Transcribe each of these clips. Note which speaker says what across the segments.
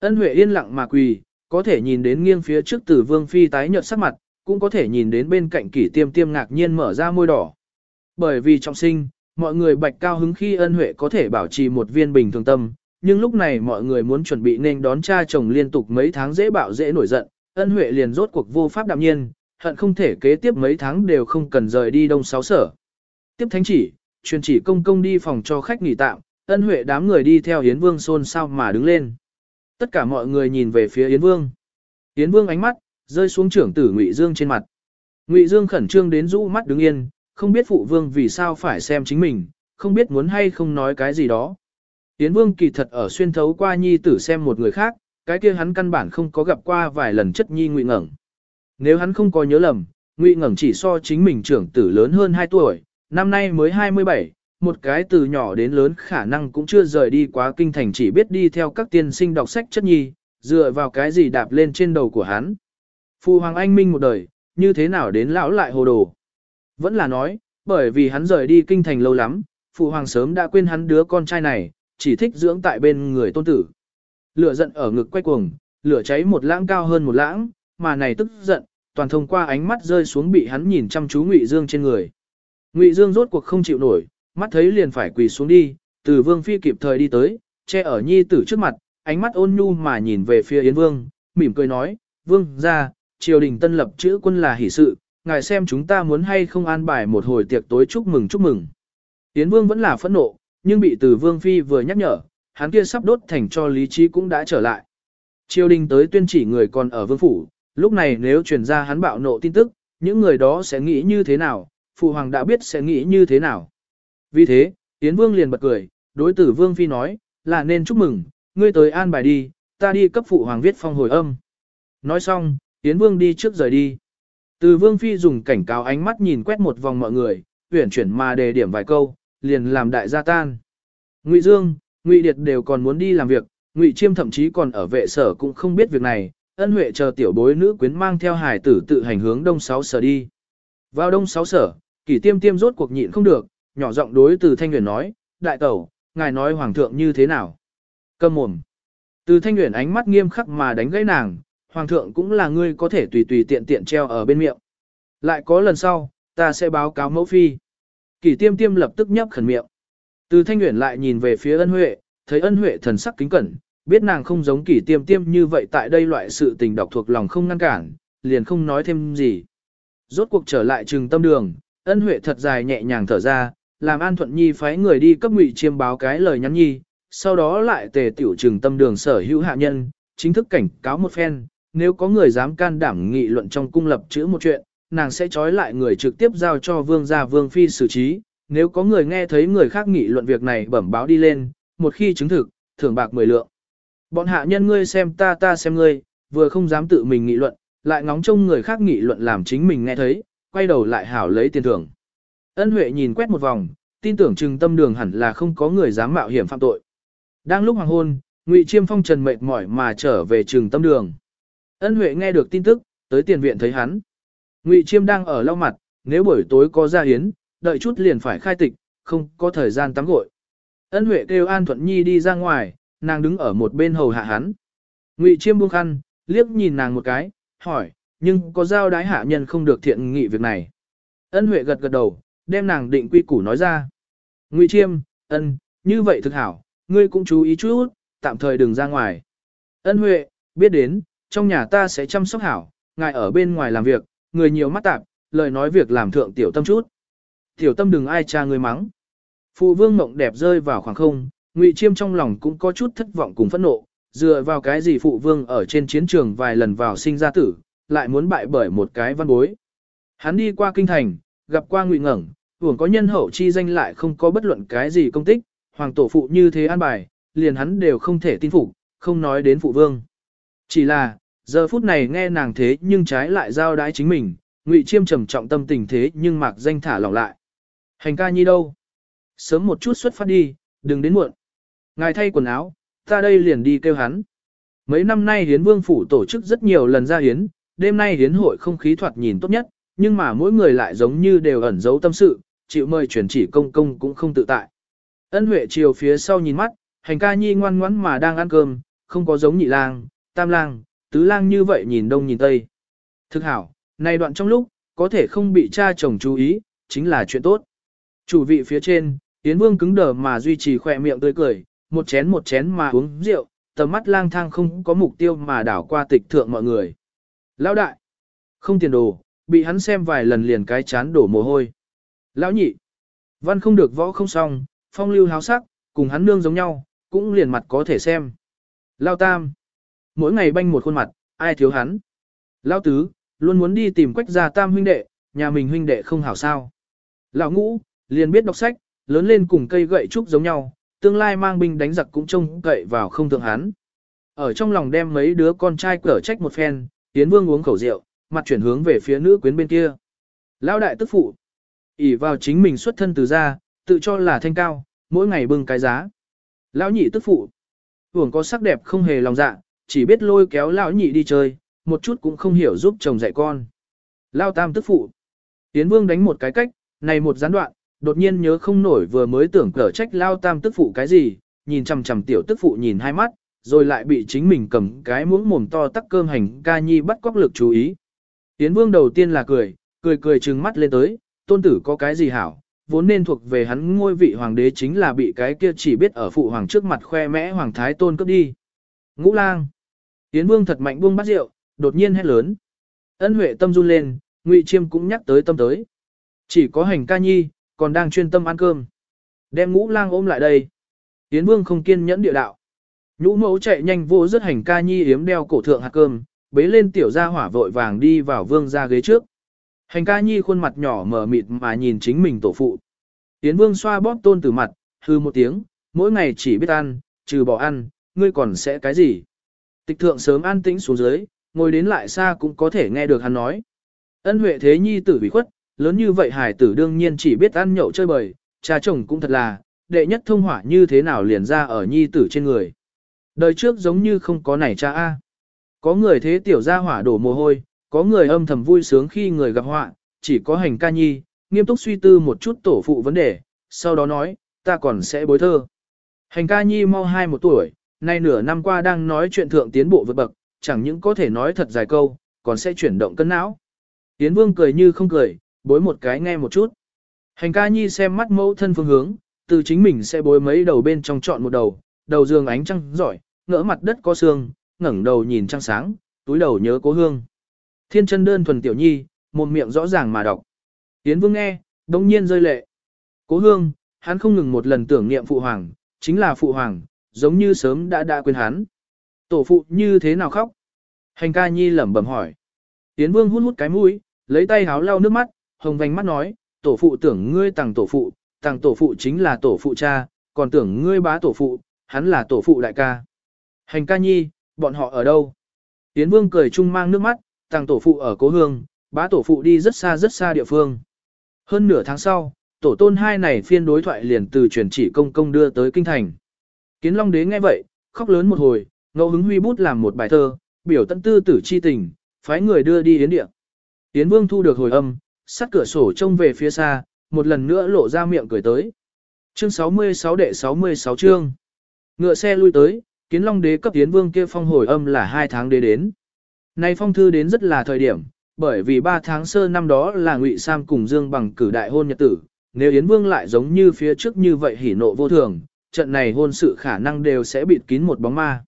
Speaker 1: Ân Huệ yên lặng mà quỳ, có thể nhìn đến nghiêng phía trước tử vương phi tái nhợt sắc mặt, cũng có thể nhìn đến bên cạnh kỷ tiêm tiêm ngạc nhiên mở ra môi đỏ. Bởi vì trọng sinh, mọi người bạch cao hứng khi ân huệ có thể bảo trì một viên bình thường tâm, nhưng lúc này mọi người muốn chuẩn bị nên đón cha chồng liên tục mấy tháng dễ bạo dễ nổi giận, ân huệ liền rốt cuộc vô pháp đạm nhiên, hận không thể kế tiếp mấy tháng đều không cần rời đi đông sáu sở. Tiếp thánh chỉ, truyền chỉ công công đi phòng cho khách nghỉ tạm, ân huệ đám người đi theo Yến Vương xôn xao mà đứng lên. Tất cả mọi người nhìn về phía Yến Vương. Yến Vương ánh mắt, rơi xuống trưởng tử Ngụy Dương trên mặt. Ngụy Dương khẩn trương đến rũ mắt đứng yên, không biết phụ vương vì sao phải xem chính mình, không biết muốn hay không nói cái gì đó. Yến Vương kỳ thật ở xuyên thấu qua nhi tử xem một người khác, cái kia hắn căn bản không có gặp qua vài lần chất nhi Ngụy ngẩn, Nếu hắn không có nhớ lầm, Ngụy ngẩn chỉ so chính mình trưởng tử lớn hơn 2 tuổi, năm nay mới 27, một cái từ nhỏ đến lớn khả năng cũng chưa rời đi quá kinh thành chỉ biết đi theo các tiên sinh đọc sách chất nhi, dựa vào cái gì đạp lên trên đầu của hắn. Phu Hoàng Anh Minh một đời, như thế nào đến lão lại hồ đồ. Vẫn là nói, bởi vì hắn rời đi kinh thành lâu lắm, Phụ Hoàng sớm đã quên hắn đứa con trai này, chỉ thích dưỡng tại bên người tôn tử. Lửa giận ở ngực quay cuồng, lửa cháy một lãng cao hơn một lãng, mà này tức giận, toàn thông qua ánh mắt rơi xuống bị hắn nhìn chăm chú Ngụy Dương trên người. Ngụy Dương rốt cuộc không chịu nổi, mắt thấy liền phải quỳ xuống đi, từ Vương phi kịp thời đi tới, che ở nhi tử trước mặt, ánh mắt ôn nhu mà nhìn về phía Yến Vương, mỉm cười nói, "Vương gia, triều đình tân lập chữ quân là hỷ sự, ngài xem chúng ta muốn hay không an bài một hồi tiệc tối chúc mừng chúc mừng." Yến Vương vẫn là phẫn nộ, nhưng bị từ Vương phi vừa nhắc nhở, hắn kia sắp đốt thành cho lý trí cũng đã trở lại. Triều đình tới tuyên chỉ người còn ở vương phủ, lúc này nếu truyền ra hắn bạo nộ tin tức, những người đó sẽ nghĩ như thế nào, phụ hoàng đã biết sẽ nghĩ như thế nào. Vì thế, Yến Vương liền bật cười, đối tử Vương Phi nói, là nên chúc mừng, ngươi tới an bài đi, ta đi cấp phụ hoàng viết phong hồi âm. Nói xong, Yến Vương đi trước rời đi. Từ Vương Phi dùng cảnh cáo ánh mắt nhìn quét một vòng mọi người, tuyển chuyển mà đề điểm vài câu, liền làm đại gia tan. Ngụy Dương, Ngụy Điệt đều còn muốn đi làm việc, Ngụy Chiêm thậm chí còn ở vệ sở cũng không biết việc này, ân huệ chờ tiểu bối nữ quyến mang theo hải tử tự hành hướng đông sáu sở đi. Vào đông sáu sở, kỷ tiêm tiêm rốt cuộc nhịn không được, nhỏ giọng đối từ thanh nguyện nói, đại tẩu, ngài nói hoàng thượng như thế nào? Câm mồm. Từ thanh nguyện ánh mắt nghiêm khắc mà đánh gãy nàng, hoàng thượng cũng là ngươi có thể tùy tùy tiện tiện treo ở bên miệng. Lại có lần sau, ta sẽ báo cáo mẫu phi. Kỷ tiêm tiêm lập tức nhấp khẩn miệng. Từ thanh nguyện lại nhìn về phía ân huệ, thấy ân huệ thần sắc kính cẩn, biết nàng không giống kỷ tiêm tiêm như vậy tại đây loại sự tình đọc thuộc lòng không ngăn cản, liền không nói thêm gì. Rốt cuộc trở lại trừng tâm đường, ân huệ thật dài nhẹ nhàng thở ra, làm An Thuận Nhi phái người đi cấp ngụy chiêm báo cái lời nhắn nhi, sau đó lại tề tiểu trừng tâm đường sở hữu hạ nhân, chính thức cảnh cáo một phen, nếu có người dám can đảm nghị luận trong cung lập chữ một chuyện, nàng sẽ trói lại người trực tiếp giao cho vương gia vương phi xử trí, nếu có người nghe thấy người khác nghị luận việc này bẩm báo đi lên, một khi chứng thực, thưởng bạc mười lượng. Bọn hạ nhân ngươi xem ta ta xem ngươi, vừa không dám tự mình nghị luận, lại ngóng trông người khác nghị luận làm chính mình nghe thấy, quay đầu lại hảo lấy tiền thưởng. Ân Huệ nhìn quét một vòng, tin tưởng trừng tâm đường hẳn là không có người dám mạo hiểm phạm tội. Đang lúc hoàng hôn, Ngụy Chiêm Phong trần mệt mỏi mà trở về trừng tâm đường. Ân Huệ nghe được tin tức, tới tiền viện thấy hắn. Ngụy Chiêm đang ở lau mặt, nếu buổi tối có ra hiến, đợi chút liền phải khai tịch, không có thời gian tắm gội. Ân Huệ kêu An Thuận Nhi đi ra ngoài, nàng đứng ở một bên hầu hạ hắn. Ngụy Chiêm buông khăn, liếc nhìn nàng một cái, hỏi, nhưng có giao đái hạ nhân không được thiện nghị việc này. Ân Huệ gật gật đầu, đem nàng định quy củ nói ra. Ngụy Chiêm, ân, như vậy thực hảo, ngươi cũng chú ý chút, tạm thời đừng ra ngoài. Ân Huệ, biết đến, trong nhà ta sẽ chăm sóc hảo, ngài ở bên ngoài làm việc, người nhiều mắt tạp, lời nói việc làm thượng tiểu tâm chút. Tiểu tâm đừng ai cha người mắng. Phụ vương mộng đẹp rơi vào khoảng không, Ngụy Chiêm trong lòng cũng có chút thất vọng cùng phẫn nộ, dựa vào cái gì phụ vương ở trên chiến trường vài lần vào sinh ra tử, lại muốn bại bởi một cái văn bối. Hắn đi qua kinh thành, gặp qua Ngụy ngẩn, hưởng có nhân hậu chi danh lại không có bất luận cái gì công tích, hoàng tổ phụ như thế an bài, liền hắn đều không thể tin phục, không nói đến phụ vương. Chỉ là, giờ phút này nghe nàng thế nhưng trái lại giao đái chính mình, Ngụy Chiêm trầm trọng tâm tình thế nhưng mạc danh thả lỏng lại. Hành ca nhi đâu? Sớm một chút xuất phát đi, đừng đến muộn. Ngài thay quần áo, ta đây liền đi kêu hắn. Mấy năm nay hiến vương phủ tổ chức rất nhiều lần ra hiến, đêm nay hiến hội không khí thoạt nhìn tốt nhất, nhưng mà mỗi người lại giống như đều ẩn giấu tâm sự, chịu mời chuyển chỉ công công cũng không tự tại. Ân Huệ chiều phía sau nhìn mắt, hành ca nhi ngoan ngoãn mà đang ăn cơm, không có giống nhị lang, tam lang, tứ lang như vậy nhìn đông nhìn tây. Thực hảo, này đoạn trong lúc, có thể không bị cha chồng chú ý, chính là chuyện tốt. Chủ vị phía trên, Yến Vương cứng đờ mà duy trì khỏe miệng tươi cười, một chén một chén mà uống rượu, tầm mắt lang thang không có mục tiêu mà đảo qua tịch thượng mọi người. Lão đại, không tiền đồ, bị hắn xem vài lần liền cái chán đổ mồ hôi. Lão nhị, văn không được võ không xong, phong lưu háo sắc, cùng hắn nương giống nhau, cũng liền mặt có thể xem. Lão tam, mỗi ngày banh một khuôn mặt, ai thiếu hắn. Lão tứ, luôn muốn đi tìm quách gia tam huynh đệ, nhà mình huynh đệ không hảo sao. Lão ngũ, liền biết đọc sách, lớn lên cùng cây gậy trúc giống nhau, tương lai mang binh đánh giặc cũng trông cậy vào không thượng hắn. Ở trong lòng đem mấy đứa con trai cở trách một phen, Tiến Vương uống khẩu rượu, mặt chuyển hướng về phía nữ quyến bên kia. Lão đại tức phụ, ỷ vào chính mình xuất thân từ gia, tự cho là thanh cao, mỗi ngày bưng cái giá. Lão nhị tức phụ, hưởng có sắc đẹp không hề lòng dạ, chỉ biết lôi kéo lão nhị đi chơi, một chút cũng không hiểu giúp chồng dạy con. Lão tam tức phụ, Tiến Vương đánh một cái cách, này một gián đoạn, đột nhiên nhớ không nổi vừa mới tưởng cở trách lão tam tức phụ cái gì, nhìn chằm chằm tiểu tức phụ nhìn hai mắt, rồi lại bị chính mình cầm cái muỗng mồm to tắc cơm hành ca nhi bắt quắc lực chú ý. Tiến vương đầu tiên là cười, cười cười trừng mắt lên tới, tôn tử có cái gì hảo, vốn nên thuộc về hắn ngôi vị hoàng đế chính là bị cái kia chỉ biết ở phụ hoàng trước mặt khoe mẽ hoàng thái tôn cướp đi. Ngũ lang. Yến vương thật mạnh buông bắt rượu, đột nhiên hét lớn. Ân huệ tâm run lên, ngụy chiêm cũng nhắc tới tâm tới. Chỉ có hành ca nhi, còn đang chuyên tâm ăn cơm. Đem ngũ lang ôm lại đây. Yến vương không kiên nhẫn địa đạo. Nhũ mẫu chạy nhanh vô rất hành ca nhi yếm đeo cổ thượng hạt cơm, bế lên tiểu gia hỏa vội vàng đi vào vương ra ghế trước. Hành ca nhi khuôn mặt nhỏ mở mịt mà nhìn chính mình tổ phụ. Tiến vương xoa bóp tôn từ mặt, hư một tiếng, mỗi ngày chỉ biết ăn, trừ bỏ ăn, ngươi còn sẽ cái gì. Tịch thượng sớm an tĩnh xuống dưới, ngồi đến lại xa cũng có thể nghe được hắn nói. Ân huệ thế nhi tử bị khuất, lớn như vậy hải tử đương nhiên chỉ biết ăn nhậu chơi bời, cha chồng cũng thật là, đệ nhất thông hỏa như thế nào liền ra ở nhi tử trên người. Đời trước giống như không có này cha A. Có người thế tiểu gia hỏa đổ mồ hôi, có người âm thầm vui sướng khi người gặp họa, chỉ có hành ca nhi, nghiêm túc suy tư một chút tổ phụ vấn đề, sau đó nói, ta còn sẽ bối thơ. Hành ca nhi mau hai một tuổi, nay nửa năm qua đang nói chuyện thượng tiến bộ vượt bậc, chẳng những có thể nói thật dài câu, còn sẽ chuyển động cân não. Tiến vương cười như không cười, bối một cái nghe một chút. Hành ca nhi xem mắt mẫu thân phương hướng, từ chính mình sẽ bối mấy đầu bên trong chọn một đầu, đầu giường ánh trăng giỏi, ngỡ mặt đất có xương, ngẩng đầu nhìn trăng sáng, túi đầu nhớ cố hương. Thiên chân đơn thuần tiểu nhi, một miệng rõ ràng mà đọc. Tiến vương nghe, đông nhiên rơi lệ. Cố hương, hắn không ngừng một lần tưởng niệm phụ hoàng, chính là phụ hoàng, giống như sớm đã đã quên hắn. Tổ phụ như thế nào khóc? Hành ca nhi lẩm bẩm hỏi. Tiến vương hút hút cái mũi, lấy tay háo lau nước mắt, hồng vành mắt nói, tổ phụ tưởng ngươi tàng tổ phụ, tàng tổ phụ chính là tổ phụ cha, còn tưởng ngươi bá tổ phụ, hắn là tổ phụ đại ca. Hành ca nhi, bọn họ ở đâu? Tiến vương cười chung mang nước mắt, tàng tổ phụ ở cố hương, bá tổ phụ đi rất xa rất xa địa phương. Hơn nửa tháng sau, tổ tôn hai này phiên đối thoại liền từ truyền chỉ công công đưa tới kinh thành. Kiến Long Đế nghe vậy, khóc lớn một hồi, ngẫu hứng huy bút làm một bài thơ, biểu tận tư tử chi tình, phái người đưa đi yến địa. Yến Vương thu được hồi âm, sắt cửa sổ trông về phía xa, một lần nữa lộ ra miệng cười tới. Chương 66 đệ 66 chương. Ngựa xe lui tới, kiến long đế cấp tiến vương kia phong hồi âm là hai tháng đế đến. Nay phong thư đến rất là thời điểm, bởi vì ba tháng sơ năm đó là ngụy Sam cùng Dương bằng cử đại hôn nhật tử, nếu Yến Vương lại giống như phía trước như vậy hỉ nộ vô thường, trận này hôn sự khả năng đều sẽ bịt kín một bóng ma.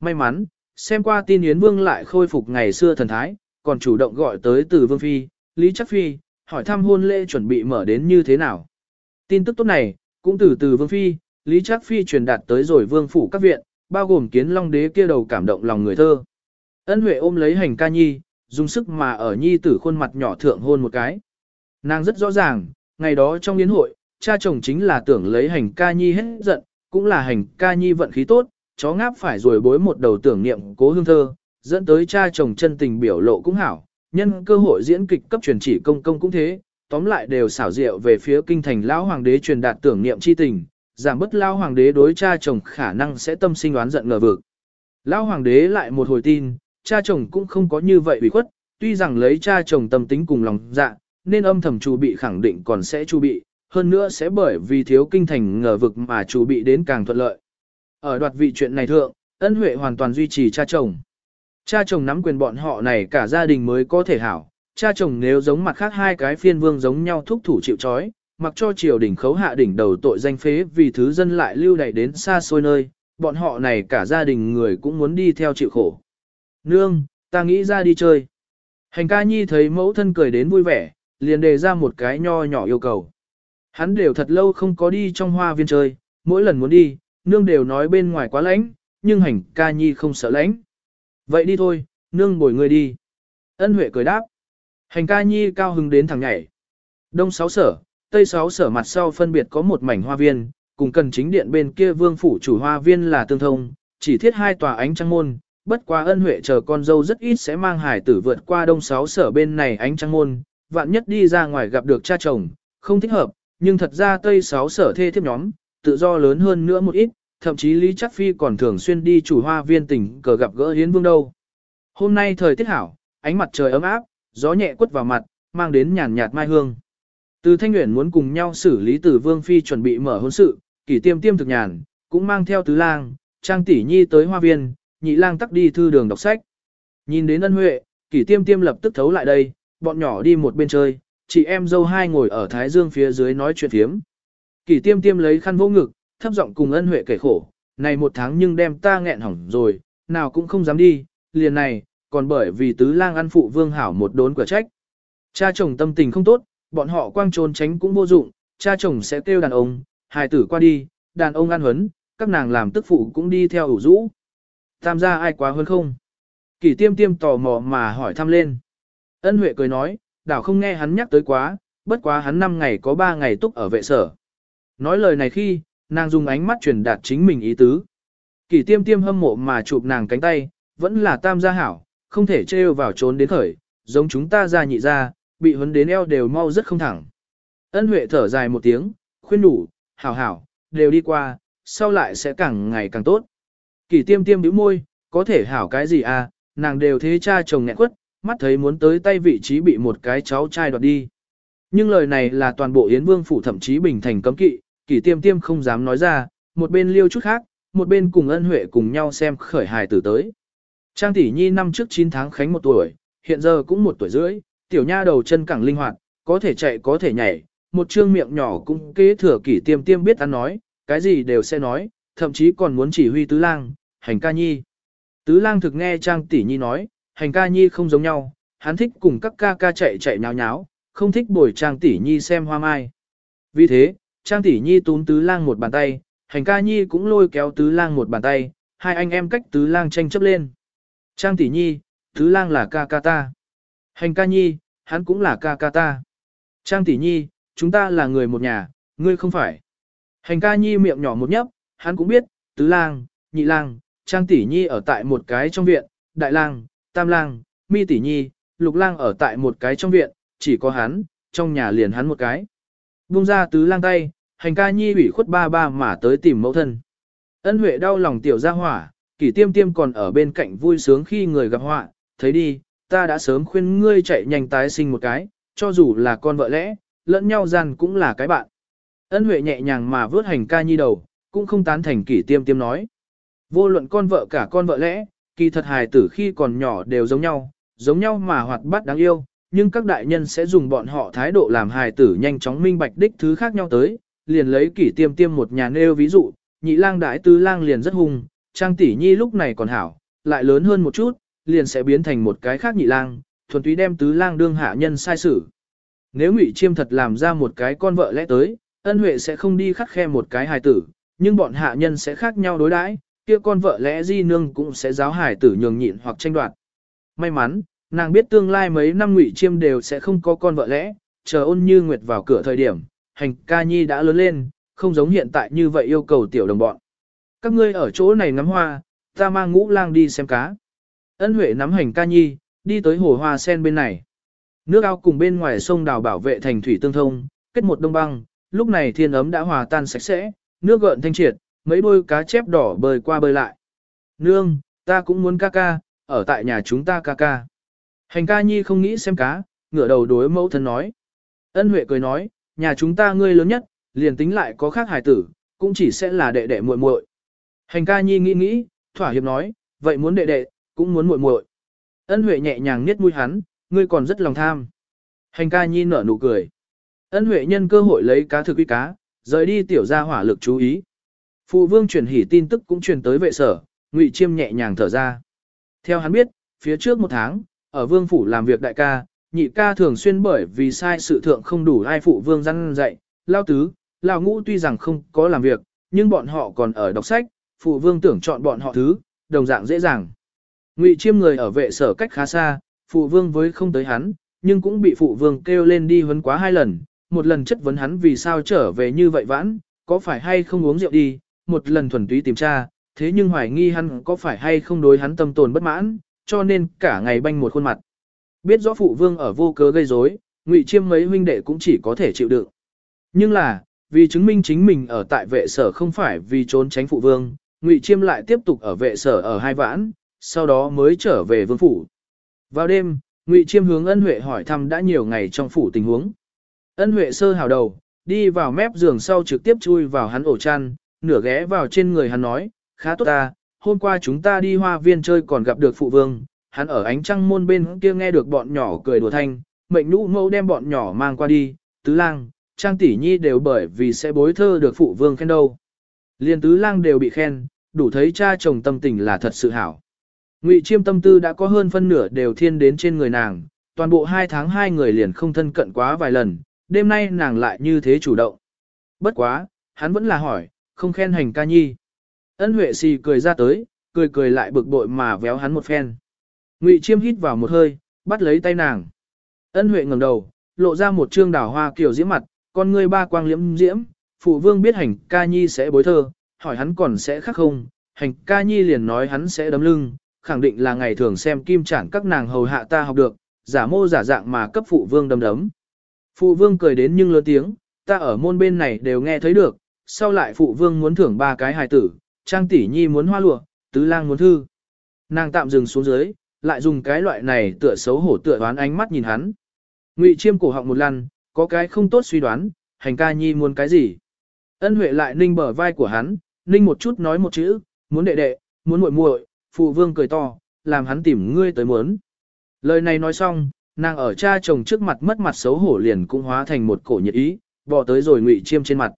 Speaker 1: May mắn, xem qua tin Yến Vương lại khôi phục ngày xưa thần thái, còn chủ động gọi tới từ Vương Phi, Lý Chắc Phi, hỏi thăm hôn lễ chuẩn bị mở đến như thế nào. Tin tức tốt này, cũng từ từ Vương Phi, Lý Trác Phi truyền đạt tới rồi Vương Phủ các viện, bao gồm kiến long đế kia đầu cảm động lòng người thơ. Ân Huệ ôm lấy hành ca nhi, dùng sức mà ở nhi tử khuôn mặt nhỏ thượng hôn một cái. Nàng rất rõ ràng, ngày đó trong yến hội, cha chồng chính là tưởng lấy hành ca nhi hết giận, cũng là hành ca nhi vận khí tốt, chó ngáp phải rồi bối một đầu tưởng niệm cố hương thơ, dẫn tới cha chồng chân tình biểu lộ cũng hảo, nhân cơ hội diễn kịch cấp truyền chỉ công công cũng thế, tóm lại đều xảo diệu về phía kinh thành lão hoàng đế truyền đạt tưởng niệm chi tình, giảm bớt lao hoàng đế đối cha chồng khả năng sẽ tâm sinh oán giận ngờ vực. Lao hoàng đế lại một hồi tin, cha chồng cũng không có như vậy bị khuất, tuy rằng lấy cha chồng tâm tính cùng lòng dạ, nên âm thầm chu bị khẳng định còn sẽ chu bị, hơn nữa sẽ bởi vì thiếu kinh thành ngờ vực mà chu bị đến càng thuận lợi. Ở đoạt vị chuyện này thượng, Ân Huệ hoàn toàn duy trì cha chồng. Cha chồng nắm quyền bọn họ này cả gia đình mới có thể hảo. Cha chồng nếu giống mặt khác hai cái phiên vương giống nhau thúc thủ chịu trói, mặc cho triều đình khấu hạ đỉnh đầu tội danh phế vì thứ dân lại lưu đày đến xa xôi nơi, bọn họ này cả gia đình người cũng muốn đi theo chịu khổ. Nương, ta nghĩ ra đi chơi. Hành ca nhi thấy mẫu thân cười đến vui vẻ, liền đề ra một cái nho nhỏ yêu cầu. Hắn đều thật lâu không có đi trong hoa viên chơi, mỗi lần muốn đi, nương đều nói bên ngoài quá lạnh, nhưng hành ca nhi không sợ lạnh. Vậy đi thôi, nương bồi người đi. Ân Huệ cười đáp. Hành ca nhi cao hứng đến thằng nhảy. Đông sáu sở, tây sáu sở mặt sau phân biệt có một mảnh hoa viên, cùng cần chính điện bên kia vương phủ chủ hoa viên là tương thông, chỉ thiết hai tòa ánh trăng môn. Bất quá ân huệ chờ con dâu rất ít sẽ mang hải tử vượt qua đông sáu sở bên này ánh trăng môn, vạn nhất đi ra ngoài gặp được cha chồng, không thích hợp, nhưng thật ra tây sáu sở thê thiếp nhóm, tự do lớn hơn nữa một ít, thậm chí Lý Chắc Phi còn thường xuyên đi chủ hoa viên tỉnh cờ gặp gỡ Hiến Vương đâu. Hôm nay thời tiết hảo, ánh mặt trời ấm áp, gió nhẹ quất vào mặt, mang đến nhàn nhạt mai hương. Từ Thanh Nguyễn muốn cùng nhau xử lý Tử Vương Phi chuẩn bị mở hôn sự, kỷ tiêm tiêm thực nhàn, cũng mang theo tứ lang, trang tỷ nhi tới hoa viên, nhị lang tắc đi thư đường đọc sách. Nhìn đến ân huệ, kỷ tiêm tiêm lập tức thấu lại đây, bọn nhỏ đi một bên chơi, chị em dâu hai ngồi ở thái dương phía dưới nói chuyện thiếm. Kỷ tiêm tiêm lấy khăn vô ngực, thấp giọng cùng ân huệ kể khổ, này một tháng nhưng đem ta nghẹn hỏng rồi, nào cũng không dám đi, liền này, còn bởi vì tứ lang ăn phụ vương hảo một đốn quả trách. Cha chồng tâm tình không tốt, bọn họ quang trốn tránh cũng vô dụng, cha chồng sẽ kêu đàn ông, hài tử qua đi, đàn ông ăn huấn, các nàng làm tức phụ cũng đi theo ủ rũ. Tam gia ai quá hơn không? Kỷ tiêm tiêm tò mò mà hỏi thăm lên. Ân Huệ cười nói, đảo không nghe hắn nhắc tới quá, bất quá hắn năm ngày có ba ngày túc ở vệ sở. Nói lời này khi, nàng dùng ánh mắt truyền đạt chính mình ý tứ. Kỷ tiêm tiêm hâm mộ mà chụp nàng cánh tay, vẫn là tam gia hảo, không thể trêu vào trốn đến khởi, giống chúng ta ra nhị ra, bị huấn đến eo đều mau rất không thẳng. Ân Huệ thở dài một tiếng, khuyên đủ, hảo hảo, đều đi qua, sau lại sẽ càng ngày càng tốt. kỳ tiêm tiêm bĩu môi, có thể hảo cái gì à, nàng đều thế cha chồng nghẹn quất, mắt thấy muốn tới tay vị trí bị một cái cháu trai đoạt đi. Nhưng lời này là toàn bộ Yến Vương phủ thậm chí bình thành cấm kỵ, kỳ tiêm tiêm không dám nói ra, một bên liêu chút khác, một bên cùng ân huệ cùng nhau xem khởi hài tử tới. Trang tỷ nhi năm trước 9 tháng khánh một tuổi, hiện giờ cũng một tuổi rưỡi, tiểu nha đầu chân cẳng linh hoạt, có thể chạy có thể nhảy, một trương miệng nhỏ cũng kế thừa kỷ tiêm tiêm biết ăn nói, cái gì đều sẽ nói, thậm chí còn muốn chỉ huy tứ lang, hành ca nhi. Tứ lang thực nghe Trang tỷ nhi nói, hành ca nhi không giống nhau, hắn thích cùng các ca ca chạy chạy nháo nháo, không thích bồi Trang tỷ nhi xem hoa mai. Vì thế, Trang tỷ nhi túm tứ lang một bàn tay, hành ca nhi cũng lôi kéo tứ lang một bàn tay, hai anh em cách tứ lang tranh chấp lên. Trang tỷ nhi, tứ lang là ca ca ta. Hành ca nhi, hắn cũng là ca ca ta. Trang tỷ nhi, chúng ta là người một nhà, ngươi không phải. Hành ca nhi miệng nhỏ một nhấp, hắn cũng biết, tứ lang, nhị lang, trang tỷ nhi ở tại một cái trong viện, đại lang, tam lang, mi tỷ nhi, lục lang ở tại một cái trong viện, chỉ có hắn, trong nhà liền hắn một cái. Bung ra tứ lang tay, hành ca nhi ủy khuất ba ba mà tới tìm mẫu thân. Ân huệ đau lòng tiểu ra hỏa, kỷ tiêm tiêm còn ở bên cạnh vui sướng khi người gặp họa, thấy đi, ta đã sớm khuyên ngươi chạy nhanh tái sinh một cái, cho dù là con vợ lẽ, lẫn nhau gian cũng là cái bạn. Ân huệ nhẹ nhàng mà vớt hành ca nhi đầu, cũng không tán thành kỷ tiêm tiêm nói. Vô luận con vợ cả con vợ lẽ, kỳ thật hài tử khi còn nhỏ đều giống nhau, giống nhau mà hoạt bát đáng yêu, nhưng các đại nhân sẽ dùng bọn họ thái độ làm hài tử nhanh chóng minh bạch đích thứ khác nhau tới, liền lấy kỷ tiêm tiêm một nhà nêu ví dụ, nhị lang đại tứ lang liền rất hung, trang tỷ nhi lúc này còn hảo, lại lớn hơn một chút, liền sẽ biến thành một cái khác nhị lang, thuần túy đem tứ lang đương hạ nhân sai xử. Nếu ngụy chiêm thật làm ra một cái con vợ lẽ tới, ân huệ sẽ không đi khắc khe một cái hài tử, nhưng bọn hạ nhân sẽ khác nhau đối đãi, kia con vợ lẽ di nương cũng sẽ giáo hài tử nhường nhịn hoặc tranh đoạt. May mắn, nàng biết tương lai mấy năm ngụy chiêm đều sẽ không có con vợ lẽ, chờ ôn như nguyệt vào cửa thời điểm, hành ca nhi đã lớn lên, không giống hiện tại như vậy yêu cầu tiểu đồng bọn. Các ngươi ở chỗ này ngắm hoa, ta mang ngũ lang đi xem cá. Ân Huệ nắm hành ca nhi, đi tới hồ hoa sen bên này. Nước ao cùng bên ngoài sông đào bảo vệ thành thủy tương thông, kết một đông băng, lúc này thiên ấm đã hòa tan sạch sẽ, nước gợn thanh triệt, mấy đôi cá chép đỏ bơi qua bơi lại. Nương, ta cũng muốn ca ca, ở tại nhà chúng ta ca ca. Hành ca nhi không nghĩ xem cá, ngửa đầu đối mẫu thân nói. Ân Huệ cười nói, nhà chúng ta ngươi lớn nhất, liền tính lại có khác hài tử, cũng chỉ sẽ là đệ đệ muội muội. Hành ca nhi nghĩ nghĩ, thỏa hiệp nói, vậy muốn đệ đệ, cũng muốn muội muội. Ân Huệ nhẹ nhàng niết mũi hắn, ngươi còn rất lòng tham. Hành ca nhi nở nụ cười. Ân Huệ nhân cơ hội lấy cá thực uy cá, rời đi tiểu gia hỏa lực chú ý. Phụ vương truyền hỉ tin tức cũng truyền tới vệ sở, Ngụy Chiêm nhẹ nhàng thở ra. Theo hắn biết, phía trước một tháng, ở vương phủ làm việc đại ca, nhị ca thường xuyên bởi vì sai sự thượng không đủ ai phụ vương răn dạy, lao tứ, lao ngũ tuy rằng không có làm việc, nhưng bọn họ còn ở đọc sách, phụ vương tưởng chọn bọn họ thứ, đồng dạng dễ dàng. Ngụy chiêm người ở vệ sở cách khá xa, phụ vương với không tới hắn, nhưng cũng bị phụ vương kêu lên đi huấn quá hai lần, một lần chất vấn hắn vì sao trở về như vậy vãn, có phải hay không uống rượu đi, một lần thuần túy tìm tra, thế nhưng hoài nghi hắn có phải hay không đối hắn tâm tồn bất mãn, cho nên cả ngày banh một khuôn mặt. Biết rõ phụ vương ở vô cớ gây rối, Ngụy Chiêm mấy huynh đệ cũng chỉ có thể chịu đựng. Nhưng là, vì chứng minh chính mình ở tại vệ sở không phải vì trốn tránh phụ vương, Ngụy Chiêm lại tiếp tục ở vệ sở ở hai vãn, sau đó mới trở về vương phủ. Vào đêm, Ngụy Chiêm hướng Ân Huệ hỏi thăm đã nhiều ngày trong phủ tình huống. Ân Huệ sơ hào đầu, đi vào mép giường sau trực tiếp chui vào hắn ổ chăn, nửa ghé vào trên người hắn nói, khá tốt ta, hôm qua chúng ta đi hoa viên chơi còn gặp được phụ vương, hắn ở ánh trăng môn bên kia nghe được bọn nhỏ cười đùa thanh, mệnh nũ mẫu đem bọn nhỏ mang qua đi, tứ lang, trang tỷ nhi đều bởi vì sẽ bối thơ được phụ vương khen đâu. Liên tứ lang đều bị khen, đủ thấy cha chồng tâm tình là thật sự hảo. Ngụy chiêm tâm tư đã có hơn phân nửa đều thiên đến trên người nàng, toàn bộ hai tháng hai người liền không thân cận quá vài lần, đêm nay nàng lại như thế chủ động. Bất quá, hắn vẫn là hỏi, không khen hành ca nhi. Ân Huệ xì cười ra tới, cười cười lại bực bội mà véo hắn một phen. Ngụy Chiêm hít vào một hơi, bắt lấy tay nàng. Ân Huệ ngẩng đầu, lộ ra một trương đào hoa kiểu diễm mặt, con ngươi ba quang liễm diễm, phụ vương biết hành ca nhi sẽ bối thơ, hỏi hắn còn sẽ khác không, hành ca nhi liền nói hắn sẽ đấm lưng, khẳng định là ngày thường xem kim chản các nàng hầu hạ ta học được, giả mô giả dạng mà cấp phụ vương đấm đấm. Phụ vương cười đến nhưng lớn tiếng, ta ở môn bên này đều nghe thấy được, sau lại phụ vương muốn thưởng ba cái hài tử, trang tỷ nhi muốn hoa lụa, tứ lang muốn thư. Nàng tạm dừng xuống dưới, lại dùng cái loại này tựa xấu hổ tựa đoán ánh mắt nhìn hắn. Ngụy chiêm cổ họng một lần, có cái không tốt suy đoán, hành ca nhi muốn cái gì. Ân huệ lại ninh bờ vai của hắn, ninh một chút nói một chữ, muốn đệ đệ, muốn muội muội, phụ vương cười to, làm hắn tìm ngươi tới muốn. Lời này nói xong, nàng ở cha chồng trước mặt mất mặt xấu hổ liền cũng hóa thành một cổ nhiệt ý, bỏ tới rồi ngụy chiêm trên mặt.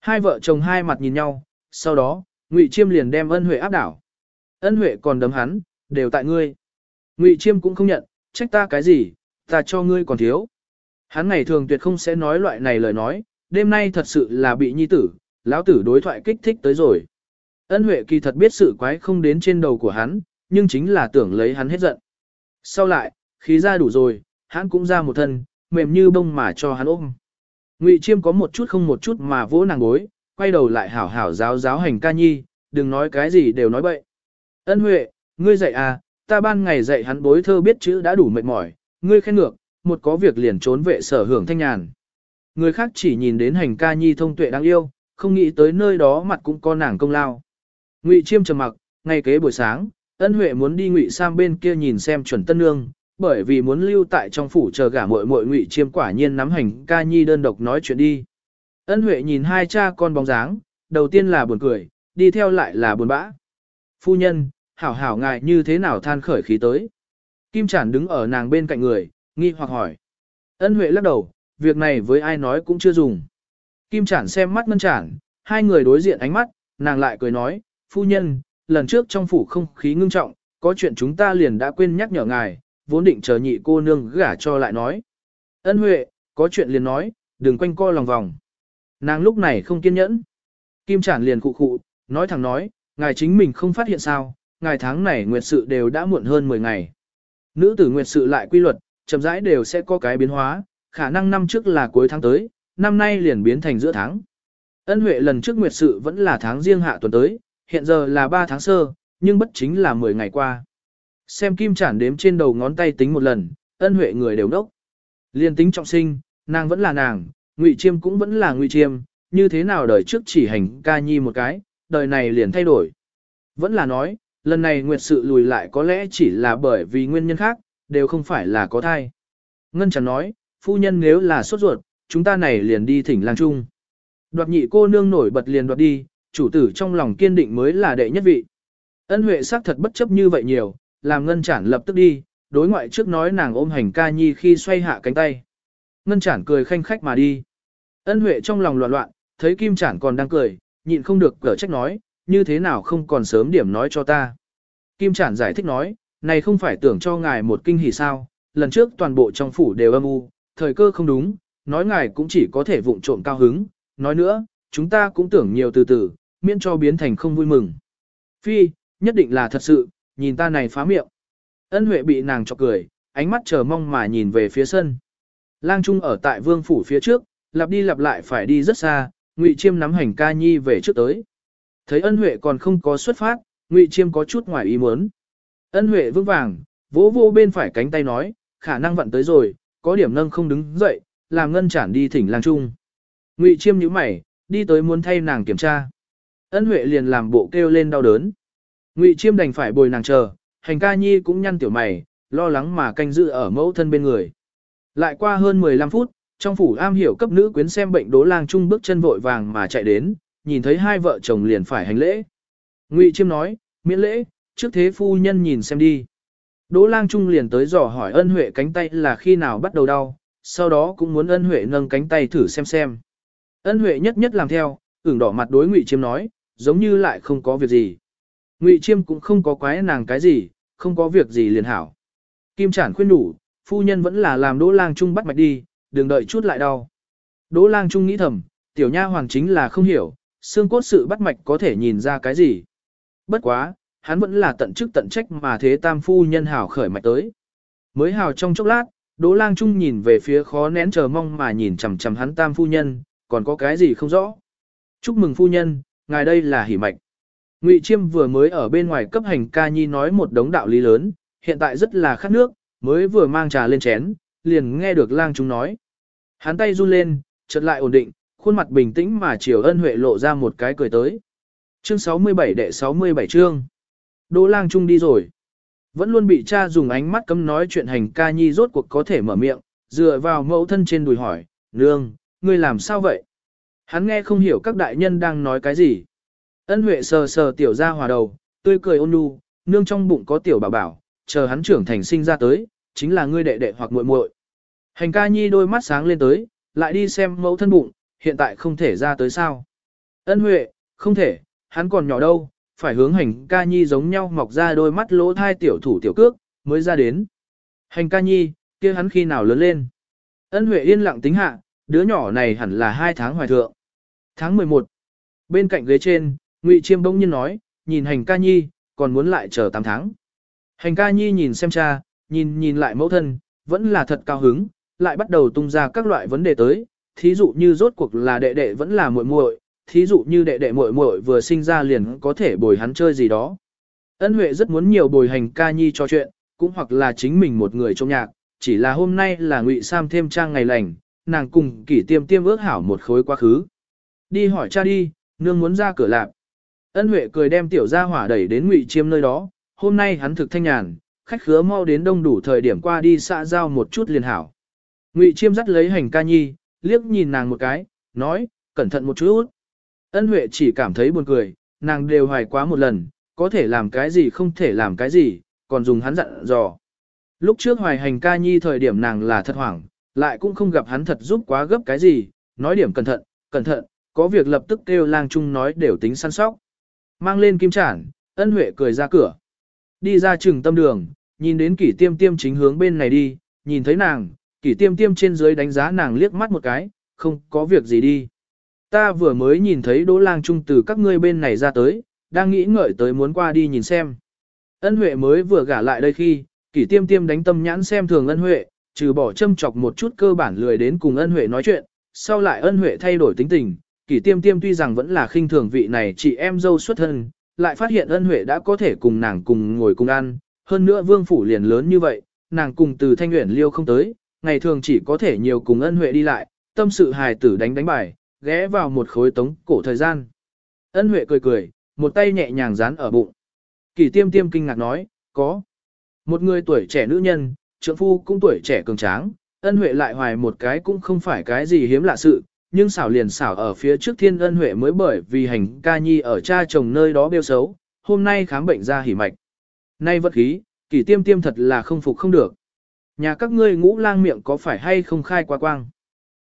Speaker 1: Hai vợ chồng hai mặt nhìn nhau, sau đó, ngụy chiêm liền đem ân huệ áp đảo. Ân huệ còn đấm hắn, đều tại ngươi. Ngụy Chiêm cũng không nhận, trách ta cái gì, ta cho ngươi còn thiếu. Hắn ngày thường tuyệt không sẽ nói loại này lời nói, đêm nay thật sự là bị nhi tử, lão tử đối thoại kích thích tới rồi. Ân Huệ kỳ thật biết sự quái không đến trên đầu của hắn, nhưng chính là tưởng lấy hắn hết giận. Sau lại, khí ra đủ rồi, hắn cũng ra một thân, mềm như bông mà cho hắn ôm. Ngụy Chiêm có một chút không một chút mà vỗ nàng gối, quay đầu lại hảo hảo giáo giáo hành ca nhi, đừng nói cái gì đều nói bậy. Ân Huệ, ngươi dạy à, ta ban ngày dạy hắn bối thơ biết chữ đã đủ mệt mỏi, ngươi khen ngược, một có việc liền trốn vệ sở hưởng thanh nhàn. Người khác chỉ nhìn đến hành ca nhi thông tuệ đáng yêu, không nghĩ tới nơi đó mặt cũng có nàng công lao. Ngụy Chiêm trầm mặc, ngay kế buổi sáng, Ân Huệ muốn đi Ngụy Sam bên kia nhìn xem chuẩn tân nương, bởi vì muốn lưu tại trong phủ chờ gả muội muội Ngụy Chiêm quả nhiên nắm hành ca nhi đơn độc nói chuyện đi. Ân Huệ nhìn hai cha con bóng dáng, đầu tiên là buồn cười, đi theo lại là buồn bã. Phu nhân, hảo hảo ngài như thế nào than khởi khí tới. Kim Trản đứng ở nàng bên cạnh người, nghi hoặc hỏi. Ân Huệ lắc đầu, việc này với ai nói cũng chưa dùng. Kim Trản xem mắt Ngân Trản, hai người đối diện ánh mắt, nàng lại cười nói, phu nhân, lần trước trong phủ không khí ngưng trọng, có chuyện chúng ta liền đã quên nhắc nhở ngài, vốn định chờ nhị cô nương gả cho lại nói. Ân Huệ, có chuyện liền nói, đừng quanh co lòng vòng. Nàng lúc này không kiên nhẫn. Kim Trản liền cụ cụ nói thẳng nói, ngài chính mình không phát hiện sao, Ngài tháng này nguyệt sự đều đã muộn hơn 10 ngày. Nữ tử nguyệt sự lại quy luật, chậm rãi đều sẽ có cái biến hóa, khả năng năm trước là cuối tháng tới, năm nay liền biến thành giữa tháng. Ân Huệ lần trước nguyệt sự vẫn là tháng riêng hạ tuần tới, hiện giờ là 3 tháng sơ, nhưng bất chính là 10 ngày qua. Xem kim chản đếm trên đầu ngón tay tính một lần, ân Huệ người đều đốc. Liên tính trọng sinh, nàng vẫn là nàng, ngụy chiêm cũng vẫn là ngụy chiêm, như thế nào đời trước chỉ hành ca nhi một cái, đời này liền thay đổi. Vẫn là nói, lần này nguyệt sự lùi lại có lẽ chỉ là bởi vì nguyên nhân khác, đều không phải là có thai. Ngân chẳng nói, phu nhân nếu là sốt ruột, chúng ta này liền đi thỉnh lang trung. Đoạt nhị cô nương nổi bật liền đoạt đi, chủ tử trong lòng kiên định mới là đệ nhất vị. Ân Huệ xác thật bất chấp như vậy nhiều, làm ngân chản lập tức đi, đối ngoại trước nói nàng ôm hành ca nhi khi xoay hạ cánh tay. Ngân chản cười khanh khách mà đi. Ân Huệ trong lòng loạn loạn, thấy Kim chản còn đang cười, nhịn không được cở trách nói, như thế nào không còn sớm điểm nói cho ta. Kim chản giải thích nói, này không phải tưởng cho ngài một kinh hỉ sao, lần trước toàn bộ trong phủ đều âm u, thời cơ không đúng, nói ngài cũng chỉ có thể vụng trộm cao hứng, nói nữa, chúng ta cũng tưởng nhiều từ từ, miễn cho biến thành không vui mừng. Phi, nhất định là thật sự, nhìn ta này phá miệng. Ân Huệ bị nàng chọc cười, ánh mắt chờ mong mà nhìn về phía sân. Lang Trung ở tại vương phủ phía trước, lặp đi lặp lại phải đi rất xa, Ngụy Chiêm nắm hành ca nhi về trước tới. Thấy Ân Huệ còn không có xuất phát, Ngụy Chiêm có chút ngoài ý muốn. Ân Huệ vững vàng, vỗ vô bên phải cánh tay nói, khả năng vận tới rồi, có điểm nâng không đứng dậy, làm ngân chản đi thỉnh Lang Trung. Ngụy Chiêm nhíu mày, đi tới muốn thay nàng kiểm tra. Ân Huệ liền làm bộ kêu lên đau đớn. Ngụy Chiêm đành phải bồi nàng chờ, hành ca nhi cũng nhăn tiểu mày, lo lắng mà canh giữ ở mẫu thân bên người. Lại qua hơn 15 phút, trong phủ am hiểu cấp nữ quyến xem bệnh đố lang trung bước chân vội vàng mà chạy đến, nhìn thấy hai vợ chồng liền phải hành lễ. Ngụy Chiêm nói, miễn lễ, trước thế phu nhân nhìn xem đi. Đỗ lang trung liền tới dò hỏi ân huệ cánh tay là khi nào bắt đầu đau, sau đó cũng muốn ân huệ nâng cánh tay thử xem xem. Ân huệ nhất nhất làm theo, ửng đỏ mặt đối Ngụy Chiêm nói, giống như lại không có việc gì. Ngụy Chiêm cũng không có quái nàng cái gì, không có việc gì liền hảo. Kim Trản khuyên nhủ, phu nhân vẫn là làm Đỗ Lang Trung bắt mạch đi, đừng đợi chút lại đau. Đỗ Lang Trung nghĩ thầm, tiểu nha hoàng chính là không hiểu, xương cốt sự bắt mạch có thể nhìn ra cái gì. Bất quá, hắn vẫn là tận chức tận trách mà thế tam phu nhân hảo khởi mạch tới. Mới hào trong chốc lát, Đỗ Lang Trung nhìn về phía khó nén chờ mong mà nhìn chằm chằm hắn tam phu nhân, còn có cái gì không rõ. Chúc mừng phu nhân, ngài đây là hỉ mạch. Ngụy Chiêm vừa mới ở bên ngoài cấp hành ca nhi nói một đống đạo lý lớn, hiện tại rất là khát nước, mới vừa mang trà lên chén, liền nghe được lang chúng nói. Hắn tay run lên, chợt lại ổn định, khuôn mặt bình tĩnh mà chiều ân huệ lộ ra một cái cười tới. Chương 67 đệ 67 chương. Đỗ lang trung đi rồi. Vẫn luôn bị cha dùng ánh mắt cấm nói chuyện hành ca nhi rốt cuộc có thể mở miệng, dựa vào mẫu thân trên đùi hỏi, nương, ngươi làm sao vậy? Hắn nghe không hiểu các đại nhân đang nói cái gì. Ân Huệ sờ sờ tiểu ra hòa đầu, tươi cười ôn nhu, nương trong bụng có tiểu bảo bảo, chờ hắn trưởng thành sinh ra tới, chính là ngươi đệ đệ hoặc muội muội. Hành ca nhi đôi mắt sáng lên tới, lại đi xem mẫu thân bụng, hiện tại không thể ra tới sao. Ân Huệ, không thể, hắn còn nhỏ đâu, phải hướng hành ca nhi giống nhau mọc ra đôi mắt lỗ thai tiểu thủ tiểu cước, mới ra đến. Hành ca nhi, kia hắn khi nào lớn lên. Ân Huệ yên lặng tính hạ, đứa nhỏ này hẳn là hai tháng hoài thượng. Tháng 11, bên cạnh ghế trên, Ngụy Chiêm bỗng nhiên nói, nhìn hành ca nhi, còn muốn lại chờ 8 tháng. Hành ca nhi nhìn xem cha, nhìn nhìn lại mẫu thân, vẫn là thật cao hứng, lại bắt đầu tung ra các loại vấn đề tới, thí dụ như rốt cuộc là đệ đệ vẫn là muội muội, thí dụ như đệ đệ muội muội vừa sinh ra liền có thể bồi hắn chơi gì đó. Ân Huệ rất muốn nhiều bồi hành ca nhi cho chuyện, cũng hoặc là chính mình một người trong nhạc, chỉ là hôm nay là Ngụy Sam thêm trang ngày lành, nàng cùng kỷ tiêm tiêm ước hảo một khối quá khứ. Đi hỏi cha đi, nương muốn ra cửa lạp. Ân Huệ cười đem tiểu gia hỏa đẩy đến Ngụy Chiêm nơi đó, hôm nay hắn thực thanh nhàn, khách khứa mau đến đông đủ thời điểm qua đi xã giao một chút liền hảo. Ngụy Chiêm dắt lấy hành ca nhi, liếc nhìn nàng một cái, nói, cẩn thận một chút. Ân Huệ chỉ cảm thấy buồn cười, nàng đều hoài quá một lần, có thể làm cái gì không thể làm cái gì, còn dùng hắn dặn dò. Lúc trước hoài hành ca nhi thời điểm nàng là thật hoảng, lại cũng không gặp hắn thật giúp quá gấp cái gì, nói điểm cẩn thận, cẩn thận, có việc lập tức kêu lang trung nói đều tính săn sóc. Mang lên kim chản, ân huệ cười ra cửa. Đi ra trừng tâm đường, nhìn đến kỷ tiêm tiêm chính hướng bên này đi, nhìn thấy nàng, kỷ tiêm tiêm trên dưới đánh giá nàng liếc mắt một cái, không có việc gì đi. Ta vừa mới nhìn thấy đỗ lang trung từ các ngươi bên này ra tới, đang nghĩ ngợi tới muốn qua đi nhìn xem. Ân huệ mới vừa gả lại đây khi, kỷ tiêm tiêm đánh tâm nhãn xem thường ân huệ, trừ bỏ châm chọc một chút cơ bản lười đến cùng ân huệ nói chuyện, sau lại ân huệ thay đổi tính tình, kỷ tiêm tiêm tuy rằng vẫn là khinh thường vị này chị em dâu xuất thân, lại phát hiện ân huệ đã có thể cùng nàng cùng ngồi cùng ăn, hơn nữa vương phủ liền lớn như vậy, nàng cùng từ thanh nguyện liêu không tới, ngày thường chỉ có thể nhiều cùng ân huệ đi lại, tâm sự hài tử đánh đánh bài, ghé vào một khối tống cổ thời gian. Ân huệ cười cười, một tay nhẹ nhàng dán ở bụng. Kỷ tiêm tiêm kinh ngạc nói, có. Một người tuổi trẻ nữ nhân, trượng phu cũng tuổi trẻ cường tráng, ân huệ lại hoài một cái cũng không phải cái gì hiếm lạ sự, nhưng xảo liền xảo ở phía trước thiên ân huệ mới bởi vì hành ca nhi ở cha chồng nơi đó bêu xấu, hôm nay khám bệnh ra hỉ mạch. Nay vật khí, kỷ tiêm tiêm thật là không phục không được. Nhà các ngươi ngũ lang miệng có phải hay không khai quá quang.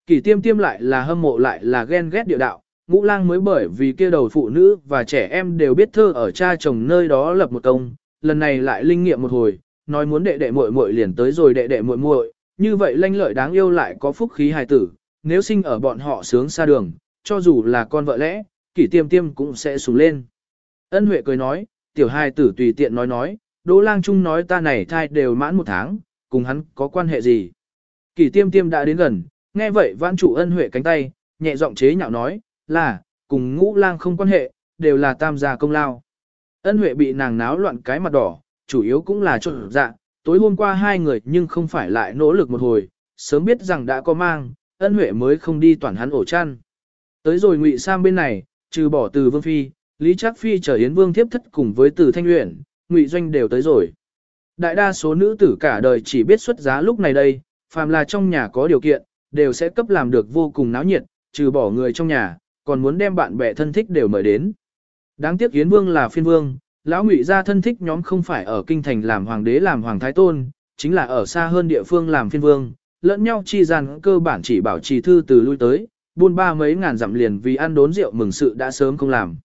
Speaker 1: Kỷ tiêm tiêm lại là hâm mộ lại là ghen ghét địa đạo, ngũ lang mới bởi vì kia đầu phụ nữ và trẻ em đều biết thơ ở cha chồng nơi đó lập một công, lần này lại linh nghiệm một hồi, nói muốn đệ đệ muội muội liền tới rồi đệ đệ muội muội, như vậy lanh lợi đáng yêu lại có phúc khí hài tử, nếu sinh ở bọn họ sướng xa đường, cho dù là con vợ lẽ, kỷ tiêm tiêm cũng sẽ sùng lên. Ân Huệ cười nói, tiểu hài tử tùy tiện nói nói, Đỗ Lang Trung nói ta này thai đều mãn một tháng, cùng hắn có quan hệ gì. Kỷ tiêm tiêm đã đến gần, nghe vậy vãn trụ ân Huệ cánh tay, nhẹ giọng chế nhạo nói, là, cùng ngũ lang không quan hệ, đều là tam gia công lao. Ân Huệ bị nàng náo loạn cái mặt đỏ, chủ yếu cũng là trộn dạ, tối hôm qua hai người nhưng không phải lại nỗ lực một hồi, sớm biết rằng đã có mang, ân Huệ mới không đi toàn hắn ổ chăn. Tới rồi ngụy sang bên này, trừ bỏ từ Vương Phi, Lý Trác Phi trở Yến Vương thiếp thất cùng với từ Thanh Luyện, ngụy doanh đều tới rồi. Đại đa số nữ tử cả đời chỉ biết xuất giá lúc này đây, phàm là trong nhà có điều kiện, đều sẽ cấp làm được vô cùng náo nhiệt, trừ bỏ người trong nhà, còn muốn đem bạn bè thân thích đều mời đến. Đáng tiếc Yến Vương là phiên vương, lão ngụy gia thân thích nhóm không phải ở kinh thành làm hoàng đế làm hoàng thái tôn, chính là ở xa hơn địa phương làm phiên vương, lẫn nhau chi gian cơ bản chỉ bảo trì thư từ lui tới, buôn ba mấy ngàn dặm liền vì ăn đốn rượu mừng sự đã sớm không làm.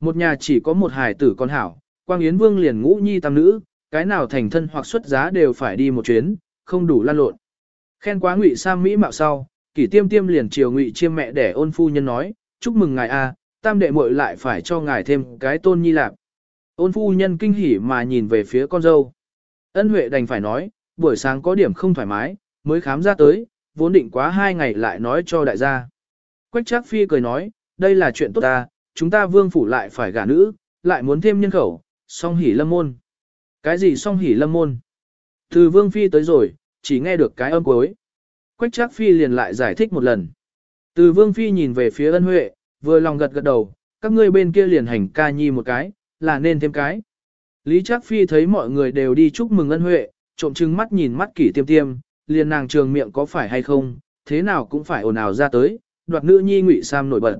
Speaker 1: Một nhà chỉ có một hài tử con hảo, Quang Yến Vương liền ngũ nhi tam nữ, cái nào thành thân hoặc xuất giá đều phải đi một chuyến, không đủ lan lộn. Khen quá ngụy Sam Mỹ mạo sau, kỷ tiêm tiêm liền chiều ngụy chiêm mẹ để ôn phu nhân nói, chúc mừng ngài a, tam đệ muội lại phải cho ngài thêm cái tôn nhi lạc. Ôn phu nhân kinh hỉ mà nhìn về phía con dâu. Ân Huệ đành phải nói, buổi sáng có điểm không thoải mái, mới khám ra tới, vốn định quá hai ngày lại nói cho đại gia. Quách Trác Phi cười nói, đây là chuyện tốt ta, chúng ta vương phủ lại phải gả nữ, lại muốn thêm nhân khẩu, song hỉ lâm môn. Cái gì song hỉ lâm môn? Từ vương phi tới rồi, chỉ nghe được cái âm cuối. Quách Trác Phi liền lại giải thích một lần. Từ vương phi nhìn về phía ân huệ, vừa lòng gật gật đầu, các ngươi bên kia liền hành ca nhi một cái, là nên thêm cái. Lý Trác Phi thấy mọi người đều đi chúc mừng ân huệ, trộm trừng mắt nhìn mắt kỷ tiêm tiêm, liền nàng trường miệng có phải hay không, thế nào cũng phải ồn ào ra tới, đoạt nữ nhi Ngụy Sam nổi bật.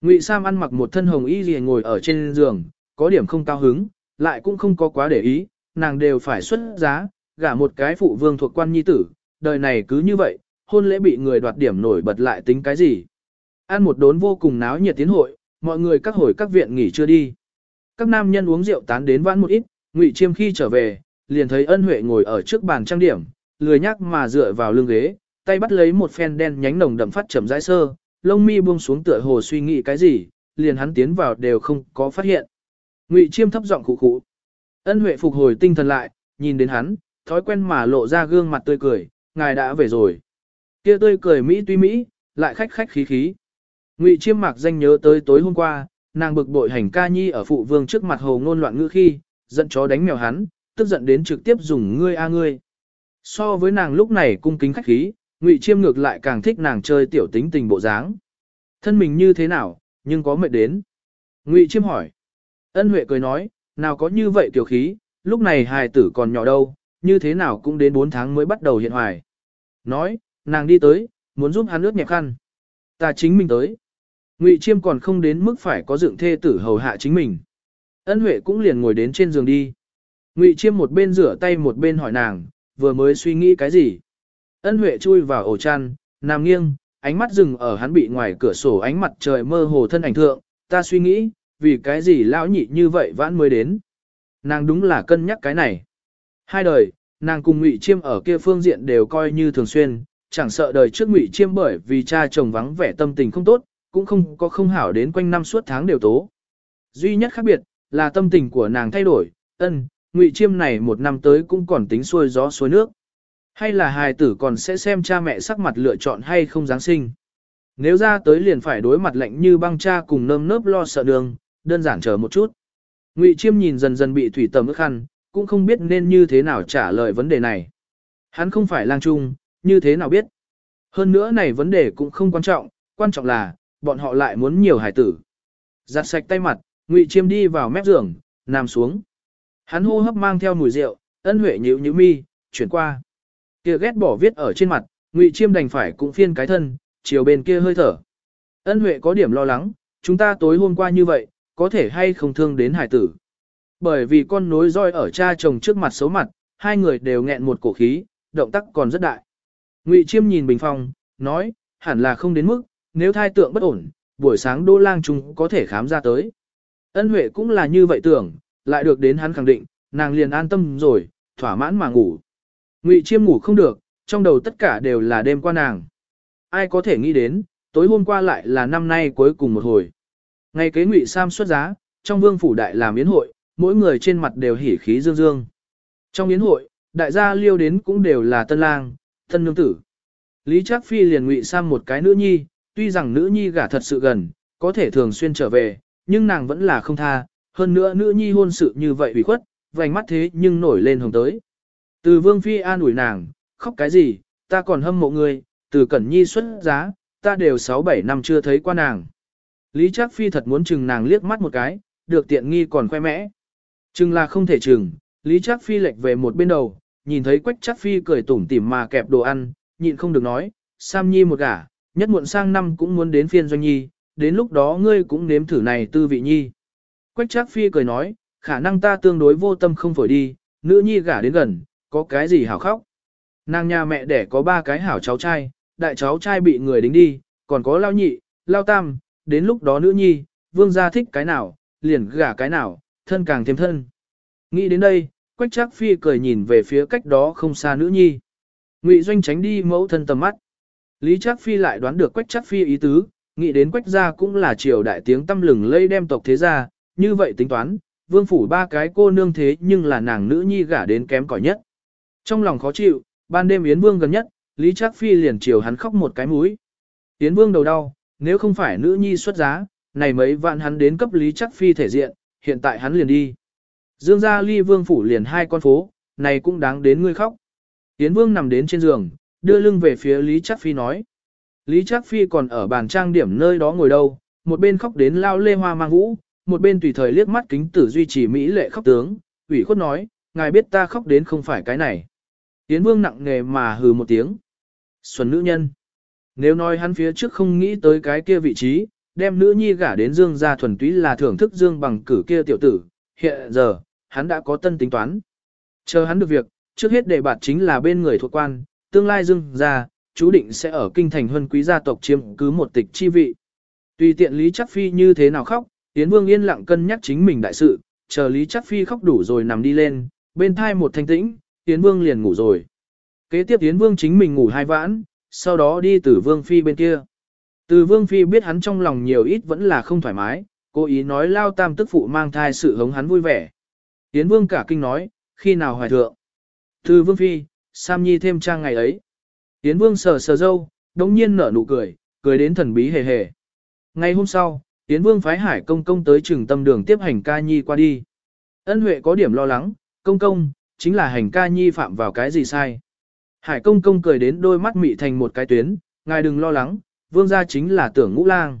Speaker 1: Ngụy Sam ăn mặc một thân hồng y liền ngồi ở trên giường, có điểm không cao hứng, lại cũng không có quá để ý, nàng đều phải xuất giá, gả một cái phụ vương thuộc quan nhi tử, đời này cứ như vậy, hôn lễ bị người đoạt điểm nổi bật lại tính cái gì. Ăn một đốn vô cùng náo nhiệt tiến hội, mọi người các hồi các viện nghỉ chưa đi. Các nam nhân uống rượu tán đến vãn một ít, Ngụy Chiêm khi trở về, liền thấy Ân Huệ ngồi ở trước bàn trang điểm, lười nhác mà dựa vào lưng ghế, tay bắt lấy một phen đen nhánh nồng đậm phát chậm rãi sơ, lông mi buông xuống tựa hồ suy nghĩ cái gì, liền hắn tiến vào đều không có phát hiện. Ngụy Chiêm thấp giọng khụ khụ. Ân Huệ phục hồi tinh thần lại, nhìn đến hắn, thói quen mà lộ ra gương mặt tươi cười, ngài đã về rồi. Kia tươi cười mỹ tuy mỹ, lại khách khách khí khí. Ngụy Chiêm mặc danh nhớ tới tối hôm qua, nàng bực bội hành ca nhi ở phụ vương trước mặt hồ ngôn loạn ngữ khi, giận chó đánh mèo hắn, tức giận đến trực tiếp dùng ngươi a ngươi. So với nàng lúc này cung kính khách khí, Ngụy Chiêm ngược lại càng thích nàng chơi tiểu tính tình bộ dáng. Thân mình như thế nào, nhưng có mệt đến. Ngụy Chiêm hỏi. Ân Huệ cười nói, nào có như vậy tiểu khí, lúc này hài tử còn nhỏ đâu, như thế nào cũng đến 4 tháng mới bắt đầu hiện hoài. Nói, nàng đi tới, muốn giúp hắn ướt nhẹp khăn. Ta chính mình tới. Ngụy Chiêm còn không đến mức phải có dựng thê tử hầu hạ chính mình. Ân Huệ cũng liền ngồi đến trên giường đi. Ngụy Chiêm một bên rửa tay một bên hỏi nàng, vừa mới suy nghĩ cái gì. Ân Huệ chui vào ổ chăn, nằm nghiêng, ánh mắt dừng ở hắn bị ngoài cửa sổ ánh mặt trời mơ hồ thân ảnh thượng, ta suy nghĩ, vì cái gì lão nhị như vậy vãn mới đến. Nàng đúng là cân nhắc cái này. Hai đời, nàng cùng Ngụy Chiêm ở kia phương diện đều coi như thường xuyên, chẳng sợ đời trước Ngụy Chiêm bởi vì cha chồng vắng vẻ tâm tình không tốt, cũng không có không hảo đến quanh năm suốt tháng đều tố. Duy nhất khác biệt, là tâm tình của nàng thay đổi, ân, Ngụy Chiêm này một năm tới cũng còn tính xuôi gió xuôi nước. Hay là hài tử còn sẽ xem cha mẹ sắc mặt lựa chọn hay không Giáng sinh. Nếu ra tới liền phải đối mặt lạnh như băng cha cùng nơm nớp lo sợ đường, đơn giản chờ một chút. Ngụy Chiêm nhìn dần dần bị thủy tầm ức khăn, cũng không biết nên như thế nào trả lời vấn đề này. Hắn không phải lang trung, như thế nào biết. Hơn nữa này vấn đề cũng không quan trọng, quan trọng là, bọn họ lại muốn nhiều hải tử. Giặt sạch tay mặt, Ngụy Chiêm đi vào mép giường, nằm xuống. Hắn hô hấp mang theo mùi rượu, ân huệ nhíu nhíu mi, chuyển qua. Kia ghét bỏ viết ở trên mặt, Ngụy Chiêm đành phải cũng phiên cái thân, chiều bên kia hơi thở. Ân huệ có điểm lo lắng, chúng ta tối hôm qua như vậy, có thể hay không thương đến hải tử. Bởi vì con nối roi ở cha chồng trước mặt xấu mặt, hai người đều nghẹn một cổ khí, động tác còn rất đại. Ngụy Chiêm nhìn Bình Phong, nói, hẳn là không đến mức, nếu thai tượng bất ổn, buổi sáng Đô Lang chúng có thể khám ra tới. Ân Huệ cũng là như vậy tưởng, lại được đến hắn khẳng định, nàng liền an tâm rồi, thỏa mãn mà ngủ. Ngụy Chiêm ngủ không được, trong đầu tất cả đều là đêm qua nàng. Ai có thể nghĩ đến, tối hôm qua lại là năm nay cuối cùng một hồi. Ngày kế Ngụy Sam xuất giá, trong vương phủ đại làm yến hội, mỗi người trên mặt đều hỉ khí dương dương. Trong yến hội, đại gia liêu đến cũng đều là tân lang, tân nương tử. Lý Trác Phi liền ngụy sam một cái nữ nhi, tuy rằng nữ nhi gả thật sự gần, có thể thường xuyên trở về, nhưng nàng vẫn là không tha, hơn nữa nữ nhi hôn sự như vậy ủy khuất, vành mắt thế nhưng nổi lên hồng tới. Từ Vương Phi an ủi nàng, khóc cái gì, ta còn hâm mộ người. từ Cẩn Nhi xuất giá, ta đều 6-7 năm chưa thấy qua nàng. Lý Trác Phi thật muốn chừng nàng liếc mắt một cái, được tiện nghi còn khoe mẽ. Chừng là không thể chừng, Lý Trác Phi lệch về một bên đầu, nhìn thấy Quách Trác Phi cười tủm tỉm mà kẹp đồ ăn, nhịn không được nói, Sam Nhi một gả, nhất muộn sang năm cũng muốn đến phiên doanh nhi, đến lúc đó ngươi cũng nếm thử này tư vị nhi. Quách Trác Phi cười nói, khả năng ta tương đối vô tâm không phổi đi, nữ nhi gả đến gần, có cái gì hảo khóc. Nàng nhà mẹ đẻ có ba cái hảo cháu trai, đại cháu trai bị người đính đi, còn có lao nhị, lao tam, đến lúc đó nữ nhi, vương gia thích cái nào, liền gả cái nào, thân càng thêm thân. Nghĩ đến đây, Quách Trác Phi cười nhìn về phía cách đó không xa nữ nhi. Ngụy Doanh tránh đi mẫu thân tầm mắt. Lý Trác Phi lại đoán được Quách Trác Phi ý tứ, nghĩ đến Quách gia cũng là triều đại tiếng tâm lừng lây đem tộc thế gia, như vậy tính toán, vương phủ ba cái cô nương thế nhưng là nàng nữ nhi gả đến kém cỏi nhất. Trong lòng khó chịu, ban đêm Yến Vương gần nhất, Lý Trác Phi liền chiều hắn khóc một cái mũi. Yến Vương đầu đau, nếu không phải nữ nhi xuất giá, này mấy vạn hắn đến cấp Lý Trác Phi thể diện, hiện tại hắn liền đi. Dương gia ly vương phủ liền hai con phố, này cũng đáng đến ngươi khóc. Yến Vương nằm đến trên giường, đưa lưng về phía Lý Trác Phi nói. Lý Trác Phi còn ở bàn trang điểm nơi đó ngồi đâu, một bên khóc đến lao lê hoa mang vũ, một bên tùy thời liếc mắt kính tử duy trì mỹ lệ khóc tướng, ủy khuất nói, ngài biết ta khóc đến không phải cái này. Tiến Vương nặng nề mà hừ một tiếng. Xuân nữ nhân. Nếu nói hắn phía trước không nghĩ tới cái kia vị trí, đem nữ nhi gả đến Dương gia thuần túy là thưởng thức Dương bằng cử kia tiểu tử, hiện giờ, hắn đã có tân tính toán. Chờ hắn được việc, trước hết đề bạt chính là bên người thuộc quan, tương lai Dương gia, chú định sẽ ở kinh thành huân quý gia tộc chiếm cứ một tịch chi vị. Tùy tiện Lý Chắc Phi như thế nào khóc, Yến Vương yên lặng cân nhắc chính mình đại sự, chờ Lý Chắc Phi khóc đủ rồi nằm đi lên, bên thai một thanh tĩnh, Yến Vương liền ngủ rồi. Kế tiếp Yến Vương chính mình ngủ hai vãn, sau đó đi từ Vương Phi bên kia. Từ Vương Phi biết hắn trong lòng nhiều ít vẫn là không thoải mái, cố ý nói lao tam tức phụ mang thai sự hống hắn vui vẻ. Yến Vương cả kinh nói, khi nào hoài thượng. Từ Vương Phi, Sam Nhi thêm trang ngày ấy. Yến Vương sờ sờ dâu, đống nhiên nở nụ cười, cười đến thần bí hề hề. Ngày hôm sau, Yến Vương phái Hải Công Công tới trường tâm đường tiếp hành ca nhi qua đi. Ân Huệ có điểm lo lắng, Công Công, chính là hành ca nhi phạm vào cái gì sai. Hải Công Công cười đến đôi mắt mị thành một cái tuyến, ngài đừng lo lắng, Vương gia chính là tưởng ngũ lang.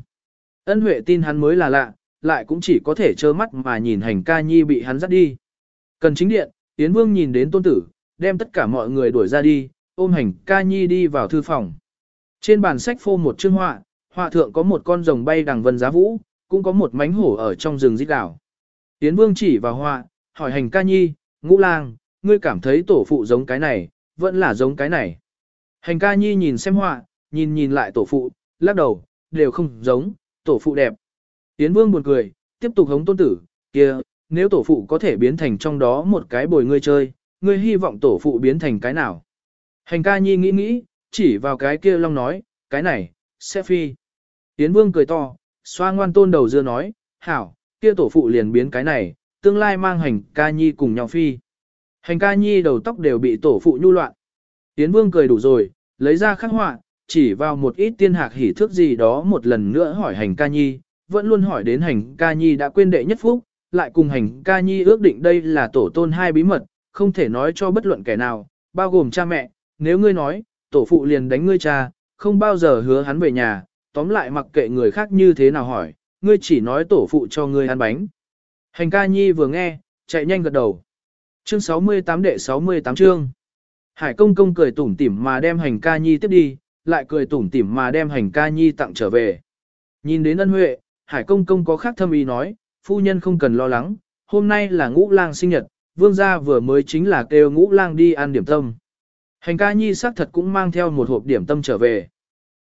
Speaker 1: Ân Huệ tin hắn mới là lạ, lại cũng chỉ có thể trơ mắt mà nhìn hành ca nhi bị hắn dắt đi. Cần chính điện, Yến Vương nhìn đến tôn tử, đem tất cả mọi người đuổi ra đi, ôm hành ca nhi đi vào thư phòng. Trên bàn sách phô một chương họa, họa thượng có một con rồng bay đằng vân giá vũ, cũng có một mánh hổ ở trong rừng rít đảo. Tiến Vương chỉ vào họa, hỏi hành ca nhi, ngũ lang, ngươi cảm thấy tổ phụ giống cái này, vẫn là giống cái này. Hành ca nhi nhìn xem họa, nhìn nhìn lại tổ phụ, lắc đầu, đều không giống, tổ phụ đẹp. Tiến Vương buồn cười, tiếp tục hống tôn tử, kia, nếu tổ phụ có thể biến thành trong đó một cái bồi ngươi chơi, ngươi hy vọng tổ phụ biến thành cái nào. Hành ca nhi nghĩ nghĩ, chỉ vào cái kia long nói, cái này, sẽ phi. Yến Vương cười to, xoa ngoan tôn đầu dưa nói, hảo, kia tổ phụ liền biến cái này, tương lai mang hành ca nhi cùng nhau phi. Hành ca nhi đầu tóc đều bị tổ phụ nhu loạn. Yến Vương cười đủ rồi, lấy ra khắc họa, chỉ vào một ít tiên hạc hỉ thước gì đó một lần nữa hỏi hành ca nhi, vẫn luôn hỏi đến hành ca nhi đã quên đệ nhất phúc, lại cùng hành ca nhi ước định đây là tổ tôn hai bí mật, không thể nói cho bất luận kẻ nào, bao gồm cha mẹ, nếu ngươi nói, tổ phụ liền đánh ngươi cha, không bao giờ hứa hắn về nhà, tóm lại mặc kệ người khác như thế nào hỏi, ngươi chỉ nói tổ phụ cho ngươi ăn bánh. Hành ca nhi vừa nghe, chạy nhanh gật đầu. Chương 68 đệ 68 chương. Hải công công cười tủm tỉm mà đem hành ca nhi tiếp đi, lại cười tủm tỉm mà đem hành ca nhi tặng trở về. Nhìn đến ân huệ, hải công công có khác thâm ý nói, phu nhân không cần lo lắng, hôm nay là ngũ lang sinh nhật, vương gia vừa mới chính là kêu ngũ lang đi ăn điểm tâm. Hành ca nhi xác thật cũng mang theo một hộp điểm tâm trở về.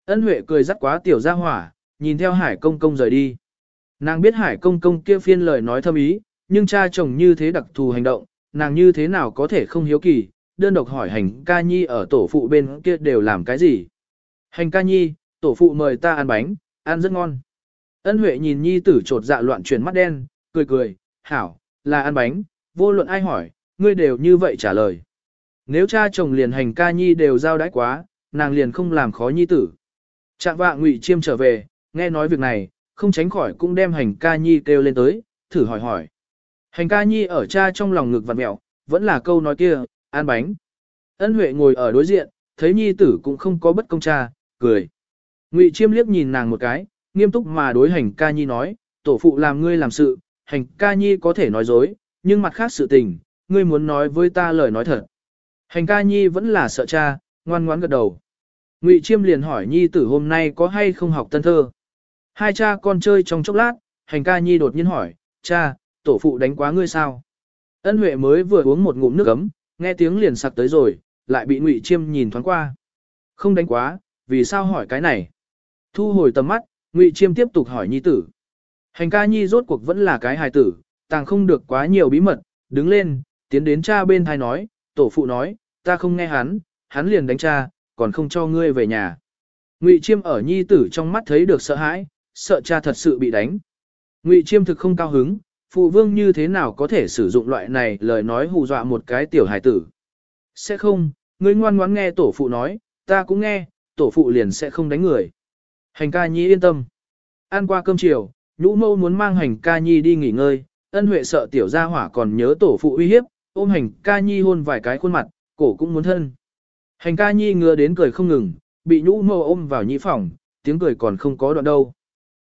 Speaker 1: Ân Huệ cười rắc quá tiểu gia hỏa, nhìn theo Hải công công rời đi. Nàng biết Hải công công kia phiên lời nói thâm ý, nhưng cha chồng như thế đặc thù hành động, nàng như thế nào có thể không hiếu kỳ, đơn độc hỏi hành ca nhi ở tổ phụ bên kia đều làm cái gì. Hành ca nhi, tổ phụ mời ta ăn bánh, ăn rất ngon. Ân Huệ nhìn nhi tử trột dạ loạn chuyển mắt đen, cười cười, hảo, là ăn bánh, vô luận ai hỏi, ngươi đều như vậy trả lời. Nếu cha chồng liền hành ca nhi đều giao đãi quá, nàng liền không làm khó nhi tử. Trạng vạ ngụy chiêm trở về, nghe nói việc này, không tránh khỏi cũng đem hành ca nhi kêu lên tới, thử hỏi hỏi. Hành ca nhi ở cha trong lòng ngực vặt mẹo, vẫn là câu nói kia, an bánh. Ân Huệ ngồi ở đối diện, thấy nhi tử cũng không có bất công cha, cười. Ngụy chiêm liếc nhìn nàng một cái, nghiêm túc mà đối hành ca nhi nói, tổ phụ làm ngươi làm sự, hành ca nhi có thể nói dối, nhưng mặt khác sự tình, ngươi muốn nói với ta lời nói thật. Hành ca nhi vẫn là sợ cha, ngoan ngoãn gật đầu. Ngụy chiêm liền hỏi nhi tử hôm nay có hay không học tân thơ. Hai cha con chơi trong chốc lát, hành ca nhi đột nhiên hỏi, cha, tổ phụ đánh quá ngươi sao? Ân Huệ mới vừa uống một ngụm nước ấm, nghe tiếng liền sặc tới rồi, lại bị Ngụy Chiêm nhìn thoáng qua. Không đánh quá, vì sao hỏi cái này? Thu hồi tầm mắt, Ngụy Chiêm tiếp tục hỏi nhi tử. Hành ca nhi rốt cuộc vẫn là cái hài tử, tàng không được quá nhiều bí mật, đứng lên, tiến đến cha bên thai nói, tổ phụ nói, ta không nghe hắn, hắn liền đánh cha, còn không cho ngươi về nhà. Ngụy Chiêm ở nhi tử trong mắt thấy được sợ hãi, sợ cha thật sự bị đánh. Ngụy Chiêm thực không cao hứng, phụ vương như thế nào có thể sử dụng loại này lời nói hù dọa một cái tiểu hài tử. Sẽ không, ngươi ngoan ngoãn nghe tổ phụ nói, ta cũng nghe, tổ phụ liền sẽ không đánh người. Hành ca nhi yên tâm. Ăn qua cơm chiều, nhũ mâu muốn mang hành ca nhi đi nghỉ ngơi, ân huệ sợ tiểu gia hỏa còn nhớ tổ phụ uy hiếp, ôm hành ca nhi hôn vài cái khuôn mặt, cổ cũng muốn thân. Hành ca nhi ngứa đến cười không ngừng, bị nhũ mâu ôm vào nhĩ phòng, tiếng cười còn không có đoạn đâu.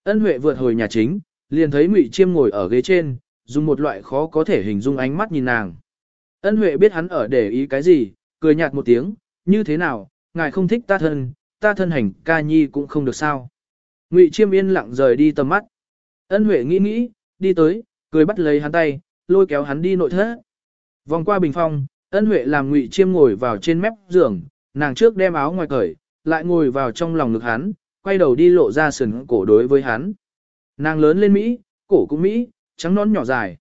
Speaker 1: Ân huệ vượt hồi nhà chính, liền thấy Ngụy Chiêm ngồi ở ghế trên, dùng một loại khó có thể hình dung ánh mắt nhìn nàng. Ân Huệ biết hắn ở để ý cái gì, cười nhạt một tiếng, như thế nào, ngài không thích ta thân, ta thân hành ca nhi cũng không được sao. Ngụy Chiêm yên lặng rời đi tầm mắt. Ân Huệ nghĩ nghĩ, đi tới, cười bắt lấy hắn tay, lôi kéo hắn đi nội thất. Vòng qua bình phong, Ân Huệ làm Ngụy Chiêm ngồi vào trên mép giường, nàng trước đem áo ngoài cởi, lại ngồi vào trong lòng ngực hắn, quay đầu đi lộ ra sườn cổ đối với hắn. Nàng lớn lên Mỹ, cổ cũng Mỹ, trắng nón nhỏ dài.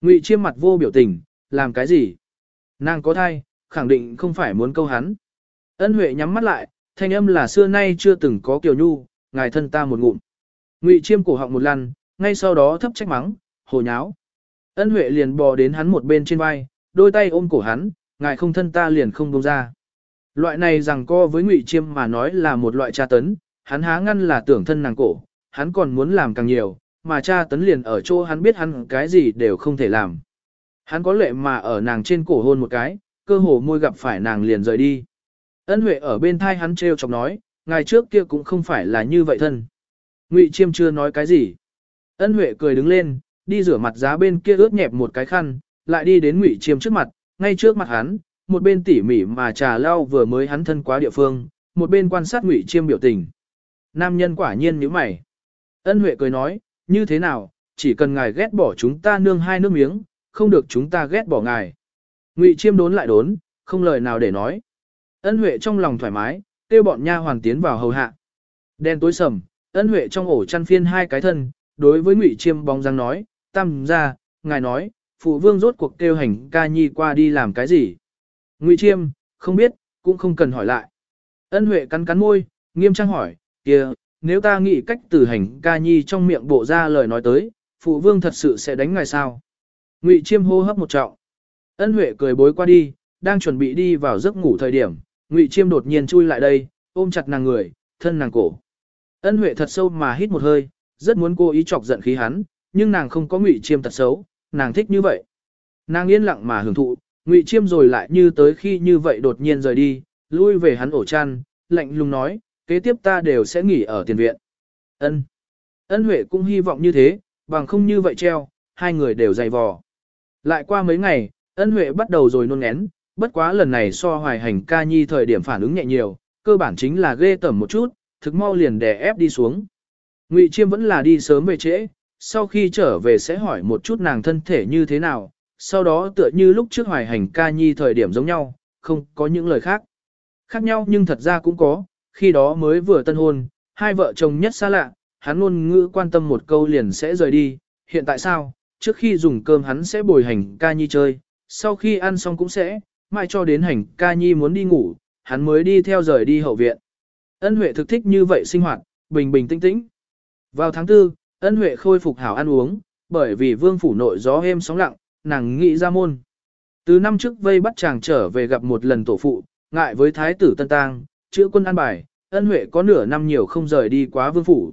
Speaker 1: Ngụy chiêm mặt vô biểu tình, làm cái gì? Nàng có thai, khẳng định không phải muốn câu hắn. Ân Huệ nhắm mắt lại, thanh âm là xưa nay chưa từng có kiều nhu, ngài thân ta một ngụm. Ngụy chiêm cổ họng một lần, ngay sau đó thấp trách mắng, hồ nháo. Ân Huệ liền bò đến hắn một bên trên vai, đôi tay ôm cổ hắn, ngài không thân ta liền không buông ra. Loại này rằng co với Ngụy Chiêm mà nói là một loại tra tấn, hắn há ngăn là tưởng thân nàng cổ, hắn còn muốn làm càng nhiều, mà cha tấn liền ở chỗ hắn biết hắn cái gì đều không thể làm. Hắn có lệ mà ở nàng trên cổ hôn một cái, cơ hồ môi gặp phải nàng liền rời đi. Ân Huệ ở bên thai hắn treo chọc nói, ngày trước kia cũng không phải là như vậy thân. Ngụy Chiêm chưa nói cái gì. Ân Huệ cười đứng lên, đi rửa mặt giá bên kia ướt nhẹp một cái khăn, lại đi đến Ngụy Chiêm trước mặt, ngay trước mặt hắn, một bên tỉ mỉ mà trà lau vừa mới hắn thân quá địa phương, một bên quan sát Ngụy Chiêm biểu tình. Nam nhân quả nhiên nhíu mày. Ân Huệ cười nói, như thế nào, chỉ cần ngài ghét bỏ chúng ta nương hai nước miếng, không được chúng ta ghét bỏ ngài. Ngụy Chiêm đốn lại đốn, không lời nào để nói. Ân Huệ trong lòng thoải mái, kêu bọn nha hoàn tiến vào hầu hạ. Đen tối sầm, Ân Huệ trong ổ chăn phiên hai cái thân, đối với Ngụy Chiêm bóng dáng nói, tam gia ngài nói, phụ vương rốt cuộc kêu hành ca nhi qua đi làm cái gì. Ngụy Chiêm, không biết, cũng không cần hỏi lại. Ân Huệ cắn cắn môi, nghiêm trang hỏi, kia, nếu ta nghĩ cách từ hành ca nhi trong miệng bộ ra lời nói tới, phụ vương thật sự sẽ đánh ngài sao. Ngụy chiêm hô hấp một trọng. Ân Huệ cười bối qua đi, đang chuẩn bị đi vào giấc ngủ thời điểm, Ngụy chiêm đột nhiên chui lại đây, ôm chặt nàng người, thân nàng cổ. Ân Huệ thật sâu mà hít một hơi, rất muốn cô ý chọc giận khí hắn, nhưng nàng không có Ngụy chiêm tật xấu, nàng thích như vậy. Nàng yên lặng mà hưởng thụ, Ngụy chiêm rồi lại như tới khi như vậy đột nhiên rời đi, lui về hắn ổ chăn, lạnh lùng nói, kế tiếp ta đều sẽ nghỉ ở tiền viện. Ân. Ân Huệ cũng hy vọng như thế, bằng không như vậy treo, hai người đều dày vò. Lại qua mấy ngày, Ân Huệ bắt đầu rồi nôn ngén, bất quá lần này so hoài hành ca nhi thời điểm phản ứng nhẹ nhiều, cơ bản chính là ghê tởm một chút, thực mau liền đè ép đi xuống. Ngụy Chiêm vẫn là đi sớm về trễ, sau khi trở về sẽ hỏi một chút nàng thân thể như thế nào, sau đó tựa như lúc trước hoài hành ca nhi thời điểm giống nhau, không có những lời khác. Khác nhau nhưng thật ra cũng có, khi đó mới vừa tân hôn, hai vợ chồng nhất xa lạ, hắn luôn ngữ quan tâm một câu liền sẽ rời đi, hiện tại sao, trước khi dùng cơm hắn sẽ bồi hành ca nhi chơi, sau khi ăn xong cũng sẽ, mai cho đến hành ca nhi muốn đi ngủ, hắn mới đi theo rời đi hậu viện. Ân Huệ thực thích như vậy sinh hoạt, bình bình tĩnh tĩnh. Vào tháng 4, Ân Huệ khôi phục hảo ăn uống, bởi vì vương phủ nội gió êm sóng lặng, nàng nghĩ ra môn. Từ năm trước vây bắt chàng trở về gặp một lần tổ phụ, ngại với thái tử Tân Tang, chữa quân an bài, Ân Huệ có nửa năm nhiều không rời đi quá vương phủ.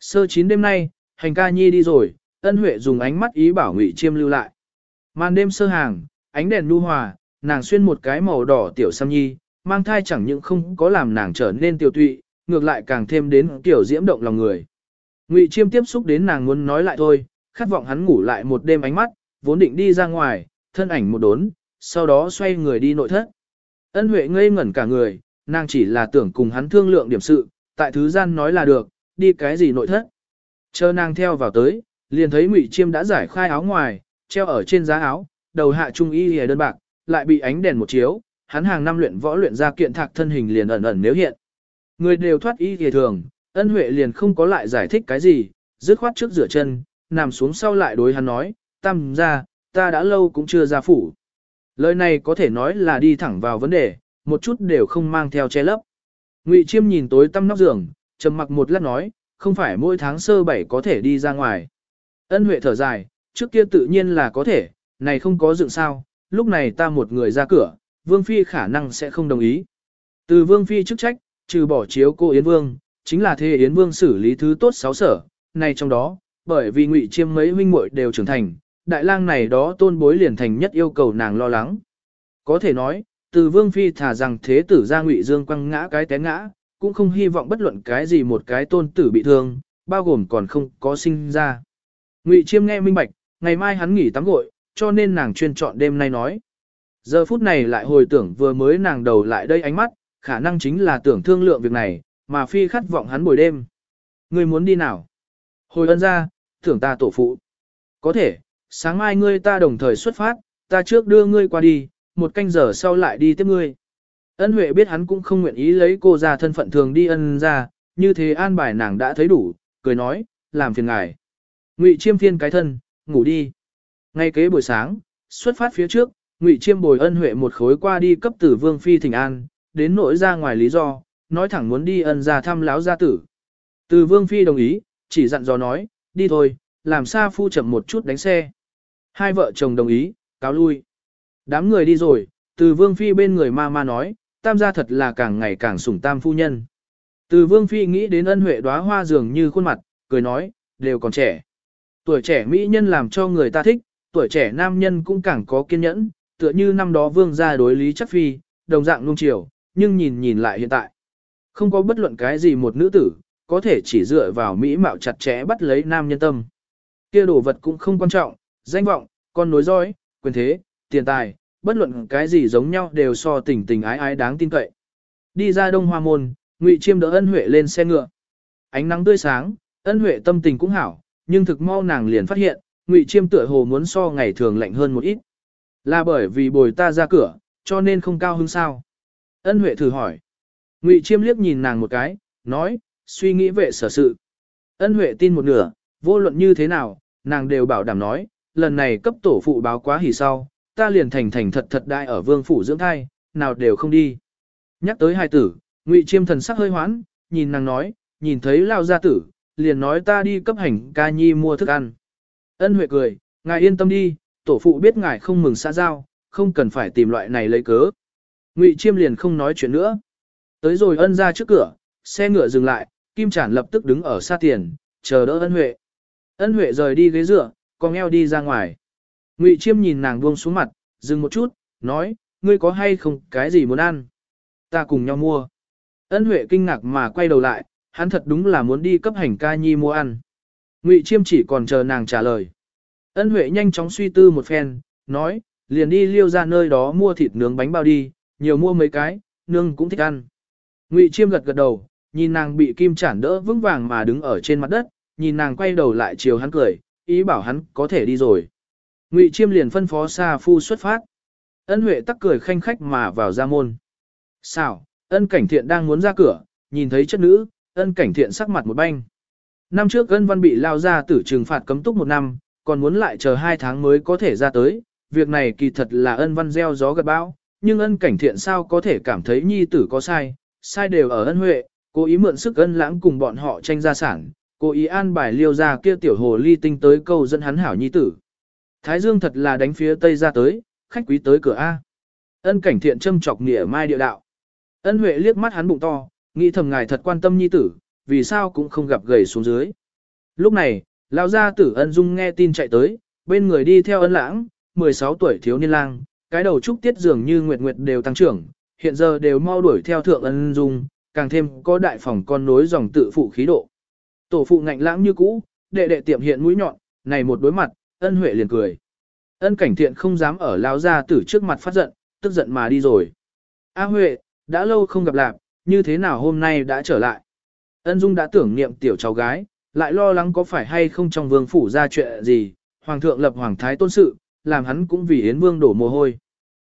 Speaker 1: Sơ chín đêm nay, hành ca nhi đi rồi, Ân Huệ dùng ánh mắt ý bảo Ngụy Chiêm lưu lại. Màn đêm sơ hàng, ánh đèn nu hòa, nàng xuyên một cái màu đỏ tiểu sam nhi, mang thai chẳng những không có làm nàng trở nên tiểu tụy, ngược lại càng thêm đến tiểu diễm động lòng người. Ngụy Chiêm tiếp xúc đến nàng muốn nói lại thôi, khát vọng hắn ngủ lại một đêm ánh mắt, vốn định đi ra ngoài, thân ảnh một đốn, sau đó xoay người đi nội thất. Ân Huệ ngây ngẩn cả người, nàng chỉ là tưởng cùng hắn thương lượng điểm sự, tại thứ gian nói là được, đi cái gì nội thất. Chờ nàng theo vào tới, liền thấy Ngụy Chiêm đã giải khai áo ngoài, treo ở trên giá áo, đầu hạ trung y hề đơn bạc, lại bị ánh đèn một chiếu, hắn hàng năm luyện võ luyện ra kiện thạc thân hình liền ẩn ẩn nếu hiện. Người đều thoát y hề thường, ân huệ liền không có lại giải thích cái gì, dứt khoát trước rửa chân, nằm xuống sau lại đối hắn nói, tam ra, ta đã lâu cũng chưa ra phủ. Lời này có thể nói là đi thẳng vào vấn đề, một chút đều không mang theo che lấp. Ngụy Chiêm nhìn tối tăm nóc giường, trầm mặc một lát nói, không phải mỗi tháng sơ bảy có thể đi ra ngoài. Ân Huệ thở dài, trước kia tự nhiên là có thể, này không có dựng sao, lúc này ta một người ra cửa, Vương Phi khả năng sẽ không đồng ý. Từ Vương Phi chức trách, trừ bỏ chiếu cô Yến Vương, chính là thế Yến Vương xử lý thứ tốt sáu sở, này trong đó, bởi vì ngụy chiêm mấy huynh muội đều trưởng thành, đại lang này đó tôn bối liền thành nhất yêu cầu nàng lo lắng. Có thể nói, từ Vương Phi thả rằng thế tử ra ngụy dương quăng ngã cái té ngã, cũng không hy vọng bất luận cái gì một cái tôn tử bị thương, bao gồm còn không có sinh ra. Ngụy Chiêm nghe minh bạch, ngày mai hắn nghỉ tắm gội, cho nên nàng chuyên chọn đêm nay nói. Giờ phút này lại hồi tưởng vừa mới nàng đầu lại đây ánh mắt, khả năng chính là tưởng thương lượng việc này, mà phi khát vọng hắn buổi đêm. Ngươi muốn đi nào? Hồi ân ra, thưởng ta tổ phụ. Có thể, sáng mai ngươi ta đồng thời xuất phát, ta trước đưa ngươi qua đi, một canh giờ sau lại đi tiếp ngươi. Ân Huệ biết hắn cũng không nguyện ý lấy cô ra thân phận thường đi ân ra, như thế an bài nàng đã thấy đủ, cười nói, làm phiền ngài. Ngụy chiêm phiên cái thân, ngủ đi. Ngay kế buổi sáng, xuất phát phía trước, Ngụy Chiêm bồi ân huệ một khối qua đi cấp tử vương phi thỉnh an, đến nỗi ra ngoài lý do, nói thẳng muốn đi ân ra thăm láo gia tử. Từ vương phi đồng ý, chỉ dặn dò nói, đi thôi, làm xa phu chậm một chút đánh xe. Hai vợ chồng đồng ý, cáo lui. Đám người đi rồi, từ vương phi bên người ma ma nói, tam gia thật là càng ngày càng sủng tam phu nhân. Từ vương phi nghĩ đến ân huệ đóa hoa dường như khuôn mặt, cười nói, đều còn trẻ. Tuổi trẻ mỹ nhân làm cho người ta thích, tuổi trẻ nam nhân cũng càng có kiên nhẫn, tựa như năm đó vương gia đối lý chắc phi, đồng dạng nung chiều, nhưng nhìn nhìn lại hiện tại. Không có bất luận cái gì một nữ tử, có thể chỉ dựa vào mỹ mạo chặt chẽ bắt lấy nam nhân tâm. kia đồ vật cũng không quan trọng, danh vọng, con nối dõi, quyền thế, tiền tài, bất luận cái gì giống nhau đều so tình tình ái ái đáng tin cậy. Đi ra đông hoa môn, ngụy chiêm đỡ ân huệ lên xe ngựa. Ánh nắng tươi sáng, ân huệ tâm tình cũng hảo, nhưng thực mau nàng liền phát hiện, ngụy chiêm tựa hồ muốn so ngày thường lạnh hơn một ít. Là bởi vì bồi ta ra cửa, cho nên không cao hứng sao. Ân Huệ thử hỏi. Ngụy Chiêm liếc nhìn nàng một cái, nói, suy nghĩ vệ sở sự. Ân Huệ tin một nửa, vô luận như thế nào, nàng đều bảo đảm nói, lần này cấp tổ phụ báo quá hỉ sau, ta liền thành thành thật thật đại ở vương phủ dưỡng thai, nào đều không đi. Nhắc tới hai tử, Ngụy Chiêm thần sắc hơi hoãn, nhìn nàng nói, nhìn thấy lao gia tử, liền nói ta đi cấp hành ca nhi mua thức ăn. Ân Huệ cười, ngài yên tâm đi, tổ phụ biết ngài không mừng xã giao, không cần phải tìm loại này lấy cớ. Ngụy Chiêm liền không nói chuyện nữa. Tới rồi ân ra trước cửa, xe ngựa dừng lại, Kim Trản lập tức đứng ở xa tiền, chờ đỡ ân Huệ. Ân Huệ rời đi ghế dựa, con eo đi ra ngoài. Ngụy Chiêm nhìn nàng buông xuống mặt, dừng một chút, nói, ngươi có hay không cái gì muốn ăn? Ta cùng nhau mua. Ân Huệ kinh ngạc mà quay đầu lại, hắn thật đúng là muốn đi cấp hành ca nhi mua ăn. Ngụy Chiêm chỉ còn chờ nàng trả lời. Ân Huệ nhanh chóng suy tư một phen, nói, liền đi liêu ra nơi đó mua thịt nướng bánh bao đi, nhiều mua mấy cái, nương cũng thích ăn. Ngụy Chiêm gật gật đầu, nhìn nàng bị kim chản đỡ vững vàng mà đứng ở trên mặt đất, nhìn nàng quay đầu lại chiều hắn cười, ý bảo hắn có thể đi rồi. Ngụy Chiêm liền phân phó Sa Phu xuất phát. Ân Huệ tắc cười khanh khách mà vào ra môn. Sao, ân cảnh thiện đang muốn ra cửa, nhìn thấy chất nữ, ân cảnh thiện sắc mặt một banh. Năm trước ân văn bị lao ra tử trừng phạt cấm túc một năm, còn muốn lại chờ hai tháng mới có thể ra tới. Việc này kỳ thật là ân văn gieo gió gật bão, nhưng ân cảnh thiện sao có thể cảm thấy nhi tử có sai, sai đều ở ân huệ, cố ý mượn sức ân lãng cùng bọn họ tranh gia sản, cố ý an bài liêu ra kia tiểu hồ ly tinh tới câu dẫn hắn hảo nhi tử. Thái Dương thật là đánh phía tây ra tới, khách quý tới cửa A. Ân cảnh thiện châm chọc nghĩa mai địa đạo. Ân huệ liếc mắt hắn bụng to, nghĩ thầm ngài thật quan tâm nhi tử, vì sao cũng không gặp gầy xuống dưới. Lúc này, lão gia tử ân dung nghe tin chạy tới, bên người đi theo ân lãng, 16 tuổi thiếu niên lang, cái đầu trúc tiết dường như nguyệt nguyệt đều tăng trưởng, hiện giờ đều mau đuổi theo thượng ân dung, càng thêm có đại phòng con nối dòng tự phụ khí độ. Tổ phụ ngạnh lãng như cũ, đệ đệ tiệm hiện mũi nhọn, này một đối mặt, ân huệ liền cười. Ân cảnh thiện không dám ở lao ra tử trước mặt phát giận, tức giận mà đi rồi. A huệ, đã lâu không gặp lạc, như thế nào hôm nay đã trở lại. Ân dung đã tưởng niệm tiểu cháu gái, lại lo lắng có phải hay không trong vương phủ ra chuyện gì, hoàng thượng lập hoàng thái tôn sự, làm hắn cũng vì yến vương đổ mồ hôi.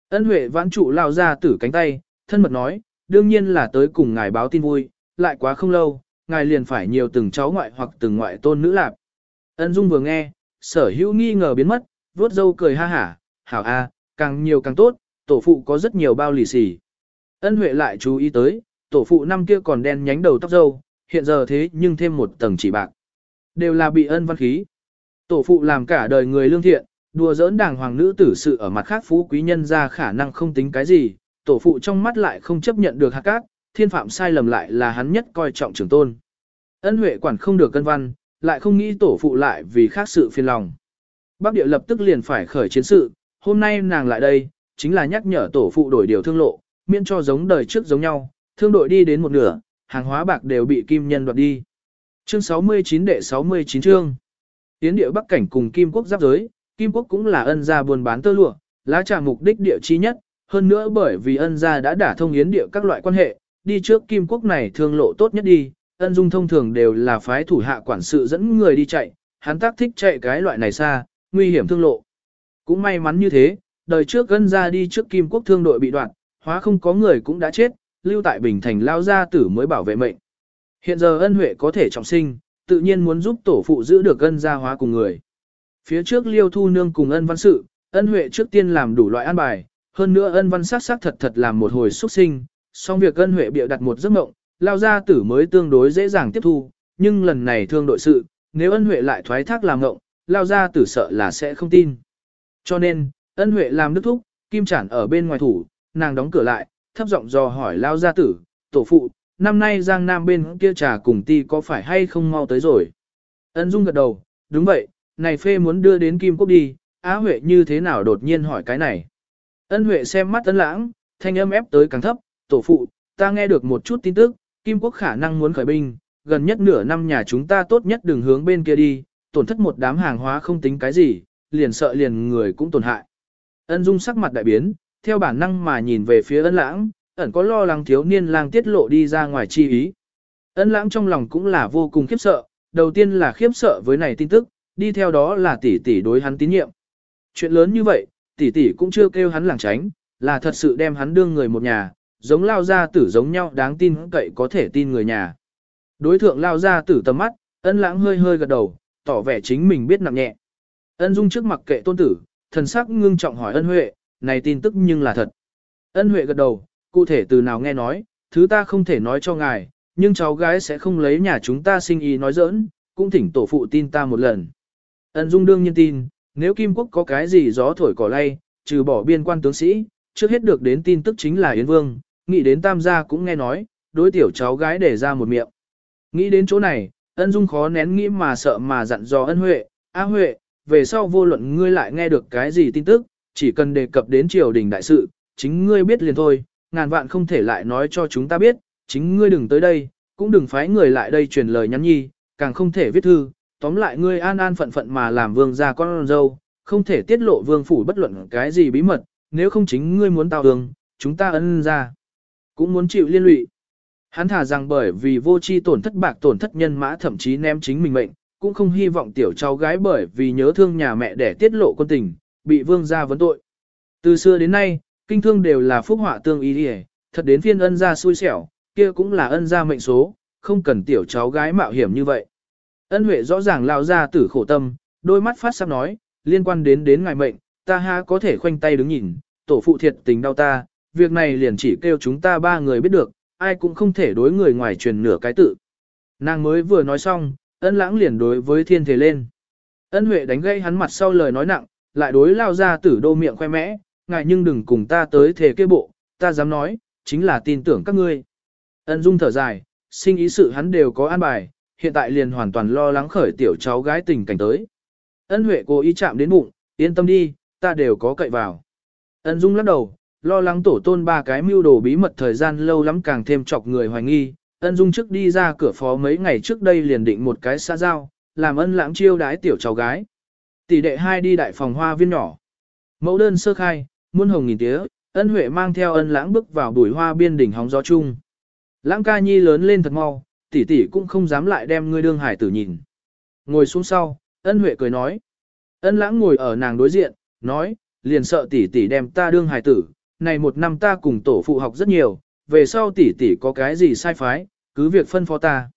Speaker 1: Ân huệ vãn trụ lao ra tử cánh tay, thân mật nói, đương nhiên là tới cùng ngài báo tin vui, lại quá không lâu, ngài liền phải nhiều từng cháu ngoại hoặc từng ngoại tôn nữ lạp. Ân Dung vừa nghe, sở hữu nghi ngờ biến mất, vuốt dâu cười ha hả, hảo a, càng nhiều càng tốt, tổ phụ có rất nhiều bao lì xì. Ân Huệ lại chú ý tới, tổ phụ năm kia còn đen nhánh đầu tóc dâu, hiện giờ thế nhưng thêm một tầng chỉ bạc. Đều là bị ân văn khí. Tổ phụ làm cả đời người lương thiện, đùa giỡn đàng hoàng nữ tử sự ở mặt khác phú quý nhân ra khả năng không tính cái gì, tổ phụ trong mắt lại không chấp nhận được hạt cát, thiên phạm sai lầm lại là hắn nhất coi trọng trưởng tôn. Ân Huệ quản không được cân văn, lại không nghĩ tổ phụ lại vì khác sự phiền lòng. Bắc địa lập tức liền phải khởi chiến sự, hôm nay nàng lại đây, chính là nhắc nhở tổ phụ đổi điều thương lộ, miễn cho giống đời trước giống nhau, thương đội đi đến một nửa, hàng hóa bạc đều bị kim nhân đoạt đi. Chương 69 đệ 69 chương. Tiến địa Bắc cảnh cùng Kim quốc giáp giới, Kim quốc cũng là ân gia buôn bán tơ lụa, lá trà mục đích địa chi nhất, hơn nữa bởi vì ân gia đã đả thông yến địa các loại quan hệ, đi trước Kim quốc này thương lộ tốt nhất đi, ân dung thông thường đều là phái thủ hạ quản sự dẫn người đi chạy, hắn tác thích chạy cái loại này xa, nguy hiểm thương lộ. Cũng may mắn như thế, đời trước ân gia đi trước Kim quốc thương đội bị đoạn, hóa không có người cũng đã chết, lưu tại Bình Thành lao gia tử mới bảo vệ mệnh. Hiện giờ ân huệ có thể trọng sinh, tự nhiên muốn giúp tổ phụ giữ được ân gia hóa cùng người. Phía trước liêu thu nương cùng ân văn sự, ân huệ trước tiên làm đủ loại an bài, hơn nữa ân văn sát sát thật thật làm một hồi xuất sinh, song việc ân huệ bịa đặt một giấc mộng, lao gia tử mới tương đối dễ dàng tiếp thu, nhưng lần này thương đội sự, nếu ân huệ lại thoái thác làm mộng, lao gia tử sợ là sẽ không tin. Cho nên, ân huệ làm đức thúc, kim chản ở bên ngoài thủ, nàng đóng cửa lại, thấp giọng dò hỏi lao gia tử, tổ phụ, năm nay giang nam bên kia trà cùng ti có phải hay không mau tới rồi. Ân dung gật đầu, đúng vậy, này phê muốn đưa đến kim quốc đi, á huệ như thế nào đột nhiên hỏi cái này. Ân huệ xem mắt ân lãng, thanh âm ép tới càng thấp, tổ phụ, ta nghe được một chút tin tức, kim quốc khả năng muốn khởi binh, gần nhất nửa năm nhà chúng ta tốt nhất đừng hướng bên kia đi, tổn thất một đám hàng hóa không tính cái gì, liền sợ liền người cũng tổn hại. Ân dung sắc mặt đại biến, theo bản năng mà nhìn về phía ân lãng, ẩn có lo lắng thiếu niên lang tiết lộ đi ra ngoài chi ý. Ân lãng trong lòng cũng là vô cùng khiếp sợ, đầu tiên là khiếp sợ với này tin tức, đi theo đó là tỷ tỷ đối hắn tín nhiệm. Chuyện lớn như vậy, tỷ tỷ cũng chưa kêu hắn lảng tránh, là thật sự đem hắn đương người một nhà, giống lao gia tử giống nhau đáng tin cậy có thể tin người nhà. Đối thượng lao gia tử tầm mắt, ân lãng hơi hơi gật đầu, tỏ vẻ chính mình biết nặng nhẹ. Ân dung trước mặt kệ tôn tử, thần sắc ngưng trọng hỏi ân huệ, này tin tức nhưng là thật. Ân huệ gật đầu, cụ thể từ nào nghe nói, thứ ta không thể nói cho ngài, nhưng cháu gái sẽ không lấy nhà chúng ta sinh ý nói giỡn, cũng thỉnh tổ phụ tin ta một lần. Ân dung đương nhiên tin, nếu Kim Quốc có cái gì gió thổi cỏ lay, trừ bỏ biên quan tướng sĩ, trước hết được đến tin tức chính là Yến Vương, nghĩ đến tam gia cũng nghe nói, đối tiểu cháu gái để ra một miệng. Nghĩ đến chỗ này, ân dung khó nén nghĩ mà sợ mà dặn dò ân huệ, a huệ, về sau vô luận ngươi lại nghe được cái gì tin tức, chỉ cần đề cập đến triều đình đại sự, chính ngươi biết liền thôi, ngàn vạn không thể lại nói cho chúng ta biết, chính ngươi đừng tới đây, cũng đừng phái người lại đây truyền lời nhắn nhi, càng không thể viết thư, tóm lại ngươi an an phận phận mà làm vương gia con dâu, không thể tiết lộ vương phủ bất luận cái gì bí mật, nếu không chính ngươi muốn tao đường, chúng ta ân ra. Cũng muốn chịu liên lụy. Hắn thả rằng bởi vì vô chi tổn thất bạc tổn thất nhân mã thậm chí ném chính mình mệnh, cũng không hy vọng tiểu cháu gái bởi vì nhớ thương nhà mẹ để tiết lộ quân tình, bị vương gia vấn tội. Từ xưa đến nay, kinh thương đều là phúc họa tương ý đi thật đến phiên ân gia xui xẻo, kia cũng là ân gia mệnh số, không cần tiểu cháu gái mạo hiểm như vậy. Ân Huệ rõ ràng lao ra tử khổ tâm, đôi mắt phát sắp nói, liên quan đến đến ngài mệnh, ta ha có thể khoanh tay đứng nhìn, tổ phụ thiệt tình đau ta, việc này liền chỉ kêu chúng ta ba người biết được, ai cũng không thể đối người ngoài truyền nửa cái tự. Nàng mới vừa nói xong, ân lãng liền đối với thiên thể lên. Ân Huệ đánh gây hắn mặt sau lời nói nặng, lại đối lao ra tử đô miệng khoe mẽ, ngài nhưng đừng cùng ta tới thể kê bộ, ta dám nói, chính là tin tưởng các ngươi. Ân Dung thở dài, sinh ý sự hắn đều có an bài, hiện tại liền hoàn toàn lo lắng khởi tiểu cháu gái tình cảnh tới. Ân Huệ cố ý chạm đến bụng, yên tâm đi, ta đều có cậy vào. Ân Dung lắc đầu, lo lắng tổ tôn ba cái mưu đồ bí mật thời gian lâu lắm càng thêm chọc người hoài nghi. Ân Dung trước đi ra cửa phó mấy ngày trước đây liền định một cái xa giao, làm ân lãng chiêu đái tiểu cháu gái. Tỷ đệ hai đi đại phòng hoa viên nhỏ. Mẫu đơn sơ khai, muôn hồng nghìn tía, ân huệ mang theo ân lãng bước vào bùi hoa biên đỉnh hóng gió chung. Lãng ca nhi lớn lên thật mau, tỷ tỷ cũng không dám lại đem ngươi đương hải tử nhìn. Ngồi xuống sau, ân huệ cười nói. Ân lãng ngồi ở nàng đối diện, nói, liền sợ tỷ tỷ đem ta đương hải tử, này một năm ta cùng tổ phụ học rất nhiều, về sau tỷ tỷ có cái gì sai phái, cứ việc phân phó ta.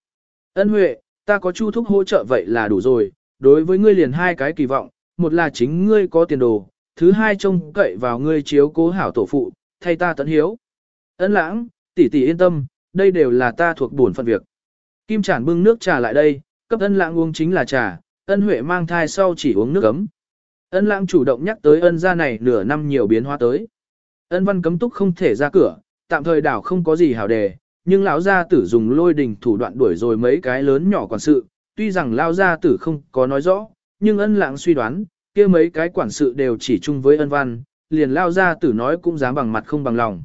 Speaker 1: Ân huệ, ta có chu thúc hỗ trợ vậy là đủ rồi, đối với ngươi liền hai cái kỳ vọng, một là chính ngươi có tiền đồ, thứ hai trông cậy vào ngươi chiếu cố hảo tổ phụ, thay ta tận hiếu. Ân lãng, tỷ tỷ yên tâm, đây đều là ta thuộc bổn phận việc. Kim Trản bưng nước trà lại đây, cấp ân lãng uống chính là trà, ân huệ mang thai sau chỉ uống nước ấm. Ân lãng chủ động nhắc tới ân gia này nửa năm nhiều biến hóa tới. Ân văn cấm túc không thể ra cửa, tạm thời đảo không có gì hảo đề, nhưng lão gia tử dùng lôi đình thủ đoạn đuổi rồi mấy cái lớn nhỏ quản sự, tuy rằng lão gia tử không có nói rõ, nhưng ân lãng suy đoán, kia mấy cái quản sự đều chỉ chung với ân văn, liền lão gia tử nói cũng dám bằng mặt không bằng lòng.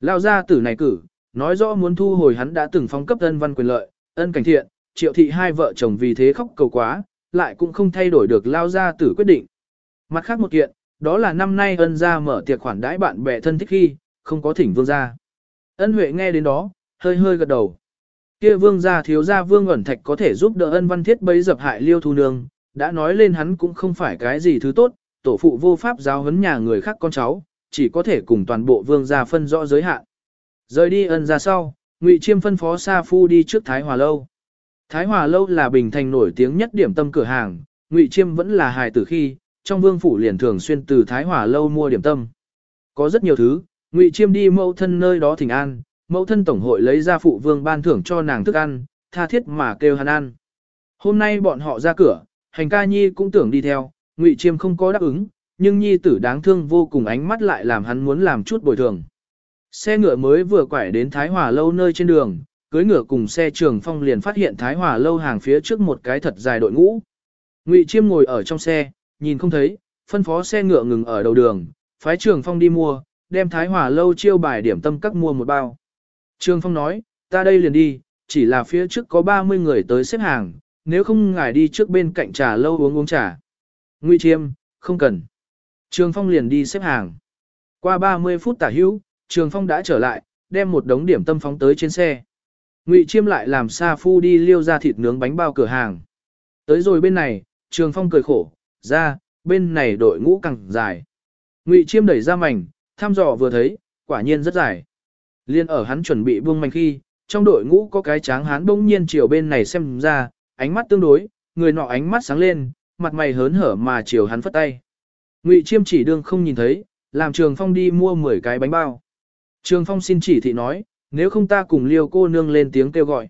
Speaker 1: Lão gia tử này cử, nói rõ muốn thu hồi hắn đã từng phong cấp ân văn quyền lợi, ân cảnh thiện, triệu thị hai vợ chồng vì thế khóc cầu quá, lại cũng không thay đổi được lao gia tử quyết định. Mặt khác một kiện, đó là năm nay ân gia mở tiệc khoản đãi bạn bè thân thích khi, không có thỉnh vương gia. Ân Huệ nghe đến đó, hơi hơi gật đầu. Kia vương gia thiếu gia vương ẩn thạch có thể giúp đỡ ân văn thiết bấy dập hại liêu thu nương, đã nói lên hắn cũng không phải cái gì thứ tốt, tổ phụ vô pháp giáo huấn nhà người khác con cháu, chỉ có thể cùng toàn bộ vương gia phân rõ giới hạn. Rời đi ân ra sau, Ngụy Chiêm phân phó Sa Phu đi trước Thái Hòa Lâu. Thái Hòa Lâu là bình thành nổi tiếng nhất điểm tâm cửa hàng, Ngụy Chiêm vẫn là hài tử khi, trong vương phủ liền thường xuyên từ Thái Hòa Lâu mua điểm tâm. Có rất nhiều thứ, Ngụy Chiêm đi mẫu thân nơi đó thỉnh an, mẫu thân tổng hội lấy ra phụ vương ban thưởng cho nàng thức ăn, tha thiết mà kêu hắn ăn. Hôm nay bọn họ ra cửa, hành ca nhi cũng tưởng đi theo, Ngụy Chiêm không có đáp ứng, nhưng nhi tử đáng thương vô cùng ánh mắt lại làm hắn muốn làm chút bồi thường. Xe ngựa mới vừa quải đến Thái Hòa lâu nơi trên đường, cưới ngựa cùng xe trường phong liền phát hiện Thái Hòa lâu hàng phía trước một cái thật dài đội ngũ. Ngụy Chiêm ngồi ở trong xe, nhìn không thấy, phân phó xe ngựa ngừng ở đầu đường, phái trường phong đi mua, đem Thái Hòa lâu chiêu bài điểm tâm các mua một bao. Trường phong nói, ta đây liền đi, chỉ là phía trước có 30 người tới xếp hàng, nếu không ngài đi trước bên cạnh trà lâu uống uống trà. Ngụy Chiêm, không cần. Trường phong liền đi xếp hàng. Qua 30 phút tả hữu, Trường Phong đã trở lại, đem một đống điểm tâm phóng tới trên xe. Ngụy Chiêm lại làm Sa Phu đi liêu ra thịt nướng bánh bao cửa hàng. Tới rồi bên này, Trường Phong cười khổ, ra, bên này đội ngũ càng dài. Ngụy Chiêm đẩy ra mảnh, thăm dò vừa thấy, quả nhiên rất dài. Liên ở hắn chuẩn bị buông mảnh khi, trong đội ngũ có cái tráng hán bỗng nhiên chiều bên này xem ra, ánh mắt tương đối, người nọ ánh mắt sáng lên, mặt mày hớn hở mà chiều hắn phất tay. Ngụy Chiêm chỉ đương không nhìn thấy, làm Trường Phong đi mua 10 cái bánh bao. Trường Phong xin chỉ thị nói, nếu không ta cùng liêu cô nương lên tiếng kêu gọi.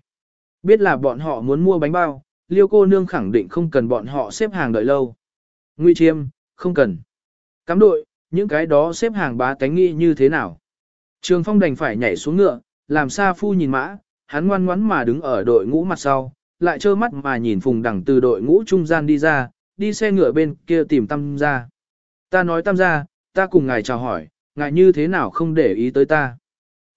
Speaker 1: Biết là bọn họ muốn mua bánh bao, liêu cô nương khẳng định không cần bọn họ xếp hàng đợi lâu. Nguy chiêm, không cần. Cám đội, những cái đó xếp hàng bá tánh nghi như thế nào. Trường Phong đành phải nhảy xuống ngựa, làm xa phu nhìn mã, hắn ngoan ngoắn mà đứng ở đội ngũ mặt sau, lại trơ mắt mà nhìn phùng đẳng từ đội ngũ trung gian đi ra, đi xe ngựa bên kia tìm tam gia. Ta nói tam gia, ta cùng ngài chào hỏi, ngài như thế nào không để ý tới ta.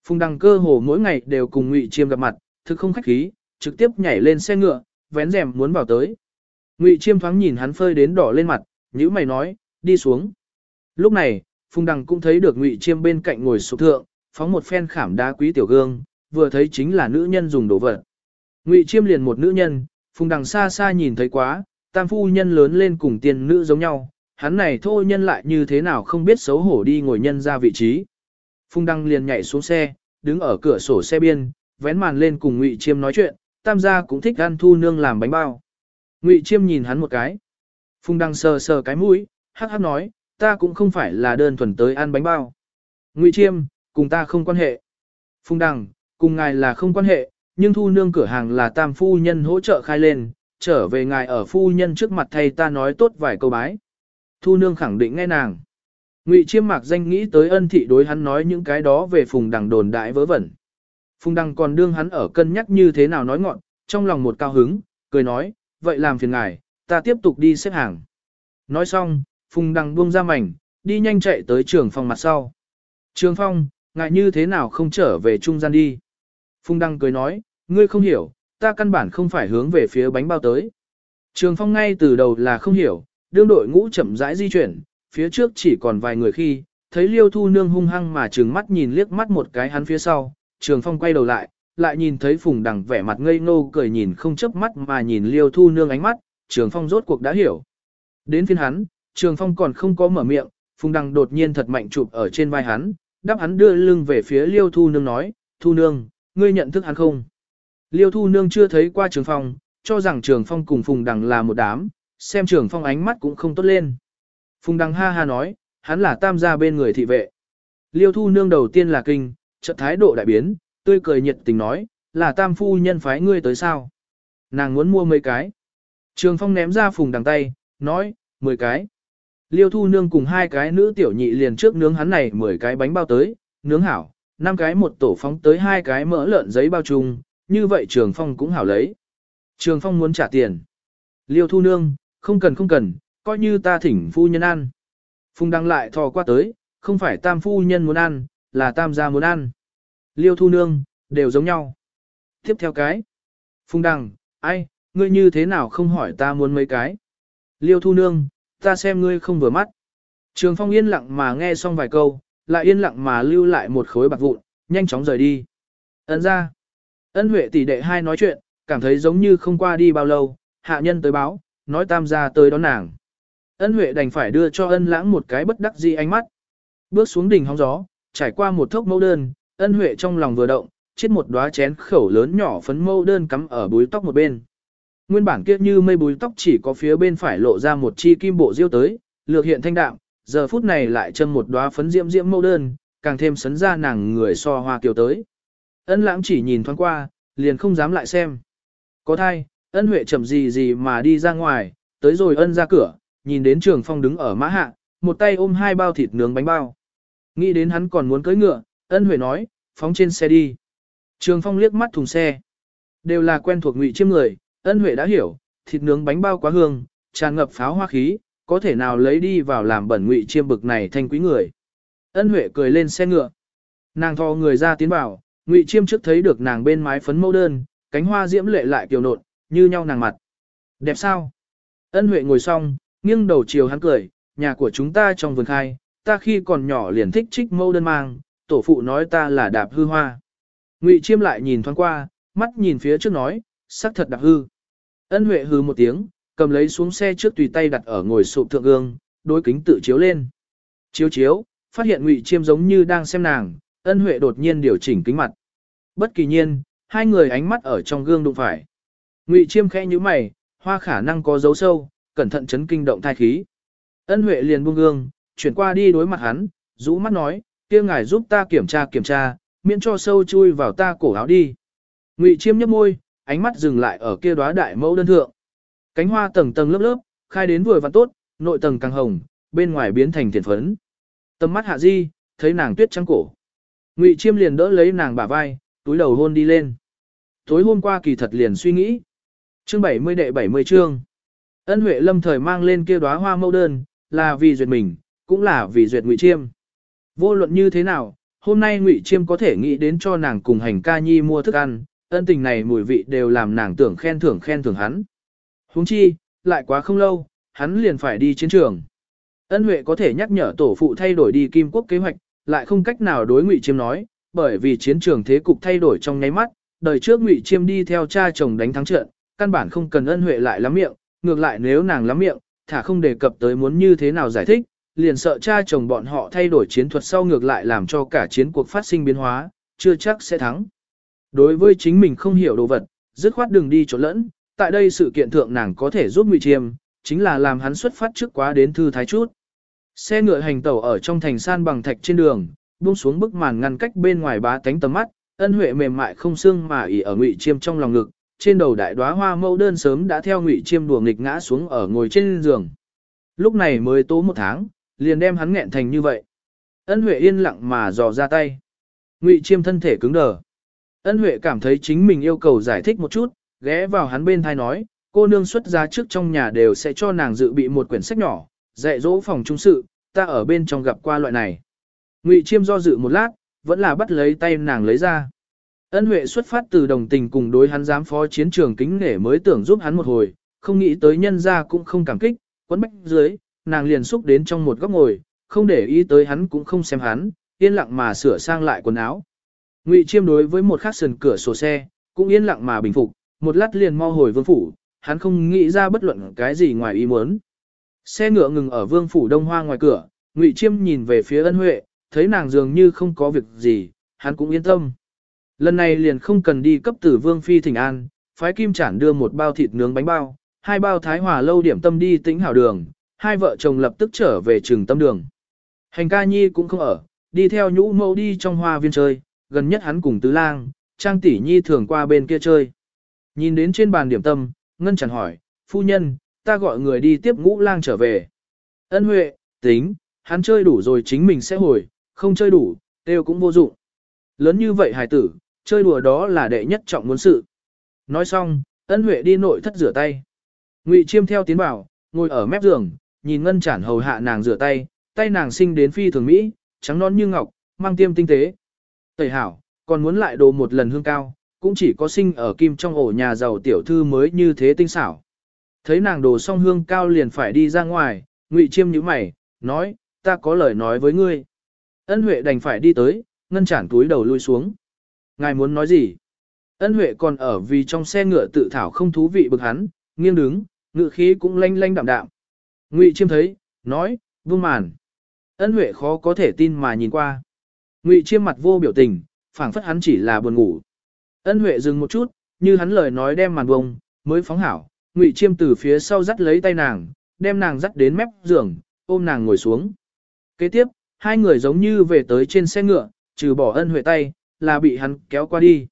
Speaker 1: Phùng đăng cơ hồ mỗi ngày đều cùng Ngụy Chiêm gặp mặt, thực không khách khí, trực tiếp nhảy lên xe ngựa, vén rèm muốn vào tới. Ngụy Chiêm thoáng nhìn hắn phơi đến đỏ lên mặt, nhíu mày nói, đi xuống. Lúc này, Phùng Đăng cũng thấy được Ngụy Chiêm bên cạnh ngồi sụp thượng, phóng một phen khảm đá quý tiểu gương, vừa thấy chính là nữ nhân dùng đồ vật. Ngụy Chiêm liền một nữ nhân, Phùng đằng xa xa nhìn thấy quá, tam phu nhân lớn lên cùng tiên nữ giống nhau, hắn này thô nhân lại như thế nào không biết xấu hổ đi ngồi nhân ra vị trí. Phung đăng liền nhảy xuống xe, đứng ở cửa sổ xe biên, vén màn lên cùng Ngụy Chiêm nói chuyện, tam gia cũng thích ăn thu nương làm bánh bao. Ngụy Chiêm nhìn hắn một cái. Phung đăng sờ sờ cái mũi, hắc hắc nói, ta cũng không phải là đơn thuần tới ăn bánh bao. Ngụy Chiêm, cùng ta không quan hệ. Phung đăng, cùng ngài là không quan hệ, nhưng thu nương cửa hàng là tam phu nhân hỗ trợ khai lên, trở về ngài ở phu nhân trước mặt thay ta nói tốt vài câu bái. Thu nương khẳng định nghe nàng. Ngụy Chiêm mạc danh nghĩ tới ân thị đối hắn nói những cái đó về phùng đằng đồn đại vớ vẩn. Phùng đằng còn đương hắn ở cân nhắc như thế nào nói ngọn, trong lòng một cao hứng, cười nói, vậy làm phiền ngài, ta tiếp tục đi xếp hàng. Nói xong, phùng đằng buông ra mảnh, đi nhanh chạy tới trường phòng mặt sau. Trường phong, ngài như thế nào không trở về trung gian đi. Phùng đằng cười nói, ngươi không hiểu, ta căn bản không phải hướng về phía bánh bao tới. Trường phong ngay từ đầu là không hiểu, đương đội ngũ chậm rãi di chuyển, phía trước chỉ còn vài người khi, thấy liêu thu nương hung hăng mà trừng mắt nhìn liếc mắt một cái hắn phía sau, trường phong quay đầu lại, lại nhìn thấy phùng đằng vẻ mặt ngây ngô cười nhìn không chớp mắt mà nhìn liêu thu nương ánh mắt, trường phong rốt cuộc đã hiểu. Đến phiên hắn, trường phong còn không có mở miệng, phùng đằng đột nhiên thật mạnh chụp ở trên vai hắn, đáp hắn đưa lưng về phía liêu thu nương nói, thu nương, ngươi nhận thức hắn không? Liêu thu nương chưa thấy qua trường phong, cho rằng trường phong cùng phùng đằng là một đám, xem trường phong ánh mắt cũng không tốt lên. Phùng đăng ha ha nói, hắn là tam gia bên người thị vệ. Liêu thu nương đầu tiên là kinh, trận thái độ đại biến, tươi cười nhiệt tình nói, là tam phu nhân phái ngươi tới sao. Nàng muốn mua mấy cái. Trường phong ném ra phùng đằng tay, nói, 10 cái. Liêu thu nương cùng hai cái nữ tiểu nhị liền trước nướng hắn này 10 cái bánh bao tới, nướng hảo, năm cái một tổ phóng tới hai cái mỡ lợn giấy bao chung, như vậy trường phong cũng hảo lấy. Trường phong muốn trả tiền. Liêu thu nương, không cần không cần, coi như ta thỉnh phu nhân ăn. Phùng đăng lại thò qua tới, không phải tam phu nhân muốn ăn, là tam gia muốn ăn. Liêu thu nương, đều giống nhau. Tiếp theo cái. Phùng đăng, ai, ngươi như thế nào không hỏi ta muốn mấy cái. Liêu thu nương, ta xem ngươi không vừa mắt. Trường phong yên lặng mà nghe xong vài câu, lại yên lặng mà lưu lại một khối bạc vụn, nhanh chóng rời đi. Ấn ra. Ân huệ tỷ đệ hai nói chuyện, cảm thấy giống như không qua đi bao lâu, hạ nhân tới báo, nói tam gia tới đón nàng. Ân Huệ đành phải đưa cho ân lãng một cái bất đắc dĩ ánh mắt. Bước xuống đỉnh hóng gió, trải qua một thốc mẫu đơn, ân Huệ trong lòng vừa động, chết một đóa chén khẩu lớn nhỏ phấn mẫu đơn cắm ở búi tóc một bên. Nguyên bản kia như mây búi tóc chỉ có phía bên phải lộ ra một chi kim bộ diêu tới, lược hiện thanh đạm, giờ phút này lại châm một đóa phấn diễm diễm mẫu đơn, càng thêm sấn ra nàng người so hoa kiều tới. Ân lãng chỉ nhìn thoáng qua, liền không dám lại xem. Có thai, ân huệ chậm gì gì mà đi ra ngoài, tới rồi ân ra cửa, nhìn đến Trường Phong đứng ở mã hạ, một tay ôm hai bao thịt nướng bánh bao. Nghĩ đến hắn còn muốn cưỡi ngựa, ân huệ nói, phóng trên xe đi. Trường Phong liếc mắt thùng xe. Đều là quen thuộc ngụy chiêm người, ân huệ đã hiểu, thịt nướng bánh bao quá hương, tràn ngập pháo hoa khí, có thể nào lấy đi vào làm bẩn ngụy chiêm bực này thanh quý người. Ân huệ cười lên xe ngựa. Nàng thò người ra tiến vào, ngụy chiêm trước thấy được nàng bên mái phấn mẫu đơn, cánh hoa diễm lệ lại kiều nộn, như nhau nàng mặt. Đẹp sao? Ân huệ ngồi xong, nghiêng đầu chiều hắn cười, nhà của chúng ta trong vườn khai, ta khi còn nhỏ liền thích trích mâu đơn mang, tổ phụ nói ta là đạp hư hoa. Ngụy chiêm lại nhìn thoáng qua, mắt nhìn phía trước nói, sắc thật đạp hư. Ân huệ hư một tiếng, cầm lấy xuống xe trước tùy tay đặt ở ngồi sụp thượng gương, đối kính tự chiếu lên. Chiếu chiếu, phát hiện Ngụy chiêm giống như đang xem nàng, ân huệ đột nhiên điều chỉnh kính mặt. Bất kỳ nhiên, hai người ánh mắt ở trong gương đụng phải. Ngụy chiêm khẽ như mày, hoa khả năng có dấu sâu, cẩn thận chấn kinh động thai khí. Ân Huệ liền buông gương, chuyển qua đi đối mặt hắn, rũ mắt nói, kia ngài giúp ta kiểm tra kiểm tra, miễn cho sâu chui vào ta cổ áo đi. Ngụy Chiêm nhấp môi, ánh mắt dừng lại ở kia đóa đại mẫu đơn thượng. Cánh hoa tầng tầng lớp lớp, khai đến vừa vặn tốt, nội tầng càng hồng, bên ngoài biến thành thiền phấn. Tầm mắt hạ di, thấy nàng tuyết trắng cổ. Ngụy Chiêm liền đỡ lấy nàng bả vai, túi đầu hôn đi lên. Tối hôm qua kỳ thật liền suy nghĩ. Chương 70 đệ 70 chương. Ân Huệ lâm thời mang lên kia đóa hoa mẫu đơn, là vì duyệt mình, cũng là vì duyệt Ngụy Chiêm. Vô luận như thế nào, hôm nay Ngụy Chiêm có thể nghĩ đến cho nàng cùng hành ca nhi mua thức ăn, ân tình này mùi vị đều làm nàng tưởng khen thưởng khen thưởng hắn. Huống chi, lại quá không lâu, hắn liền phải đi chiến trường. Ân Huệ có thể nhắc nhở tổ phụ thay đổi đi Kim Quốc kế hoạch, lại không cách nào đối Ngụy Chiêm nói, bởi vì chiến trường thế cục thay đổi trong nháy mắt, đời trước Ngụy Chiêm đi theo cha chồng đánh thắng trận, căn bản không cần ân huệ lại lắm miệng, ngược lại nếu nàng lắm miệng, thả không đề cập tới muốn như thế nào giải thích, liền sợ cha chồng bọn họ thay đổi chiến thuật sau ngược lại làm cho cả chiến cuộc phát sinh biến hóa, chưa chắc sẽ thắng. Đối với chính mình không hiểu đồ vật, dứt khoát đừng đi chỗ lẫn, tại đây sự kiện thượng nàng có thể giúp Ngụy Chiêm, chính là làm hắn xuất phát trước quá đến thư thái chút. Xe ngựa hành tẩu ở trong thành san bằng thạch trên đường, buông xuống bức màn ngăn cách bên ngoài bá tánh tầm mắt, ân huệ mềm mại không xương mà ỉ ở Ngụy Chiêm trong lòng ngực, trên đầu đại đóa hoa mẫu đơn sớm đã theo Ngụy Chiêm đùa nghịch ngã xuống ở ngồi trên giường. Lúc này mới tố một tháng, liền đem hắn nghẹn thành như vậy. Ân Huệ yên lặng mà dò ra tay. Ngụy Chiêm thân thể cứng đờ. Ân Huệ cảm thấy chính mình yêu cầu giải thích một chút, ghé vào hắn bên thai nói, cô nương xuất ra trước trong nhà đều sẽ cho nàng dự bị một quyển sách nhỏ, dạy dỗ phòng trung sự, ta ở bên trong gặp qua loại này. Ngụy Chiêm do dự một lát, vẫn là bắt lấy tay nàng lấy ra. Ân Huệ xuất phát từ đồng tình cùng đối hắn giám phó chiến trường kính nể mới tưởng giúp hắn một hồi, không nghĩ tới nhân ra cũng không cảm kích, quấn bách dưới, nàng liền xúc đến trong một góc ngồi, không để ý tới hắn cũng không xem hắn, yên lặng mà sửa sang lại quần áo. Ngụy Chiêm đối với một khắc sườn cửa sổ xe, cũng yên lặng mà bình phục, một lát liền mau hồi vương phủ, hắn không nghĩ ra bất luận cái gì ngoài ý muốn. Xe ngựa ngừng ở vương phủ đông hoa ngoài cửa, Ngụy Chiêm nhìn về phía ân huệ, thấy nàng dường như không có việc gì, hắn cũng yên tâm. Lần này liền không cần đi cấp tử vương phi thỉnh an, phái kim chản đưa một bao thịt nướng bánh bao, hai bao thái hòa lâu điểm tâm đi tĩnh hảo đường, hai vợ chồng lập tức trở về trường tâm đường. Hành ca nhi cũng không ở, đi theo nhũ mẫu đi trong hoa viên chơi, gần nhất hắn cùng tứ lang, trang tỷ nhi thường qua bên kia chơi. Nhìn đến trên bàn điểm tâm, ngân chẳng hỏi, phu nhân, ta gọi người đi tiếp ngũ lang trở về. Ân huệ, tính, hắn chơi đủ rồi chính mình sẽ hồi, không chơi đủ, đều cũng vô dụng. Lớn như vậy hài tử, chơi đùa đó là đệ nhất trọng muốn sự. Nói xong, ân huệ đi nội thất rửa tay. Ngụy chiêm theo tiến bảo, ngồi ở mép giường, nhìn ngân chản hầu hạ nàng rửa tay, tay nàng sinh đến phi thường mỹ, trắng non như ngọc, mang tiêm tinh tế. Tẩy hảo, còn muốn lại đồ một lần hương cao, cũng chỉ có sinh ở kim trong ổ nhà giàu tiểu thư mới như thế tinh xảo. Thấy nàng đồ xong hương cao liền phải đi ra ngoài, ngụy chiêm nhíu mày, nói, ta có lời nói với ngươi. Ân Huệ đành phải đi tới, ngân chản túi đầu lui xuống. Ngài muốn nói gì? Ân Huệ còn ở vì trong xe ngựa tự thảo không thú vị bực hắn, nghiêng đứng, ngựa khí cũng lanh lanh đạm đạm. Ngụy Chiêm thấy, nói, vương màn. Ân Huệ khó có thể tin mà nhìn qua. Ngụy Chiêm mặt vô biểu tình, phảng phất hắn chỉ là buồn ngủ. Ân Huệ dừng một chút, như hắn lời nói đem màn bông, mới phóng hảo. Ngụy Chiêm từ phía sau dắt lấy tay nàng, đem nàng dắt đến mép giường, ôm nàng ngồi xuống. Kế tiếp, hai người giống như về tới trên xe ngựa, trừ bỏ ân huệ tay, là bị hắn kéo qua đi.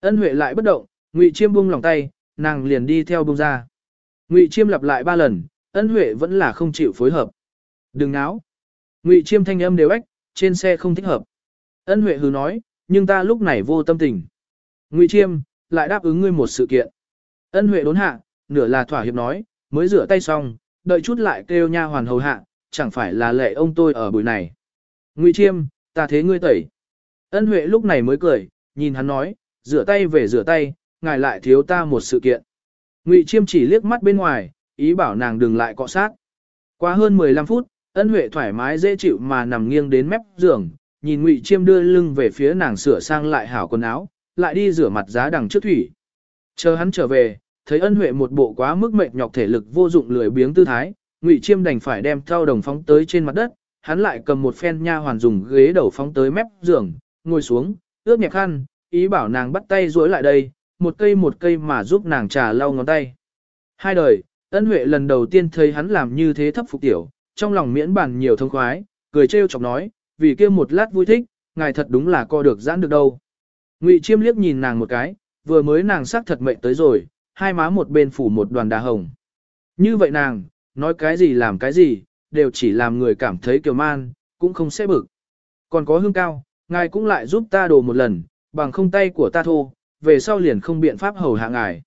Speaker 1: Ân huệ lại bất động, ngụy chiêm buông lòng tay, nàng liền đi theo buông ra. Ngụy chiêm lặp lại ba lần, ân huệ vẫn là không chịu phối hợp. Đừng náo. Ngụy chiêm thanh âm đều ếch, trên xe không thích hợp. Ân huệ hừ nói, nhưng ta lúc này vô tâm tình. Ngụy chiêm, lại đáp ứng ngươi một sự kiện. Ân huệ đốn hạ, nửa là thỏa hiệp nói, mới rửa tay xong, đợi chút lại kêu nha hoàn hầu hạ, chẳng phải là lệ ông tôi ở buổi này. Ngụy chiêm, ta thế ngươi tẩy. Ân Huệ lúc này mới cười, nhìn hắn nói, rửa tay về rửa tay, ngài lại thiếu ta một sự kiện. Ngụy Chiêm chỉ liếc mắt bên ngoài, ý bảo nàng đừng lại cọ sát. Qua hơn 15 phút, Ân Huệ thoải mái dễ chịu mà nằm nghiêng đến mép giường, nhìn Ngụy Chiêm đưa lưng về phía nàng sửa sang lại hảo quần áo, lại đi rửa mặt giá đằng trước thủy. Chờ hắn trở về, thấy Ân Huệ một bộ quá mức mệt nhọc thể lực vô dụng lười biếng tư thái, Ngụy Chiêm đành phải đem thao đồng phóng tới trên mặt đất, hắn lại cầm một phen nha hoàn dùng ghế đầu phóng tới mép giường, ngồi xuống, ướt nhẹ khăn, ý bảo nàng bắt tay duỗi lại đây, một cây một cây mà giúp nàng trà lau ngón tay. Hai đời, ân huệ lần đầu tiên thấy hắn làm như thế thấp phục tiểu, trong lòng miễn bàn nhiều thông khoái, cười trêu chọc nói, vì kia một lát vui thích, ngài thật đúng là co được giãn được đâu. Ngụy chiêm liếc nhìn nàng một cái, vừa mới nàng sắc thật mệnh tới rồi, hai má một bên phủ một đoàn đà hồng. Như vậy nàng, nói cái gì làm cái gì, đều chỉ làm người cảm thấy kiều man, cũng không sẽ bực. Còn có hương cao, ngài cũng lại giúp ta đồ một lần, bằng không tay của ta thô, về sau liền không biện pháp hầu hạ ngài.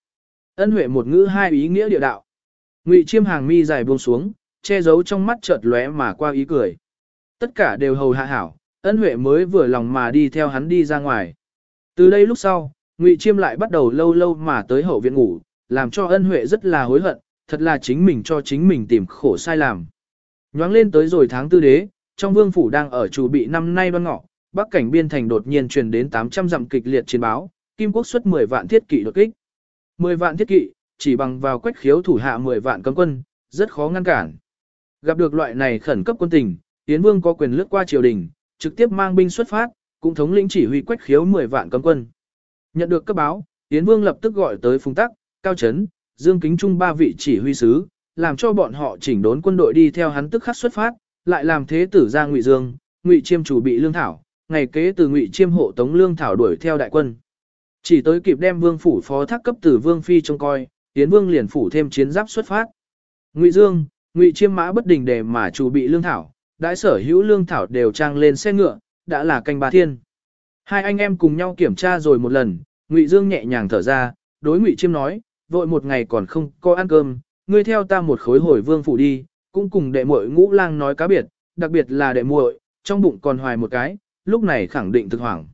Speaker 1: Ân huệ một ngữ hai ý nghĩa địa đạo. Ngụy chiêm hàng mi dài buông xuống, che giấu trong mắt chợt lóe mà qua ý cười. Tất cả đều hầu hạ hảo, ân huệ mới vừa lòng mà đi theo hắn đi ra ngoài. Từ đây lúc sau, Ngụy chiêm lại bắt đầu lâu lâu mà tới hậu viện ngủ, làm cho ân huệ rất là hối hận, thật là chính mình cho chính mình tìm khổ sai làm. Nhoáng lên tới rồi tháng tư đế, trong vương phủ đang ở chủ bị năm nay đoan ngọ, bắc cảnh biên thành đột nhiên truyền đến 800 dặm kịch liệt chiến báo, Kim quốc xuất 10 vạn thiết kỵ đột kích. 10 vạn thiết kỵ, chỉ bằng vào quách khiếu thủ hạ 10 vạn cấm quân, rất khó ngăn cản. Gặp được loại này khẩn cấp quân tình, tiến Vương có quyền lướt qua triều đình, trực tiếp mang binh xuất phát, cũng thống lĩnh chỉ huy quách khiếu 10 vạn cấm quân. Nhận được cấp báo, tiến Vương lập tức gọi tới Phùng Tắc, Cao Trấn, Dương Kính Trung ba vị chỉ huy sứ, làm cho bọn họ chỉnh đốn quân đội đi theo hắn tức khắc xuất phát, lại làm thế tử ra Ngụy Dương, Ngụy Chiêm chủ bị lương thảo, ngày kế từ Ngụy Chiêm hộ tống lương thảo đuổi theo đại quân. Chỉ tới kịp đem Vương phủ phó thác cấp tử Vương phi trông coi, tiến Vương liền phủ thêm chiến giáp xuất phát. Ngụy Dương, Ngụy Chiêm mã bất đình để mà chủ bị lương thảo, đại sở hữu lương thảo đều trang lên xe ngựa, đã là canh ba thiên. Hai anh em cùng nhau kiểm tra rồi một lần, Ngụy Dương nhẹ nhàng thở ra, đối Ngụy Chiêm nói, vội một ngày còn không có ăn cơm, ngươi theo ta một khối hồi vương phủ đi, cũng cùng đệ muội ngũ lang nói cá biệt, đặc biệt là đệ muội, trong bụng còn hoài một cái, lúc này khẳng định thực hoảng.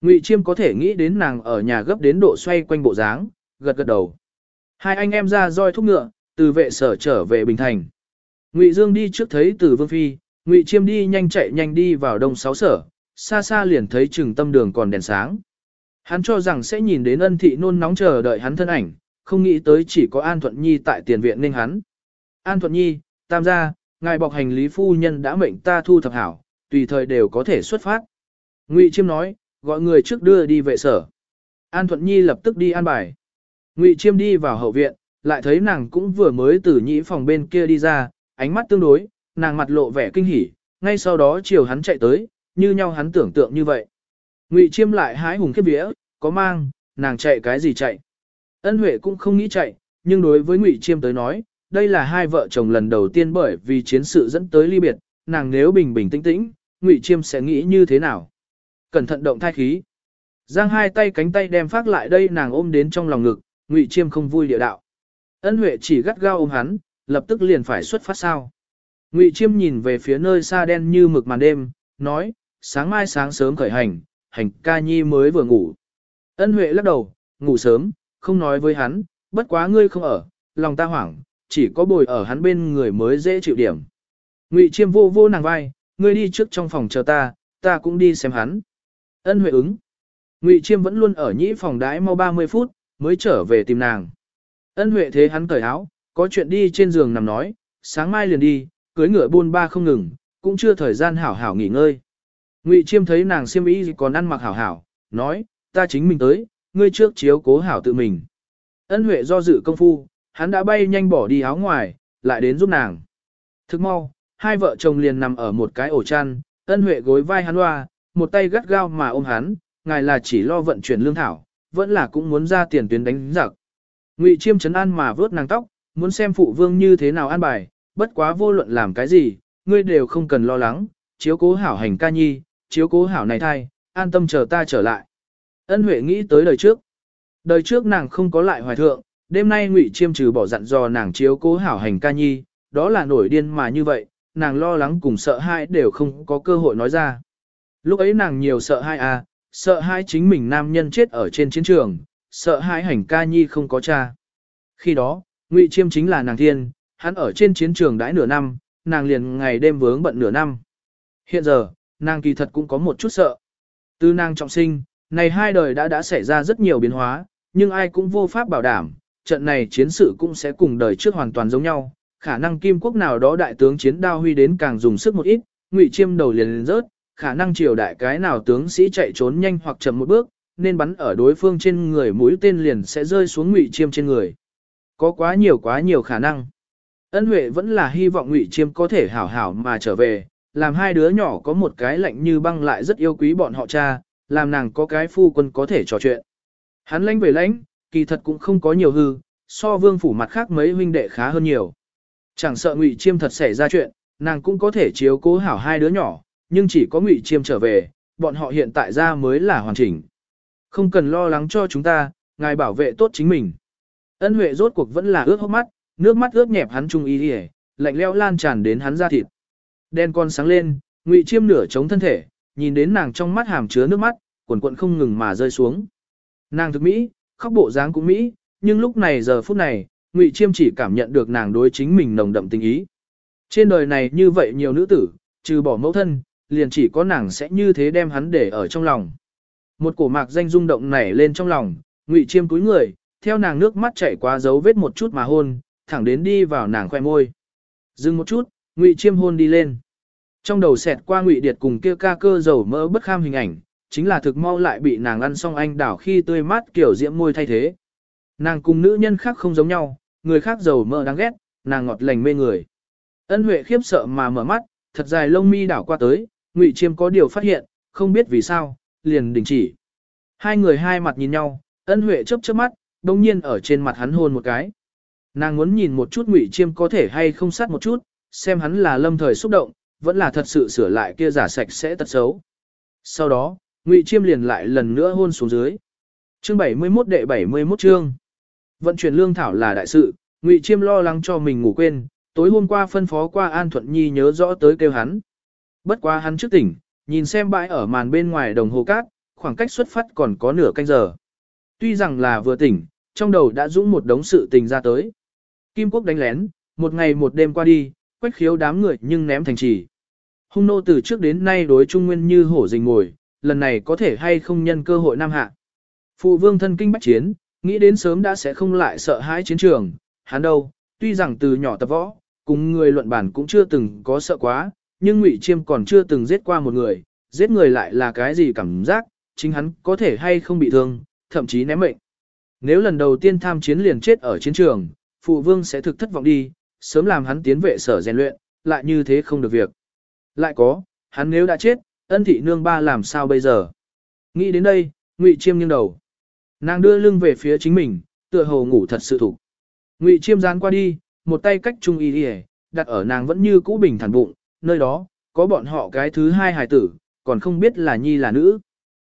Speaker 1: Ngụy Chiêm có thể nghĩ đến nàng ở nhà gấp đến độ xoay quanh bộ dáng, gật gật đầu. Hai anh em ra roi thúc ngựa, từ vệ sở trở về Bình Thành. Ngụy Dương đi trước thấy từ Vương Phi, Ngụy Chiêm đi nhanh chạy nhanh đi vào đông sáu sở, xa xa liền thấy trừng tâm đường còn đèn sáng. Hắn cho rằng sẽ nhìn đến ân thị nôn nóng chờ đợi hắn thân ảnh, không nghĩ tới chỉ có An Thuận Nhi tại tiền viện nên hắn. An Thuận Nhi, tam gia, ngài bọc hành lý phu nhân đã mệnh ta thu thập hảo, tùy thời đều có thể xuất phát. Ngụy Chiêm nói, gọi người trước đưa đi vệ sở. An Thuận Nhi lập tức đi an bài. Ngụy Chiêm đi vào hậu viện, lại thấy nàng cũng vừa mới từ nhĩ phòng bên kia đi ra, ánh mắt tương đối, nàng mặt lộ vẻ kinh hỉ, ngay sau đó chiều hắn chạy tới, như nhau hắn tưởng tượng như vậy. Ngụy Chiêm lại hái hùng khiếp vía, có mang, nàng chạy cái gì chạy. Ân Huệ cũng không nghĩ chạy, nhưng đối với Ngụy Chiêm tới nói, đây là hai vợ chồng lần đầu tiên bởi vì chiến sự dẫn tới ly biệt, nàng nếu bình bình tĩnh tĩnh, Ngụy Chiêm sẽ nghĩ như thế nào? Cẩn thận động thai khí. Giang hai tay cánh tay đem phát lại đây nàng ôm đến trong lòng ngực, Ngụy Chiêm không vui địa đạo. Ân Huệ chỉ gắt gao ôm hắn, lập tức liền phải xuất phát sao. Ngụy Chiêm nhìn về phía nơi xa đen như mực màn đêm, nói, sáng mai sáng sớm khởi hành, hành ca nhi mới vừa ngủ. Ân Huệ lắc đầu, ngủ sớm, không nói với hắn, bất quá ngươi không ở, lòng ta hoảng, chỉ có bồi ở hắn bên người mới dễ chịu điểm. Ngụy Chiêm vô vô nàng vai, ngươi đi trước trong phòng chờ ta, ta cũng đi xem hắn. Ân Huệ ứng. Ngụy Chiêm vẫn luôn ở nhĩ phòng đái mau 30 phút, mới trở về tìm nàng. Ân Huệ thế hắn cởi áo, có chuyện đi trên giường nằm nói, sáng mai liền đi, cưới ngựa buôn ba không ngừng, cũng chưa thời gian hảo hảo nghỉ ngơi. Ngụy Chiêm thấy nàng xiêm y còn ăn mặc hảo hảo, nói, ta chính mình tới, ngươi trước chiếu cố hảo tự mình. Ân Huệ do dự công phu, hắn đã bay nhanh bỏ đi áo ngoài, lại đến giúp nàng. Thức mau, hai vợ chồng liền nằm ở một cái ổ chăn, ân Huệ gối vai hắn loa, một tay gắt gao mà ôm hắn, ngài là chỉ lo vận chuyển lương thảo, vẫn là cũng muốn ra tiền tuyến đánh giặc. Ngụy Chiêm chấn an mà vớt nàng tóc, muốn xem phụ vương như thế nào an bài, bất quá vô luận làm cái gì, ngươi đều không cần lo lắng, chiếu cố hảo hành ca nhi, chiếu cố hảo này thai, an tâm chờ ta trở lại. Ân Huệ nghĩ tới đời trước. Đời trước nàng không có lại hoài thượng, đêm nay Ngụy Chiêm trừ bỏ dặn dò nàng chiếu cố hảo hành ca nhi, đó là nổi điên mà như vậy, nàng lo lắng cùng sợ hãi đều không có cơ hội nói ra. Lúc ấy nàng nhiều sợ hãi à, sợ hãi chính mình nam nhân chết ở trên chiến trường, sợ hãi hành ca nhi không có cha. Khi đó, Ngụy Chiêm chính là nàng thiên, hắn ở trên chiến trường đãi nửa năm, nàng liền ngày đêm vướng bận nửa năm. Hiện giờ, nàng kỳ thật cũng có một chút sợ. Từ nàng trọng sinh, này hai đời đã đã xảy ra rất nhiều biến hóa, nhưng ai cũng vô pháp bảo đảm, trận này chiến sự cũng sẽ cùng đời trước hoàn toàn giống nhau. Khả năng kim quốc nào đó đại tướng chiến đao huy đến càng dùng sức một ít, ngụy chiêm đầu liền lên rớt, khả năng triều đại cái nào tướng sĩ chạy trốn nhanh hoặc chậm một bước, nên bắn ở đối phương trên người mũi tên liền sẽ rơi xuống ngụy chiêm trên người. Có quá nhiều quá nhiều khả năng. Ân Huệ vẫn là hy vọng ngụy chiêm có thể hảo hảo mà trở về, làm hai đứa nhỏ có một cái lạnh như băng lại rất yêu quý bọn họ cha, làm nàng có cái phu quân có thể trò chuyện. Hắn lãnh về lãnh, kỳ thật cũng không có nhiều hư, so vương phủ mặt khác mấy huynh đệ khá hơn nhiều. Chẳng sợ ngụy chiêm thật xảy ra chuyện, nàng cũng có thể chiếu cố hảo hai đứa nhỏ, nhưng chỉ có ngụy chiêm trở về, bọn họ hiện tại ra mới là hoàn chỉnh. Không cần lo lắng cho chúng ta, ngài bảo vệ tốt chính mình. Ân huệ rốt cuộc vẫn là ướt hốc mắt, nước mắt ướt nhẹp hắn trung y đi lạnh leo lan tràn đến hắn da thịt. Đen con sáng lên, ngụy chiêm nửa chống thân thể, nhìn đến nàng trong mắt hàm chứa nước mắt, quần quần không ngừng mà rơi xuống. Nàng thực mỹ, khóc bộ dáng cũng mỹ, nhưng lúc này giờ phút này, Ngụy Chiêm chỉ cảm nhận được nàng đối chính mình nồng đậm tình ý. Trên đời này như vậy nhiều nữ tử, trừ bỏ mẫu thân, liền chỉ có nàng sẽ như thế đem hắn để ở trong lòng. Một cổ mạc danh rung động nảy lên trong lòng, Ngụy Chiêm cúi người, theo nàng nước mắt chảy qua dấu vết một chút mà hôn, thẳng đến đi vào nàng khoe môi. Dừng một chút, Ngụy Chiêm hôn đi lên. Trong đầu xẹt qua Ngụy Điệt cùng kia ca cơ dầu mỡ bất kham hình ảnh, chính là thực mau lại bị nàng ăn xong anh đảo khi tươi mát kiểu diễm môi thay thế. Nàng cùng nữ nhân khác không giống nhau, người khác giàu mỡ đáng ghét, nàng ngọt lành mê người. Ân Huệ khiếp sợ mà mở mắt, thật dài lông mi đảo qua tới, Ngụy Chiêm có điều phát hiện, không biết vì sao, liền đình chỉ. Hai người hai mặt nhìn nhau, Ân Huệ chớp chớp mắt, đồng nhiên ở trên mặt hắn hôn một cái. Nàng muốn nhìn một chút Ngụy Chiêm có thể hay không sát một chút, xem hắn là lâm thời xúc động, vẫn là thật sự sửa lại kia giả sạch sẽ tật xấu. Sau đó, Ngụy Chiêm liền lại lần nữa hôn xuống dưới. Chương 71 đệ 71 chương. Vận chuyển lương thảo là đại sự, Ngụy Chiêm lo lắng cho mình ngủ quên, tối hôm qua phân phó qua An Thuận Nhi nhớ rõ tới kêu hắn. Bất quá hắn trước tỉnh, nhìn xem bãi ở màn bên ngoài đồng hồ cát, khoảng cách xuất phát còn có nửa canh giờ. Tuy rằng là vừa tỉnh, trong đầu đã dũng một đống sự tình ra tới. Kim quốc đánh lén, một ngày một đêm qua đi, quách khiếu đám người nhưng ném thành trì. Hung nô từ trước đến nay đối trung nguyên như hổ rình ngồi, lần này có thể hay không nhân cơ hội nam hạ. Phụ vương thân kinh bách chiến, nghĩ đến sớm đã sẽ không lại sợ hãi chiến trường, hắn đâu, tuy rằng từ nhỏ tập võ, cùng người luận bản cũng chưa từng có sợ quá, nhưng Ngụy Chiêm còn chưa từng giết qua một người, giết người lại là cái gì cảm giác, chính hắn có thể hay không bị thương, thậm chí ném mệnh. Nếu lần đầu tiên tham chiến liền chết ở chiến trường, phụ vương sẽ thực thất vọng đi, sớm làm hắn tiến vệ sở rèn luyện, lại như thế không được việc. Lại có, hắn nếu đã chết, ân thị nương ba làm sao bây giờ? Nghĩ đến đây, Ngụy Chiêm nghiêng đầu. Nàng đưa lưng về phía chính mình, tựa hồ ngủ thật sự thủ. Ngụy Chiêm gián qua đi, một tay cách trung y đi đặt ở nàng vẫn như cũ bình thản bụng, nơi đó, có bọn họ cái thứ hai hài tử, còn không biết là nhi là nữ.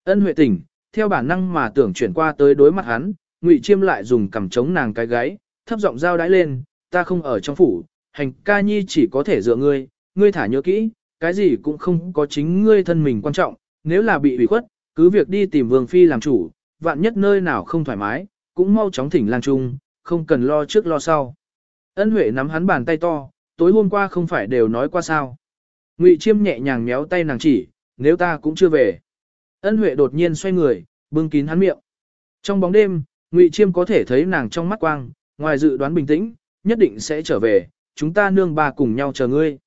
Speaker 1: Ân Huệ tỉnh, theo bản năng mà tưởng chuyển qua tới đối mặt hắn, Ngụy Chiêm lại dùng cầm chống nàng cái gáy, thấp giọng giao đái lên, ta không ở trong phủ, hành ca nhi chỉ có thể dựa ngươi, ngươi thả nhớ kỹ, cái gì cũng không có chính ngươi thân mình quan trọng, nếu là bị ủy khuất, cứ việc đi tìm vương phi làm chủ, vạn nhất nơi nào không thoải mái, cũng mau chóng thỉnh lang trung, không cần lo trước lo sau. Ân Huệ nắm hắn bàn tay to, tối hôm qua không phải đều nói qua sao. Ngụy Chiêm nhẹ nhàng méo tay nàng chỉ, nếu ta cũng chưa về. Ân Huệ đột nhiên xoay người, bưng kín hắn miệng. Trong bóng đêm, Ngụy Chiêm có thể thấy nàng trong mắt quang, ngoài dự đoán bình tĩnh, nhất định sẽ trở về, chúng ta nương ba cùng nhau chờ ngươi.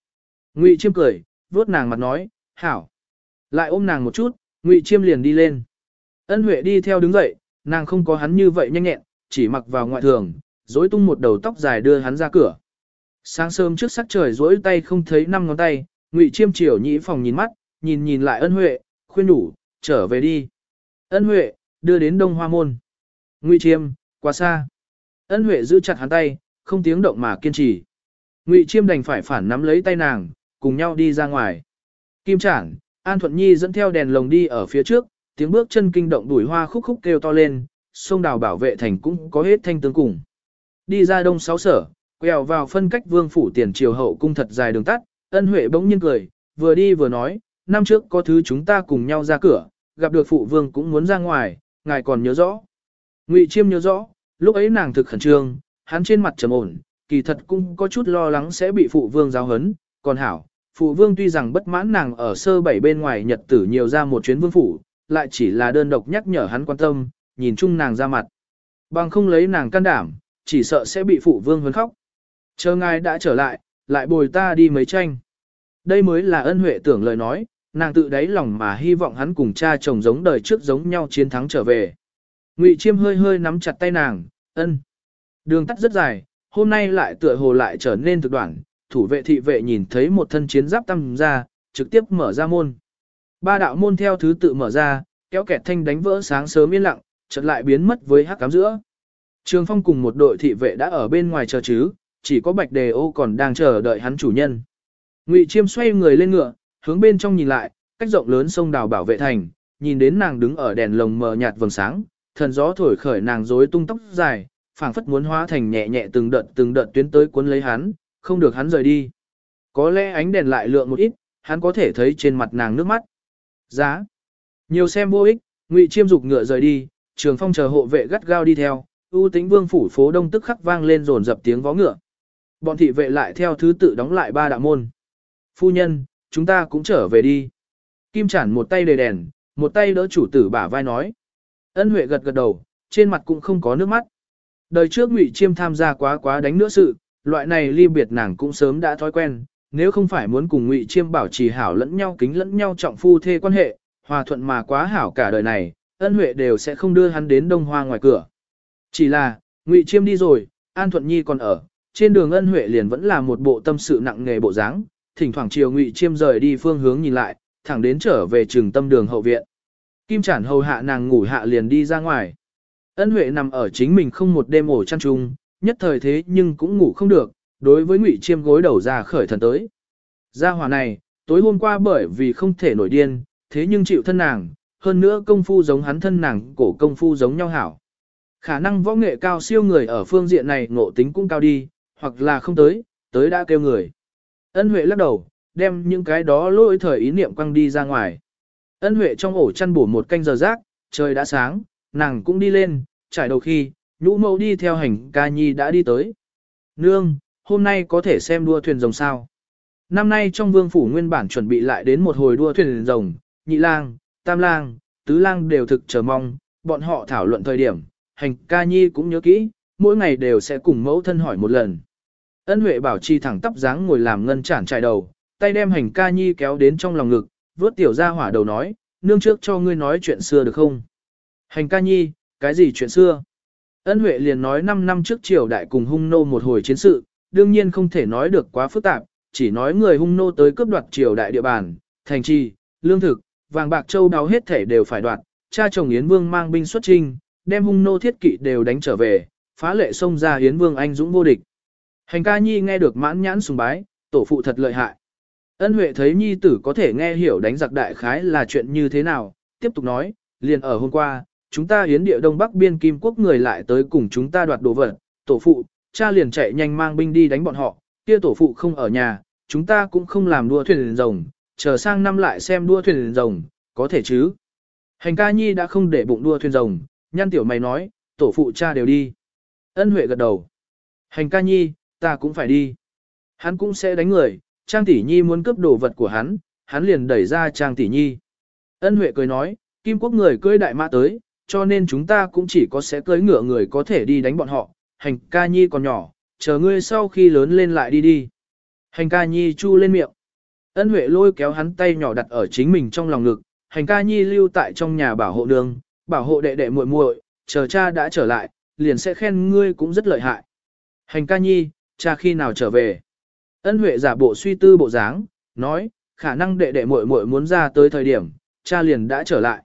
Speaker 1: Ngụy Chiêm cười, vuốt nàng mặt nói, hảo. Lại ôm nàng một chút, Ngụy Chiêm liền đi lên. Ân Huệ đi theo đứng dậy, nàng không có hắn như vậy nhanh nhẹn, chỉ mặc vào ngoại thường, rối tung một đầu tóc dài đưa hắn ra cửa. Sáng sớm trước sắc trời rối tay không thấy năm ngón tay, Ngụy Chiêm chiều nhĩ phòng nhìn mắt, nhìn nhìn lại Ân Huệ, khuyên đủ, trở về đi. Ân Huệ, đưa đến Đông Hoa Môn. Ngụy Chiêm, quá xa. Ân Huệ giữ chặt hắn tay, không tiếng động mà kiên trì. Ngụy Chiêm đành phải phản nắm lấy tay nàng, cùng nhau đi ra ngoài. Kim Trản, An Thuận Nhi dẫn theo đèn lồng đi ở phía trước, tiếng bước chân kinh động đuổi hoa khúc khúc kêu to lên, sông đào bảo vệ thành cũng có hết thanh tướng cùng. Đi ra đông sáu sở, quẹo vào phân cách vương phủ tiền triều hậu cung thật dài đường tắt, ân huệ bỗng nhiên cười, vừa đi vừa nói, năm trước có thứ chúng ta cùng nhau ra cửa, gặp được phụ vương cũng muốn ra ngoài, ngài còn nhớ rõ. Ngụy Chiêm nhớ rõ, lúc ấy nàng thực khẩn trương, hắn trên mặt trầm ổn, kỳ thật cũng có chút lo lắng sẽ bị phụ vương giáo hấn, còn hảo, phụ vương tuy rằng bất mãn nàng ở sơ bảy bên ngoài nhật tử nhiều ra một chuyến vương phủ, lại chỉ là đơn độc nhắc nhở hắn quan tâm, nhìn chung nàng ra mặt. Bằng không lấy nàng can đảm, chỉ sợ sẽ bị phụ vương hấn khóc. Chờ ngài đã trở lại, lại bồi ta đi mấy tranh. Đây mới là ân huệ tưởng lời nói, nàng tự đáy lòng mà hy vọng hắn cùng cha chồng giống đời trước giống nhau chiến thắng trở về. Ngụy Chiêm hơi hơi nắm chặt tay nàng, ân. Đường tắt rất dài, hôm nay lại tựa hồ lại trở nên thực đoạn, thủ vệ thị vệ nhìn thấy một thân chiến giáp tăng ra, trực tiếp mở ra môn. Ba đạo môn theo thứ tự mở ra, kéo kẹt thanh đánh vỡ sáng sớm yên lặng, chợt lại biến mất với hắc cám giữa. Trường Phong cùng một đội thị vệ đã ở bên ngoài chờ chứ, chỉ có Bạch Đề Ô còn đang chờ đợi hắn chủ nhân. Ngụy Chiêm xoay người lên ngựa, hướng bên trong nhìn lại, cách rộng lớn sông đào bảo vệ thành, nhìn đến nàng đứng ở đèn lồng mờ nhạt vầng sáng, thần gió thổi khởi nàng rối tung tóc dài, phảng phất muốn hóa thành nhẹ nhẹ từng đợt từng đợt tuyến tới cuốn lấy hắn, không được hắn rời đi. Có lẽ ánh đèn lại lượng một ít, hắn có thể thấy trên mặt nàng nước mắt. Giá. Nhiều xem vô ích, Ngụy Chiêm dục ngựa rời đi, Trường Phong chờ hộ vệ gắt gao đi theo, ưu tính vương phủ phố đông tức khắc vang lên rồn dập tiếng vó ngựa. Bọn thị vệ lại theo thứ tự đóng lại ba đạo môn. Phu nhân, chúng ta cũng trở về đi. Kim trản một tay đề đèn, một tay đỡ chủ tử bả vai nói. Ân Huệ gật gật đầu, trên mặt cũng không có nước mắt. Đời trước Ngụy Chiêm tham gia quá quá đánh nữa sự, loại này ly biệt nàng cũng sớm đã thói quen, nếu không phải muốn cùng Ngụy Chiêm bảo trì hảo lẫn nhau kính lẫn nhau trọng phu thê quan hệ, hòa thuận mà quá hảo cả đời này, ân huệ đều sẽ không đưa hắn đến đông hoa ngoài cửa. Chỉ là, Ngụy Chiêm đi rồi, An Thuận Nhi còn ở, trên đường ân huệ liền vẫn là một bộ tâm sự nặng nghề bộ dáng, thỉnh thoảng chiều Ngụy Chiêm rời đi phương hướng nhìn lại, thẳng đến trở về trường tâm đường hậu viện. Kim Trản hầu hạ nàng ngủ hạ liền đi ra ngoài. Ân Huệ nằm ở chính mình không một đêm ổ chăn chung, nhất thời thế nhưng cũng ngủ không được, đối với Ngụy Chiêm gối đầu ra khởi thần tới. Gia hỏa này, tối hôm qua bởi vì không thể nổi điên, thế nhưng chịu thân nàng, hơn nữa công phu giống hắn thân nàng, cổ công phu giống nhau hảo. Khả năng võ nghệ cao siêu người ở phương diện này ngộ tính cũng cao đi, hoặc là không tới, tới đã kêu người. Ân Huệ lắc đầu, đem những cái đó lỗi thời ý niệm quăng đi ra ngoài. Ân Huệ trong ổ chăn bổ một canh giờ rác, trời đã sáng, nàng cũng đi lên, trải đầu khi, nhũ mẫu đi theo hành ca nhi đã đi tới. Nương, hôm nay có thể xem đua thuyền rồng sao. Năm nay trong vương phủ nguyên bản chuẩn bị lại đến một hồi đua thuyền rồng, nhị lang, tam lang, tứ lang đều thực chờ mong, bọn họ thảo luận thời điểm, hành ca nhi cũng nhớ kỹ, mỗi ngày đều sẽ cùng mẫu thân hỏi một lần. Ân Huệ bảo chi thẳng tắp dáng ngồi làm ngân chản trải đầu, tay đem hành ca nhi kéo đến trong lòng ngực, vớt tiểu ra hỏa đầu nói, nương trước cho ngươi nói chuyện xưa được không? Hành ca nhi, cái gì chuyện xưa? Ân Huệ liền nói 5 năm trước triều đại cùng hung nô một hồi chiến sự, đương nhiên không thể nói được quá phức tạp, chỉ nói người hung nô tới cướp đoạt triều đại địa bàn, thành trì, lương thực, vàng bạc châu đáo hết thể đều phải đoạt, cha chồng Yến Vương mang binh xuất trinh, đem hung nô thiết kỵ đều đánh trở về, phá lệ xông ra Yến Vương anh dũng vô địch. Hành ca nhi nghe được mãn nhãn sùng bái, tổ phụ thật lợi hại. Ân Huệ thấy nhi tử có thể nghe hiểu đánh giặc đại khái là chuyện như thế nào, tiếp tục nói, liền ở hôm qua, chúng ta hiến địa đông bắc biên kim quốc người lại tới cùng chúng ta đoạt đồ vật, tổ phụ, cha liền chạy nhanh mang binh đi đánh bọn họ, kia tổ phụ không ở nhà, chúng ta cũng không làm đua thuyền rồng, chờ sang năm lại xem đua thuyền rồng, có thể chứ. Hành ca nhi đã không để bụng đua thuyền rồng, nhăn tiểu mày nói, tổ phụ cha đều đi. Ân Huệ gật đầu. Hành ca nhi, ta cũng phải đi. Hắn cũng sẽ đánh người, Trang Tỷ Nhi muốn cướp đồ vật của hắn, hắn liền đẩy ra Trang Tỷ Nhi. Ân Huệ cười nói, Kim Quốc người cưỡi đại mã tới, cho nên chúng ta cũng chỉ có sẽ cưỡi ngựa người có thể đi đánh bọn họ. Hành ca nhi còn nhỏ, chờ ngươi sau khi lớn lên lại đi đi. Hành ca nhi chu lên miệng. Ân Huệ lôi kéo hắn tay nhỏ đặt ở chính mình trong lòng ngực. Hành ca nhi lưu tại trong nhà bảo hộ đường, bảo hộ đệ đệ muội muội, chờ cha đã trở lại, liền sẽ khen ngươi cũng rất lợi hại. Hành ca nhi, cha khi nào trở về? Ân Huệ giả bộ suy tư bộ dáng, nói, khả năng đệ đệ muội muội muốn ra tới thời điểm, cha liền đã trở lại.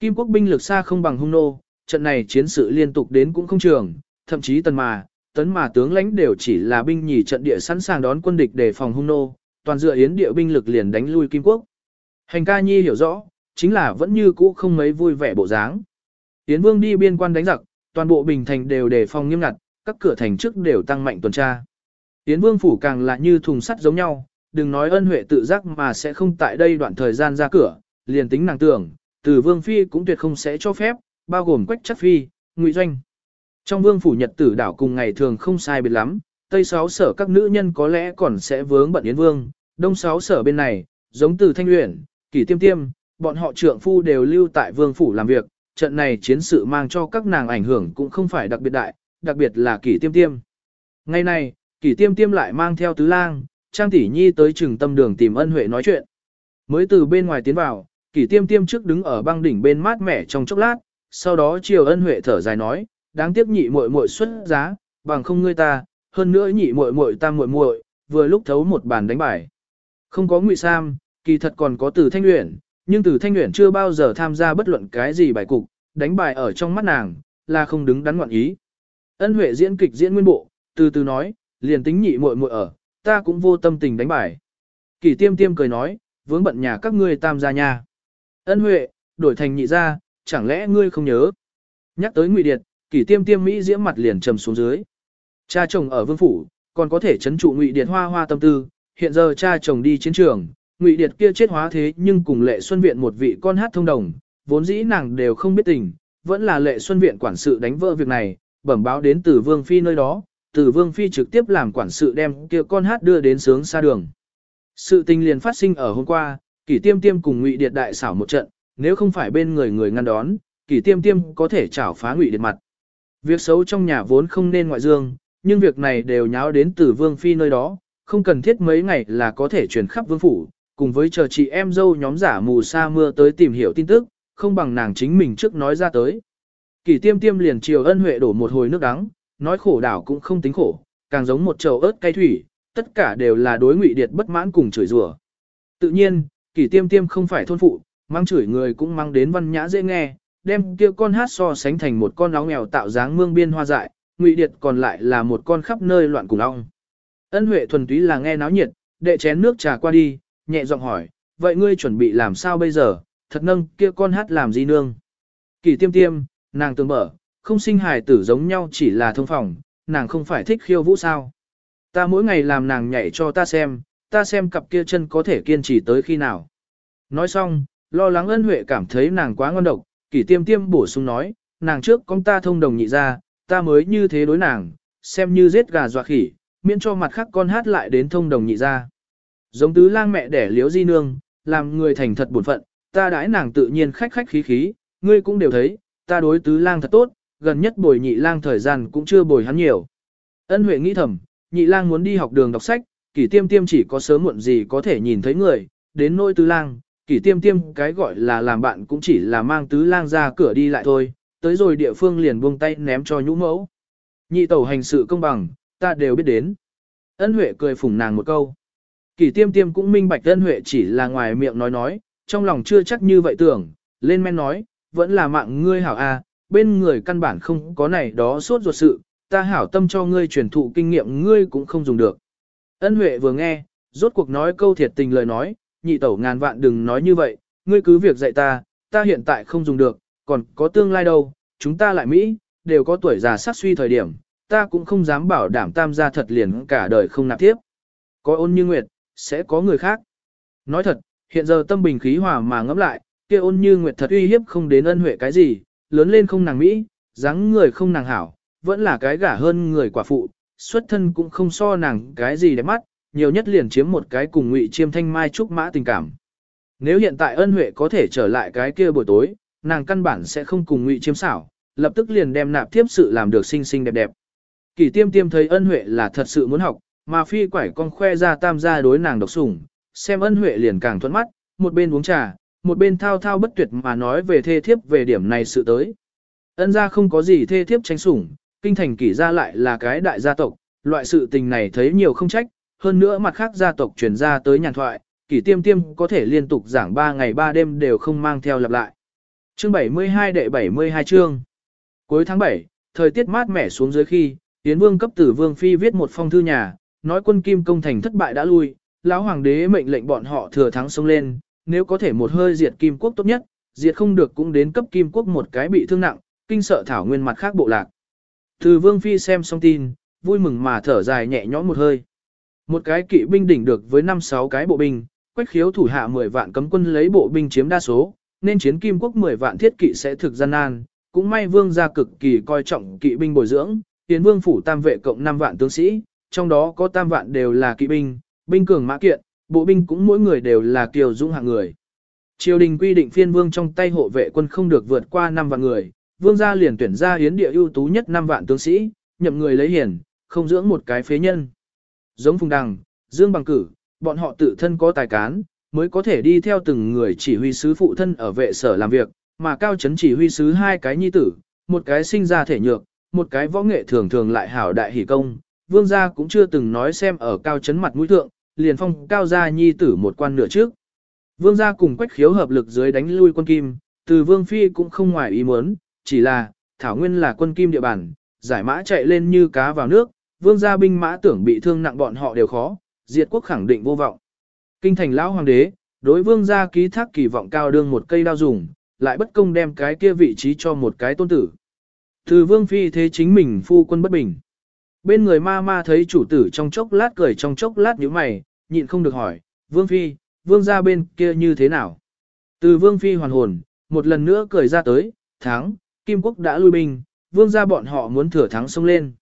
Speaker 1: Kim quốc binh lực xa không bằng hung nô, trận này chiến sự liên tục đến cũng không trường, thậm chí tần mà, tấn mà tướng lãnh đều chỉ là binh nhì trận địa sẵn sàng đón quân địch để phòng hung nô, toàn dựa yến địa binh lực liền đánh lui Kim quốc. Hành ca nhi hiểu rõ, chính là vẫn như cũ không mấy vui vẻ bộ dáng. Yến vương đi biên quan đánh giặc, toàn bộ bình thành đều đề phòng nghiêm ngặt, các cửa thành trước đều tăng mạnh tuần tra. Yến vương phủ càng là như thùng sắt giống nhau, đừng nói ân huệ tự giác mà sẽ không tại đây đoạn thời gian ra cửa, liền tính nàng tưởng, từ vương phi cũng tuyệt không sẽ cho phép, bao gồm quách chất phi, ngụy doanh. Trong vương phủ nhật tử đảo cùng ngày thường không sai biệt lắm, tây sáu sở các nữ nhân có lẽ còn sẽ vướng bận yến vương, đông sáu sở bên này, giống từ thanh luyện, kỷ tiêm tiêm, bọn họ trượng phu đều lưu tại vương phủ làm việc, trận này chiến sự mang cho các nàng ảnh hưởng cũng không phải đặc biệt đại, đặc biệt là kỷ tiêm tiêm. Ngày này, kỷ tiêm tiêm lại mang theo tứ lang, trang tỷ nhi tới trừng tâm đường tìm ân huệ nói chuyện. Mới từ bên ngoài tiến vào, kỷ tiêm tiêm trước đứng ở băng đỉnh bên mát mẻ trong chốc lát, sau đó chiều ân huệ thở dài nói, đáng tiếc nhị muội muội xuất giá, bằng không ngươi ta, hơn nữa nhị muội muội tam muội muội, vừa lúc thấu một bàn đánh bài. Không có ngụy sam, kỳ thật còn có từ thanh Uyển, nhưng từ thanh Uyển chưa bao giờ tham gia bất luận cái gì bài cục, đánh bài ở trong mắt nàng, là không đứng đắn ngoạn ý. Ân huệ diễn kịch diễn nguyên bộ, từ từ nói, liền tính nhị muội muội ở, ta cũng vô tâm tình đánh bài. Kỳ tiêm tiêm cười nói, vướng bận nhà các ngươi tam gia nhà. Ân huệ, đổi thành nhị gia, chẳng lẽ ngươi không nhớ? Nhắc tới ngụy điệt, kỳ tiêm tiêm Mỹ diễm mặt liền trầm xuống dưới. Cha chồng ở vương phủ, còn có thể chấn trụ ngụy điệt hoa hoa tâm tư, hiện giờ cha chồng đi chiến trường, ngụy điệt kia chết hóa thế nhưng cùng lệ xuân viện một vị con hát thông đồng, vốn dĩ nàng đều không biết tình, vẫn là lệ xuân viện quản sự đánh vỡ việc này, bẩm báo đến từ vương phi nơi đó, từ vương phi trực tiếp làm quản sự đem kia con hát đưa đến sướng xa đường. Sự tình liền phát sinh ở hôm qua, kỷ tiêm tiêm cùng ngụy điệt đại xảo một trận, nếu không phải bên người người ngăn đón, kỷ tiêm tiêm có thể chảo phá ngụy điệt mặt. Việc xấu trong nhà vốn không nên ngoại dương, nhưng việc này đều nháo đến từ vương phi nơi đó, không cần thiết mấy ngày là có thể truyền khắp vương phủ, cùng với chờ chị em dâu nhóm giả mù sa mưa tới tìm hiểu tin tức, không bằng nàng chính mình trước nói ra tới. Kỷ tiêm tiêm liền chiều ân huệ đổ một hồi nước đắng, nói khổ đảo cũng không tính khổ, càng giống một chậu ớt cay thủy, tất cả đều là đối ngụy điệt bất mãn cùng chửi rủa. Tự nhiên, kỷ tiêm tiêm không phải thôn phụ, mang chửi người cũng mang đến văn nhã dễ nghe, đem kia con hát so sánh thành một con áo nghèo tạo dáng mương biên hoa dại, ngụy điệt còn lại là một con khắp nơi loạn cùng ong. Ân Huệ thuần túy là nghe náo nhiệt, đệ chén nước trà qua đi, nhẹ giọng hỏi, vậy ngươi chuẩn bị làm sao bây giờ, thật nâng kia con hát làm gì nương. Kỳ tiêm tiêm, nàng tương mở, không sinh hài tử giống nhau chỉ là thông phòng, nàng không phải thích khiêu vũ sao. Ta mỗi ngày làm nàng nhảy cho ta xem, ta xem cặp kia chân có thể kiên trì tới khi nào. Nói xong, lo lắng ân huệ cảm thấy nàng quá ngon độc, kỷ tiêm tiêm bổ sung nói, nàng trước con ta thông đồng nhị ra, ta mới như thế đối nàng, xem như giết gà dọa khỉ, miễn cho mặt khác con hát lại đến thông đồng nhị ra. Giống tứ lang mẹ đẻ liếu di nương, làm người thành thật buồn phận, ta đãi nàng tự nhiên khách khách khí khí, ngươi cũng đều thấy, ta đối tứ lang thật tốt, gần nhất bồi nhị lang thời gian cũng chưa bồi hắn nhiều. Ân Huệ nghĩ thầm, nhị lang muốn đi học đường đọc sách, kỷ tiêm tiêm chỉ có sớm muộn gì có thể nhìn thấy người, đến nỗi tứ lang, kỷ tiêm tiêm cái gọi là làm bạn cũng chỉ là mang tứ lang ra cửa đi lại thôi, tới rồi địa phương liền buông tay ném cho nhũ mẫu. Nhị tẩu hành sự công bằng, ta đều biết đến. Ân Huệ cười phủng nàng một câu. Kỷ tiêm tiêm cũng minh bạch ân Huệ chỉ là ngoài miệng nói nói, trong lòng chưa chắc như vậy tưởng, lên men nói, vẫn là mạng ngươi hảo a, bên người căn bản không có này đó suốt ruột sự, ta hảo tâm cho ngươi truyền thụ kinh nghiệm ngươi cũng không dùng được. Ân Huệ vừa nghe, rốt cuộc nói câu thiệt tình lời nói, nhị tẩu ngàn vạn đừng nói như vậy, ngươi cứ việc dạy ta, ta hiện tại không dùng được, còn có tương lai đâu, chúng ta lại Mỹ, đều có tuổi già sát suy thời điểm, ta cũng không dám bảo đảm tam gia thật liền cả đời không nạp tiếp. Có ôn như nguyệt, sẽ có người khác. Nói thật, hiện giờ tâm bình khí hòa mà ngẫm lại, kia ôn như nguyệt thật uy hiếp không đến ân huệ cái gì, lớn lên không nàng Mỹ, dáng người không nàng hảo, vẫn là cái gả hơn người quả phụ, xuất thân cũng không so nàng cái gì đẹp mắt, nhiều nhất liền chiếm một cái cùng ngụy chiêm thanh mai trúc mã tình cảm. Nếu hiện tại ân huệ có thể trở lại cái kia buổi tối, nàng căn bản sẽ không cùng ngụy chiêm xảo, lập tức liền đem nạp tiếp sự làm được xinh xinh đẹp đẹp. Kỳ tiêm tiêm thấy ân huệ là thật sự muốn học, mà phi quải con khoe ra tam gia đối nàng độc sủng, xem ân huệ liền càng thuận mắt, một bên uống trà, một bên thao thao bất tuyệt mà nói về thê thiếp về điểm này sự tới. Ân gia không có gì thê thiếp tranh sủng, kinh thành kỷ gia lại là cái đại gia tộc, loại sự tình này thấy nhiều không trách, hơn nữa mặt khác gia tộc truyền ra tới nhàn thoại, kỷ tiêm tiêm có thể liên tục giảng 3 ngày 3 đêm đều không mang theo lặp lại. Chương 72 đệ 72 chương. Cuối tháng 7, thời tiết mát mẻ xuống dưới khi, Yến Vương cấp tử Vương Phi viết một phong thư nhà, nói quân Kim công thành thất bại đã lui, lão hoàng đế mệnh lệnh bọn họ thừa thắng xông lên, nếu có thể một hơi diệt Kim quốc tốt nhất, diệt không được cũng đến cấp Kim quốc một cái bị thương nặng, kinh sợ thảo nguyên mặt khác bộ lạc. Từ Vương Phi xem xong tin, vui mừng mà thở dài nhẹ nhõm một hơi. Một cái kỵ binh đỉnh được với 5-6 cái bộ binh, quách khiếu thủ hạ 10 vạn cấm quân lấy bộ binh chiếm đa số, nên chiến Kim quốc 10 vạn thiết kỵ sẽ thực gian nan. Cũng may vương gia cực kỳ coi trọng kỵ binh bồi dưỡng, tiến vương phủ tam vệ cộng 5 vạn tướng sĩ, trong đó có tam vạn đều là kỵ binh, binh cường mã kiện, bộ binh cũng mỗi người đều là kiều dũng hạng người. Triều đình quy định phiên vương trong tay hộ vệ quân không được vượt qua 5 vạn người, vương gia liền tuyển ra hiến địa ưu tú nhất 5 vạn tướng sĩ, nhậm người lấy hiển, không dưỡng một cái phế nhân. Giống Phùng Đằng, Dương Bằng Cử, bọn họ tự thân có tài cán, mới có thể đi theo từng người chỉ huy sứ phụ thân ở vệ sở làm việc, mà cao chấn chỉ huy sứ hai cái nhi tử, một cái sinh ra thể nhược, một cái võ nghệ thường thường lại hảo đại hỷ công, vương gia cũng chưa từng nói xem ở cao chấn mặt mũi thượng, liền phong cao gia nhi tử một quan nửa trước. Vương gia cùng quách khiếu hợp lực dưới đánh lui quân kim, từ vương phi cũng không ngoài ý muốn, chỉ là, thảo nguyên là quân kim địa bàn, giải mã chạy lên như cá vào nước, vương gia binh mã tưởng bị thương nặng bọn họ đều khó, diệt quốc khẳng định vô vọng. Kinh thành lão hoàng đế, đối vương gia ký thác kỳ vọng cao đương một cây đao dùng, lại bất công đem cái kia vị trí cho một cái tôn tử. Từ vương phi thế chính mình phu quân bất bình. Bên người ma ma thấy chủ tử trong chốc lát cười trong chốc lát nhíu mày, nhịn không được hỏi, vương phi, vương gia bên kia như thế nào? Từ vương phi hoàn hồn, một lần nữa cười ra tới, thắng, kim quốc đã lui binh, vương gia bọn họ muốn thừa thắng xông lên.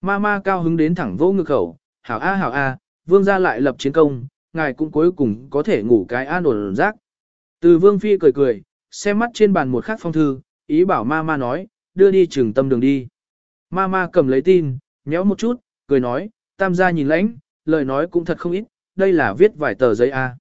Speaker 1: Ma ma cao hứng đến thẳng vô ngực khẩu, hảo a hảo a, vương gia lại lập chiến công, ngài cũng cuối cùng có thể ngủ cái an ổn rác. Từ vương phi cười cười, xem mắt trên bàn một khắc phong thư, ý bảo ma ma nói, đưa đi trường tâm đường đi. Mama cầm lấy tin, nhéo một chút, cười nói, tam gia nhìn lãnh, lời nói cũng thật không ít, đây là viết vài tờ giấy A.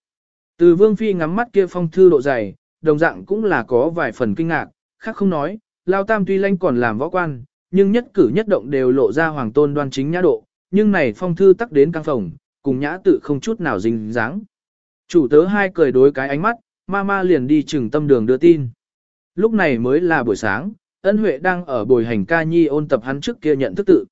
Speaker 1: Từ vương phi ngắm mắt kia phong thư độ dày, đồng dạng cũng là có vài phần kinh ngạc, khác không nói, lao tam tuy lãnh còn làm võ quan, nhưng nhất cử nhất động đều lộ ra hoàng tôn đoan chính nhã độ, nhưng này phong thư tắc đến căng phòng, cùng nhã tự không chút nào dính dáng. Chủ tớ hai cười đối cái ánh mắt, mama liền đi chừng tâm đường đưa tin. Lúc này mới là buổi sáng, ân huệ đang ở bồi hành ca nhi ôn tập hắn trước kia nhận thức tự.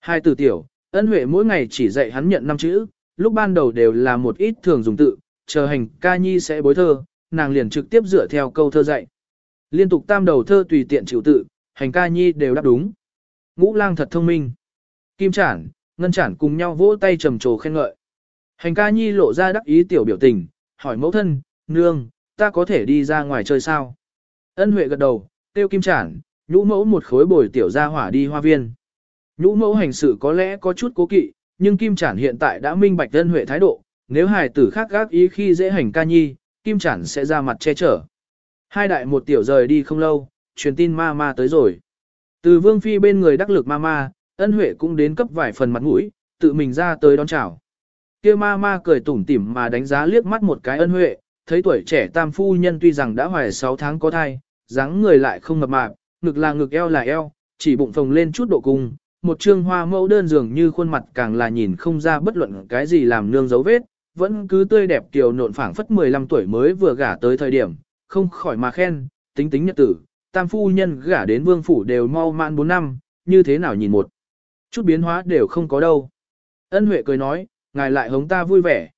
Speaker 1: Hai từ tiểu, ân huệ mỗi ngày chỉ dạy hắn nhận năm chữ, lúc ban đầu đều là một ít thường dùng tự, chờ hành ca nhi sẽ bối thơ, nàng liền trực tiếp dựa theo câu thơ dạy. Liên tục tam đầu thơ tùy tiện chịu tự, hành ca nhi đều đáp đúng. Ngũ lang thật thông minh. Kim chản, ngân chản cùng nhau vỗ tay trầm trồ khen ngợi. Hành ca nhi lộ ra đắc ý tiểu biểu tình, hỏi mẫu thân, nương, ta có thể đi ra ngoài chơi sao? Ân huệ gật đầu, tiêu kim chản, nhũ mẫu một khối bồi tiểu ra hỏa đi hoa viên. Nhũ mẫu hành sự có lẽ có chút cố kỵ, nhưng kim chản hiện tại đã minh bạch ân huệ thái độ, nếu hài tử khác gác ý khi dễ hành ca nhi, kim chản sẽ ra mặt che chở. Hai đại một tiểu rời đi không lâu, truyền tin ma ma tới rồi. Từ vương phi bên người đắc lực ma ma, ân huệ cũng đến cấp vài phần mặt mũi, tự mình ra tới đón chào. Kia ma ma cười tủm tỉm mà đánh giá liếc mắt một cái ân huệ, thấy tuổi trẻ tam phu nhân tuy rằng đã hoài 6 tháng có thai, dáng người lại không mập mạp, ngực là ngực eo là eo, chỉ bụng phồng lên chút độ cung, một trương hoa mẫu đơn dường như khuôn mặt càng là nhìn không ra bất luận cái gì làm nương dấu vết, vẫn cứ tươi đẹp kiều nộn phảng phất 15 tuổi mới vừa gả tới thời điểm, không khỏi mà khen, tính tính nhật tử, tam phu nhân gả đến vương phủ đều mau mãn 4 năm, như thế nào nhìn một chút biến hóa đều không có đâu. Ân Huệ cười nói, ngài lại hống ta vui vẻ.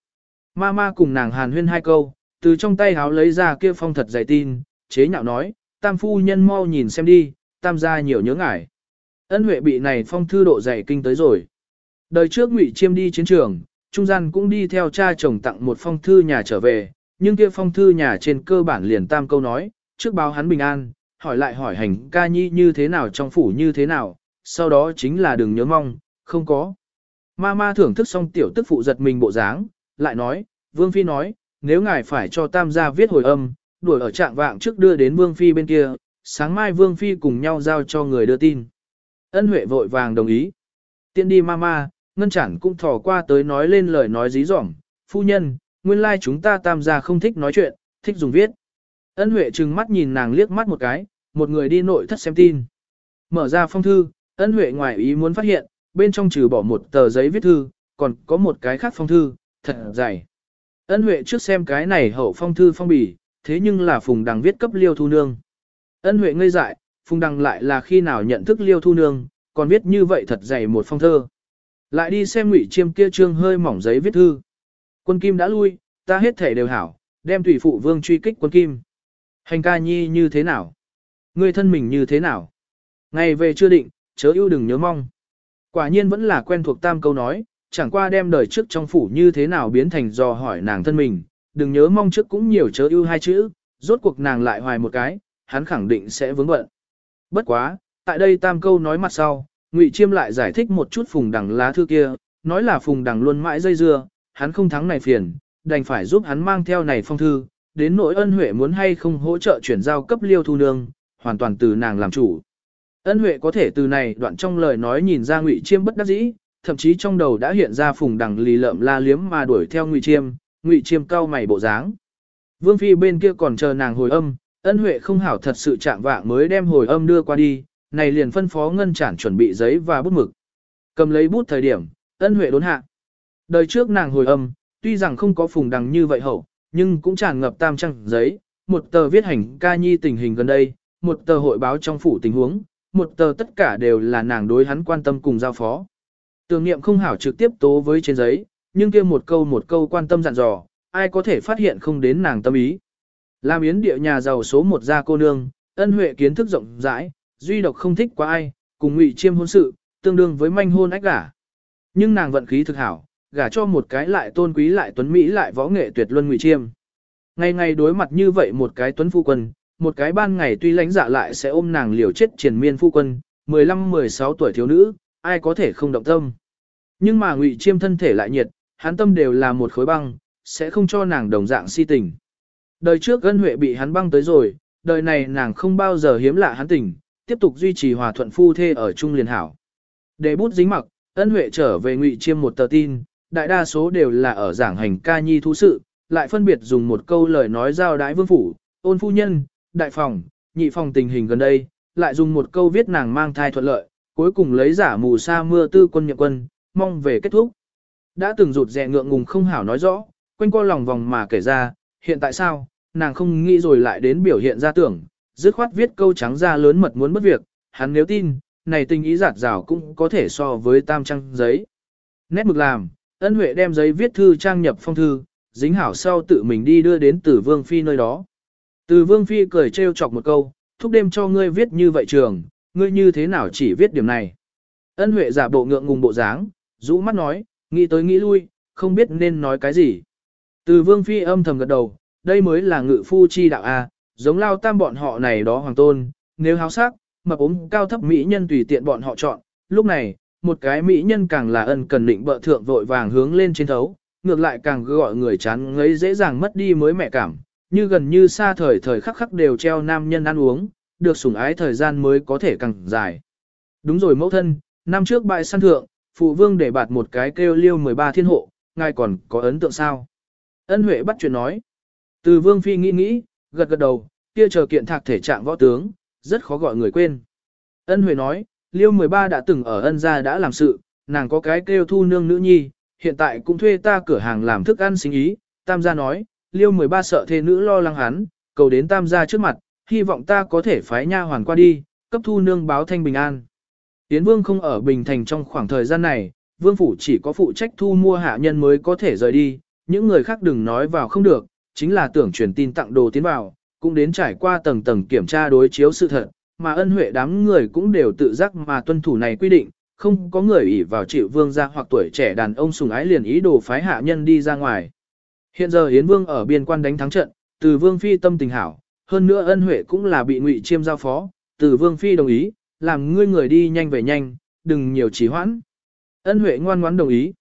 Speaker 1: Ma ma cùng nàng hàn huyên hai câu, từ trong tay háo lấy ra kia phong thật dày tin, chế nhạo nói, tam phu nhân mau nhìn xem đi, tam gia nhiều nhớ ngài. Ân Huệ bị này phong thư độ dày kinh tới rồi. Đời trước Ngụy Chiêm đi chiến trường, trung gian cũng đi theo cha chồng tặng một phong thư nhà trở về, nhưng kia phong thư nhà trên cơ bản liền tam câu nói, trước báo hắn bình an, hỏi lại hỏi hành ca nhi như thế nào trong phủ như thế nào, sau đó chính là đừng nhớ mong, không có. Ma ma thưởng thức xong tiểu tức phụ giật mình bộ dáng, lại nói, Vương Phi nói, nếu ngài phải cho tam gia viết hồi âm, đuổi ở trạng vạng trước đưa đến Vương Phi bên kia, sáng mai Vương Phi cùng nhau giao cho người đưa tin. Ân Huệ vội vàng đồng ý. Tiện đi mama, ngân chẳng cũng thò qua tới nói lên lời nói dí dỏm, phu nhân, nguyên lai like chúng ta tam gia không thích nói chuyện, thích dùng viết. Ân Huệ trừng mắt nhìn nàng liếc mắt một cái, một người đi nội thất xem tin. Mở ra phong thư, ân Huệ ngoài ý muốn phát hiện, bên trong trừ bỏ một tờ giấy viết thư, còn có một cái khác phong thư, thật dày. Ân Huệ trước xem cái này hậu phong thư phong bì, thế nhưng là Phùng Đằng viết cấp Liêu Thu Nương. Ân Huệ ngây dại, Phùng Đằng lại là khi nào nhận thức Liêu Thu Nương, còn viết như vậy thật dày một phong thơ. Lại đi xem Ngụy Chiêm kia trương hơi mỏng giấy viết thư. Quân Kim đã lui, ta hết thể đều hảo, đem thủy phụ vương truy kích quân Kim. Hành ca nhi như thế nào? Người thân mình như thế nào? Ngày về chưa định, chớ ưu đừng nhớ mong. Quả nhiên vẫn là quen thuộc tam câu nói, chẳng qua đem đời trước trong phủ như thế nào biến thành dò hỏi nàng thân mình, đừng nhớ mong trước cũng nhiều chớ ưu hai chữ, rốt cuộc nàng lại hoài một cái, hắn khẳng định sẽ vướng bận. Bất quá, tại đây tam câu nói mặt sau, Ngụy Chiêm lại giải thích một chút phùng đằng lá thư kia, nói là phùng đằng luôn mãi dây dưa, hắn không thắng này phiền, đành phải giúp hắn mang theo này phong thư, đến nỗi ân huệ muốn hay không hỗ trợ chuyển giao cấp liêu thu nương, hoàn toàn từ nàng làm chủ. Ân huệ có thể từ này đoạn trong lời nói nhìn ra Ngụy Chiêm bất đắc dĩ, thậm chí trong đầu đã hiện ra phùng đằng lì lợm la liếm mà đuổi theo Ngụy Chiêm, Ngụy Chiêm cau mày bộ dáng. Vương Phi bên kia còn chờ nàng hồi âm, ân huệ không hảo thật sự chạm vạng mới đem hồi âm đưa qua đi, này liền phân phó ngân chản chuẩn bị giấy và bút mực. Cầm lấy bút thời điểm, ân huệ đốn hạ. Đời trước nàng hồi âm, tuy rằng không có phùng đằng như vậy hậu, nhưng cũng tràn ngập tam trang giấy, một tờ viết hành ca nhi tình hình gần đây, một tờ hội báo trong phủ tình huống, một tờ tất cả đều là nàng đối hắn quan tâm cùng giao phó. Tưởng niệm không hảo trực tiếp tố với trên giấy, nhưng kia một câu một câu quan tâm dặn dò, ai có thể phát hiện không đến nàng tâm ý. Làm yến địa nhà giàu số một gia cô nương, ân huệ kiến thức rộng rãi, duy độc không thích quá ai, cùng ngụy chiêm hôn sự, tương đương với manh hôn ách gả. Nhưng nàng vận khí thực hảo, gả cho một cái lại tôn quý lại tuấn Mỹ lại võ nghệ tuyệt luân ngụy chiêm. Ngày ngày đối mặt như vậy một cái tuấn phu quân, một cái ban ngày tuy lãnh dạ lại sẽ ôm nàng liều chết triền miên phu quân, 15-16 tuổi thiếu nữ, ai có thể không động tâm. Nhưng mà ngụy chiêm thân thể lại nhiệt, hắn tâm đều là một khối băng, sẽ không cho nàng đồng dạng si tình. Đời trước gân huệ bị hắn băng tới rồi, đời này nàng không bao giờ hiếm lạ hắn tình, tiếp tục duy trì hòa thuận phu thê ở chung liền hảo. Để bút dính mặc, ân huệ trở về ngụy chiêm một tờ tin, đại đa số đều là ở giảng hành ca nhi thú sự, lại phân biệt dùng một câu lời nói giao đái vương phủ, ôn phu nhân, đại phòng, nhị phòng tình hình gần đây, lại dùng một câu viết nàng mang thai thuận lợi, cuối cùng lấy giả mù sa mưa tư quân nhậm quân, mong về kết thúc. Đã từng rụt rè ngượng ngùng không hảo nói rõ, quanh co lòng vòng mà kể ra, hiện tại sao, nàng không nghĩ rồi lại đến biểu hiện ra tưởng, dứt khoát viết câu trắng ra lớn mật muốn mất việc, hắn nếu tin, này tình ý giạt rào cũng có thể so với tam trăng giấy. Nét mực làm, ân huệ đem giấy viết thư trang nhập phong thư, dính hảo sau tự mình đi đưa đến Tử vương phi nơi đó. Từ vương phi cười trêu chọc một câu, thúc đêm cho ngươi viết như vậy trường, ngươi như thế nào chỉ viết điểm này. Ân huệ giả bộ ngượng ngùng bộ dáng, rũ mắt nói, nghĩ tới nghĩ lui, không biết nên nói cái gì. Từ vương phi âm thầm gật đầu, đây mới là ngự phu chi đạo A, giống lao tam bọn họ này đó hoàng tôn, nếu háo sắc, mập ốm cao thấp mỹ nhân tùy tiện bọn họ chọn, lúc này, một cái mỹ nhân càng là ân cần định bợ thượng vội vàng hướng lên trên thấu, ngược lại càng gọi người chán ngấy dễ dàng mất đi mới mẹ cảm, như gần như xa thời thời khắc khắc đều treo nam nhân ăn uống, được sủng ái thời gian mới có thể càng dài. Đúng rồi mẫu thân, năm trước bại săn thượng, phụ vương để bạt một cái kêu liêu 13 thiên hộ, ngài còn có ấn tượng sao? Ân Huệ bắt chuyện nói. Từ vương phi nghĩ nghĩ, gật gật đầu, kia chờ kiện thạc thể trạng võ tướng, rất khó gọi người quên. Ân Huệ nói, liêu 13 đã từng ở ân gia đã làm sự, nàng có cái kêu thu nương nữ nhi, hiện tại cũng thuê ta cửa hàng làm thức ăn sinh ý, tam gia nói, liêu 13 sợ thê nữ lo lắng hắn, cầu đến tam gia trước mặt, hy vọng ta có thể phái nha hoàn qua đi, cấp thu nương báo thanh bình an. Tiến vương không ở Bình Thành trong khoảng thời gian này, vương phủ chỉ có phụ trách thu mua hạ nhân mới có thể rời đi, những người khác đừng nói vào không được, chính là tưởng truyền tin tặng đồ tiến vào, cũng đến trải qua tầng tầng kiểm tra đối chiếu sự thật, mà ân huệ đám người cũng đều tự giác mà tuân thủ này quy định, không có người ủy vào chịu vương gia hoặc tuổi trẻ đàn ông sùng ái liền ý đồ phái hạ nhân đi ra ngoài. Hiện giờ Yến Vương ở biên quan đánh thắng trận, từ Vương Phi tâm tình hảo, hơn nữa ân huệ cũng là bị ngụy chiêm giao phó, từ Vương Phi đồng ý, làm ngươi người đi nhanh về nhanh, đừng nhiều trì hoãn. Ân huệ ngoan ngoãn đồng ý.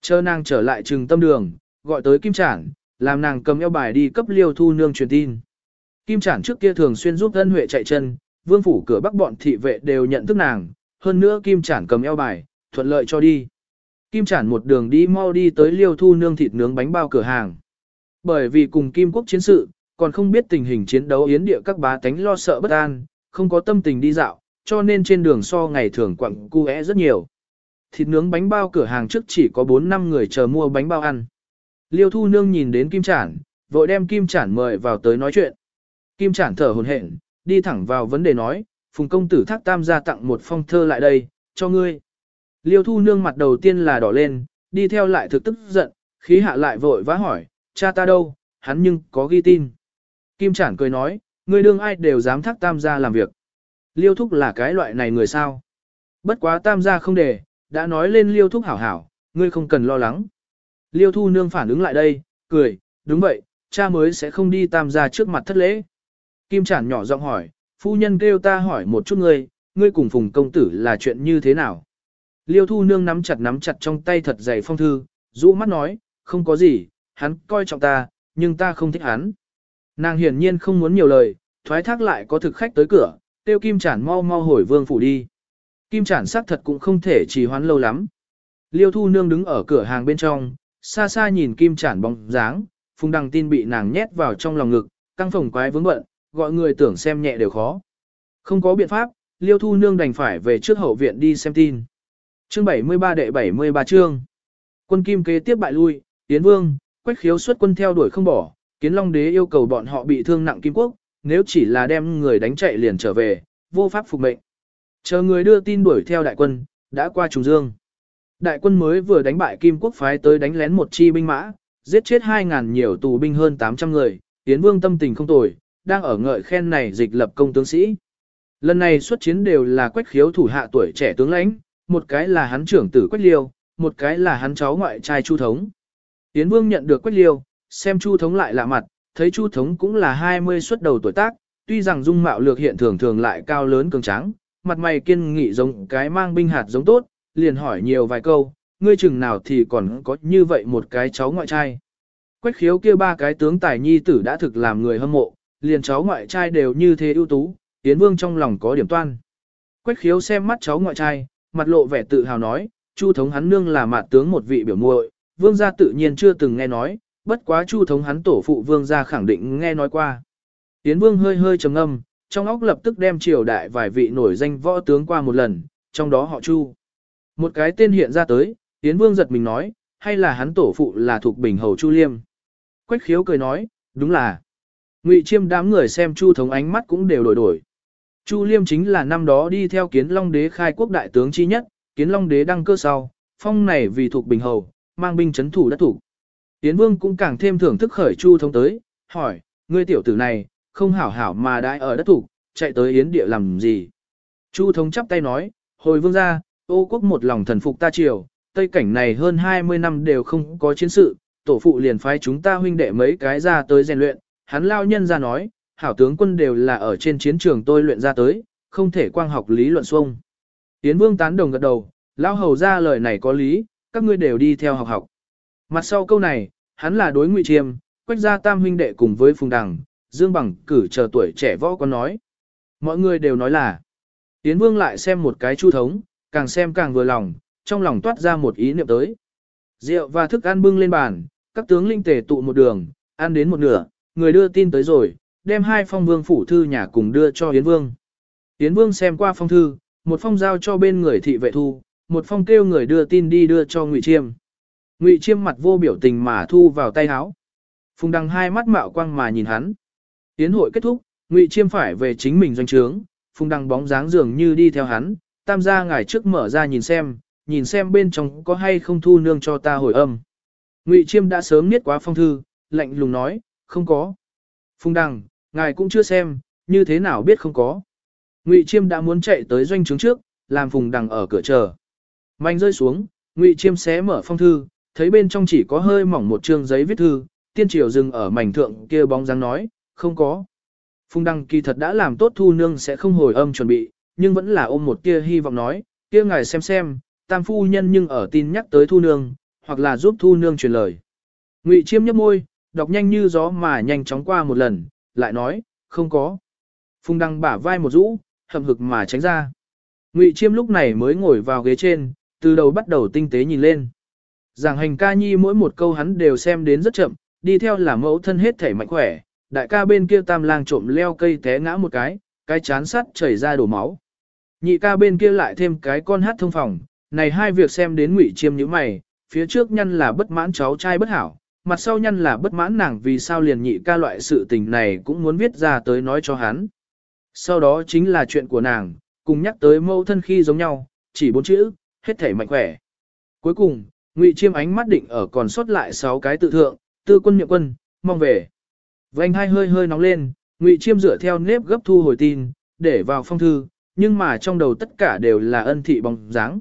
Speaker 1: Chờ nàng trở lại trừng tâm đường, gọi tới Kim Trản, làm nàng cầm eo bài đi cấp liêu thu nương truyền tin. Kim Trản trước kia thường xuyên giúp ân huệ chạy chân, vương phủ cửa bắc bọn thị vệ đều nhận thức nàng, hơn nữa Kim Chản cầm eo bài, thuận lợi cho đi. Kim Chản một đường đi mau đi tới liêu thu nương thịt nướng bánh bao cửa hàng. Bởi vì cùng Kim Quốc chiến sự, còn không biết tình hình chiến đấu yến địa các bá tánh lo sợ bất an, không có tâm tình đi dạo, cho nên trên đường so ngày thường quặng cu é rất nhiều. Thịt nướng bánh bao cửa hàng trước chỉ có 4-5 người chờ mua bánh bao ăn. Liêu thu nương nhìn đến Kim Chản, vội đem Kim Chản mời vào tới nói chuyện. Kim Chản thở hồn hển, đi thẳng vào vấn đề nói, Phùng công tử thác tam gia tặng một phong thơ lại đây, cho ngươi. Liêu thu nương mặt đầu tiên là đỏ lên, đi theo lại thực tức giận, khí hạ lại vội vã hỏi, cha ta đâu, hắn nhưng có ghi tin. Kim Trản cười nói, ngươi đương ai đều dám thác tam gia làm việc. Liêu thúc là cái loại này người sao. Bất quá tam gia không để, đã nói lên liêu thúc hảo hảo, ngươi không cần lo lắng. Liêu thu nương phản ứng lại đây, cười, đúng vậy, cha mới sẽ không đi tam gia trước mặt thất lễ. Kim Trản nhỏ giọng hỏi, phu nhân kêu ta hỏi một chút ngươi, ngươi cùng phùng công tử là chuyện như thế nào? Liêu thu nương nắm chặt nắm chặt trong tay thật dày phong thư, rũ mắt nói, không có gì, hắn coi trọng ta, nhưng ta không thích hắn. Nàng hiển nhiên không muốn nhiều lời, thoái thác lại có thực khách tới cửa, tiêu kim chản mau mau hồi vương phủ đi. Kim chản xác thật cũng không thể trì hoãn lâu lắm. Liêu thu nương đứng ở cửa hàng bên trong, xa xa nhìn kim chản bóng dáng, phùng đăng tin bị nàng nhét vào trong lòng ngực, căng phồng quái vướng bận, gọi người tưởng xem nhẹ đều khó. Không có biện pháp, liêu thu nương đành phải về trước hậu viện đi xem tin. Chương 73 đệ 73 chương. Quân kim kế tiếp bại lui, tiến vương, quách khiếu xuất quân theo đuổi không bỏ, kiến long đế yêu cầu bọn họ bị thương nặng kim quốc, nếu chỉ là đem người đánh chạy liền trở về, vô pháp phục mệnh. Chờ người đưa tin đuổi theo đại quân, đã qua trùng dương. Đại quân mới vừa đánh bại kim quốc phái tới đánh lén một chi binh mã, giết chết 2.000 nhiều tù binh hơn 800 người, tiến vương tâm tình không tồi, đang ở ngợi khen này dịch lập công tướng sĩ. Lần này xuất chiến đều là quách khiếu thủ hạ tuổi trẻ tướng lãnh, một cái là hắn trưởng tử Quách Liêu, một cái là hắn cháu ngoại trai Chu Thống. Tiến Vương nhận được Quách Liêu, xem Chu Thống lại lạ mặt, thấy Chu Thống cũng là 20 xuất đầu tuổi tác, tuy rằng dung mạo lược hiện thường thường lại cao lớn cường tráng, mặt mày kiên nghị giống cái mang binh hạt giống tốt, liền hỏi nhiều vài câu, ngươi chừng nào thì còn có như vậy một cái cháu ngoại trai. Quách khiếu kia ba cái tướng tài nhi tử đã thực làm người hâm mộ, liền cháu ngoại trai đều như thế ưu tú, Yến Vương trong lòng có điểm toan. Quách khiếu xem mắt cháu ngoại trai, mặt lộ vẻ tự hào nói, Chu thống hắn nương là mạt tướng một vị biểu muội, vương gia tự nhiên chưa từng nghe nói, bất quá Chu thống hắn tổ phụ vương gia khẳng định nghe nói qua. Yến Vương hơi hơi trầm ngâm, trong óc lập tức đem triều đại vài vị nổi danh võ tướng qua một lần, trong đó họ Chu. Một cái tên hiện ra tới, Yến Vương giật mình nói, hay là hắn tổ phụ là thuộc Bình Hầu Chu Liêm. Quách khiếu cười nói, đúng là. Ngụy chiêm đám người xem Chu thống ánh mắt cũng đều đổi đổi. Chu Liêm chính là năm đó đi theo kiến Long Đế khai quốc đại tướng chi nhất, kiến Long Đế đăng cơ sau, phong này vì thuộc Bình Hầu, mang binh chấn thủ đất thủ. Tiến Vương cũng càng thêm thưởng thức khởi Chu thống tới, hỏi, ngươi tiểu tử này, không hảo hảo mà đãi ở đất thủ, chạy tới Yến địa làm gì? Chu thống chắp tay nói, hồi vương ra, ô quốc một lòng thần phục ta triều, tây cảnh này hơn 20 năm đều không có chiến sự, tổ phụ liền phái chúng ta huynh đệ mấy cái ra tới rèn luyện, hắn lao nhân ra nói, hảo tướng quân đều là ở trên chiến trường tôi luyện ra tới, không thể quang học lý luận xuông. Tiến vương tán đồng gật đầu, lao hầu ra lời này có lý, các ngươi đều đi theo học học. Mặt sau câu này, hắn là đối ngụy chiêm, quách gia tam huynh đệ cùng với phùng đằng, dương bằng cử chờ tuổi trẻ võ con nói. Mọi người đều nói là, Tiến vương lại xem một cái chu thống, càng xem càng vừa lòng, trong lòng toát ra một ý niệm tới. Rượu và thức ăn bưng lên bàn, các tướng linh tề tụ một đường, ăn đến một nửa, người đưa tin tới rồi, đem hai phong vương phủ thư nhà cùng đưa cho Yến Vương. Yến Vương xem qua phong thư, một phong giao cho bên người thị vệ thu, một phong kêu người đưa tin đi đưa cho Ngụy Chiêm. Ngụy Chiêm mặt vô biểu tình mà thu vào tay áo. Phùng Đăng hai mắt mạo quang mà nhìn hắn. Yến hội kết thúc, Ngụy Chiêm phải về chính mình doanh trướng, Phùng Đăng bóng dáng dường như đi theo hắn, tam gia ngài trước mở ra nhìn xem, nhìn xem bên trong có hay không thu nương cho ta hồi âm. Ngụy Chiêm đã sớm niết quá phong thư, lạnh lùng nói, không có. Phùng đằng, ngài cũng chưa xem, như thế nào biết không có. Ngụy Chiêm đã muốn chạy tới doanh trướng trước, làm Phùng Đằng ở cửa chờ. manh rơi xuống, Ngụy Chiêm xé mở phong thư, thấy bên trong chỉ có hơi mỏng một chương giấy viết thư, tiên triều dừng ở mảnh thượng kia bóng dáng nói, không có. Phùng Đăng kỳ thật đã làm tốt thu nương sẽ không hồi âm chuẩn bị, nhưng vẫn là ôm một tia hy vọng nói, kia ngài xem xem, tam phu nhân nhưng ở tin nhắc tới thu nương, hoặc là giúp thu nương truyền lời. Ngụy Chiêm nhấp môi, đọc nhanh như gió mà nhanh chóng qua một lần, lại nói, không có. Phùng Đăng bả vai một rũ, hầm hực mà tránh ra. Ngụy Chiêm lúc này mới ngồi vào ghế trên, từ đầu bắt đầu tinh tế nhìn lên. Giảng hành ca nhi mỗi một câu hắn đều xem đến rất chậm, đi theo là mẫu thân hết thể mạnh khỏe, đại ca bên kia tam lang trộm leo cây té ngã một cái, cái chán sắt chảy ra đổ máu. Nhị ca bên kia lại thêm cái con hát thông phòng, này hai việc xem đến ngụy chiêm như mày, phía trước nhăn là bất mãn cháu trai bất hảo, mặt sau nhăn là bất mãn nàng vì sao liền nhị ca loại sự tình này cũng muốn viết ra tới nói cho hắn. Sau đó chính là chuyện của nàng, cùng nhắc tới mâu thân khi giống nhau, chỉ bốn chữ, hết thể mạnh khỏe. Cuối cùng, Ngụy Chiêm ánh mắt định ở còn sót lại 6 cái tự thượng, tư quân nhậm quân, mong về. Vành hai hơi hơi nóng lên, Ngụy Chiêm dựa theo nếp gấp thu hồi tin, để vào phong thư, nhưng mà trong đầu tất cả đều là ân thị bóng dáng.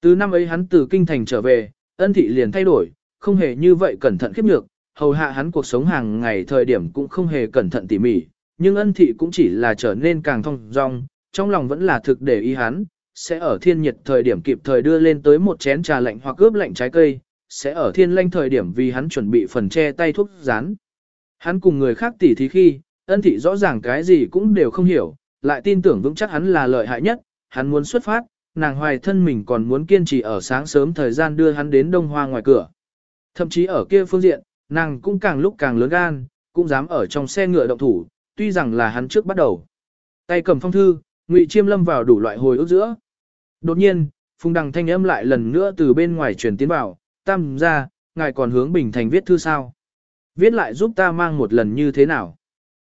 Speaker 1: Từ năm ấy hắn từ kinh thành trở về, ân thị liền thay đổi, không hề như vậy cẩn thận khiếp nhược, hầu hạ hắn cuộc sống hàng ngày thời điểm cũng không hề cẩn thận tỉ mỉ, nhưng ân thị cũng chỉ là trở nên càng thông dong, trong lòng vẫn là thực để ý hắn, sẽ ở thiên nhiệt thời điểm kịp thời đưa lên tới một chén trà lạnh hoặc ướp lạnh trái cây, sẽ ở thiên lanh thời điểm vì hắn chuẩn bị phần che tay thuốc rán. Hắn cùng người khác tỉ thí khi, ân thị rõ ràng cái gì cũng đều không hiểu, lại tin tưởng vững chắc hắn là lợi hại nhất, hắn muốn xuất phát, nàng hoài thân mình còn muốn kiên trì ở sáng sớm thời gian đưa hắn đến đông hoa ngoài cửa. Thậm chí ở kia phương diện, nàng cũng càng lúc càng lớn gan, cũng dám ở trong xe ngựa động thủ, tuy rằng là hắn trước bắt đầu. Tay cầm phong thư, Ngụy Chiêm lâm vào đủ loại hồi ức giữa. Đột nhiên, Phùng Đằng thanh âm lại lần nữa từ bên ngoài truyền tiến vào, tam gia ngài còn hướng Bình Thành viết thư sao? Viết lại giúp ta mang một lần như thế nào?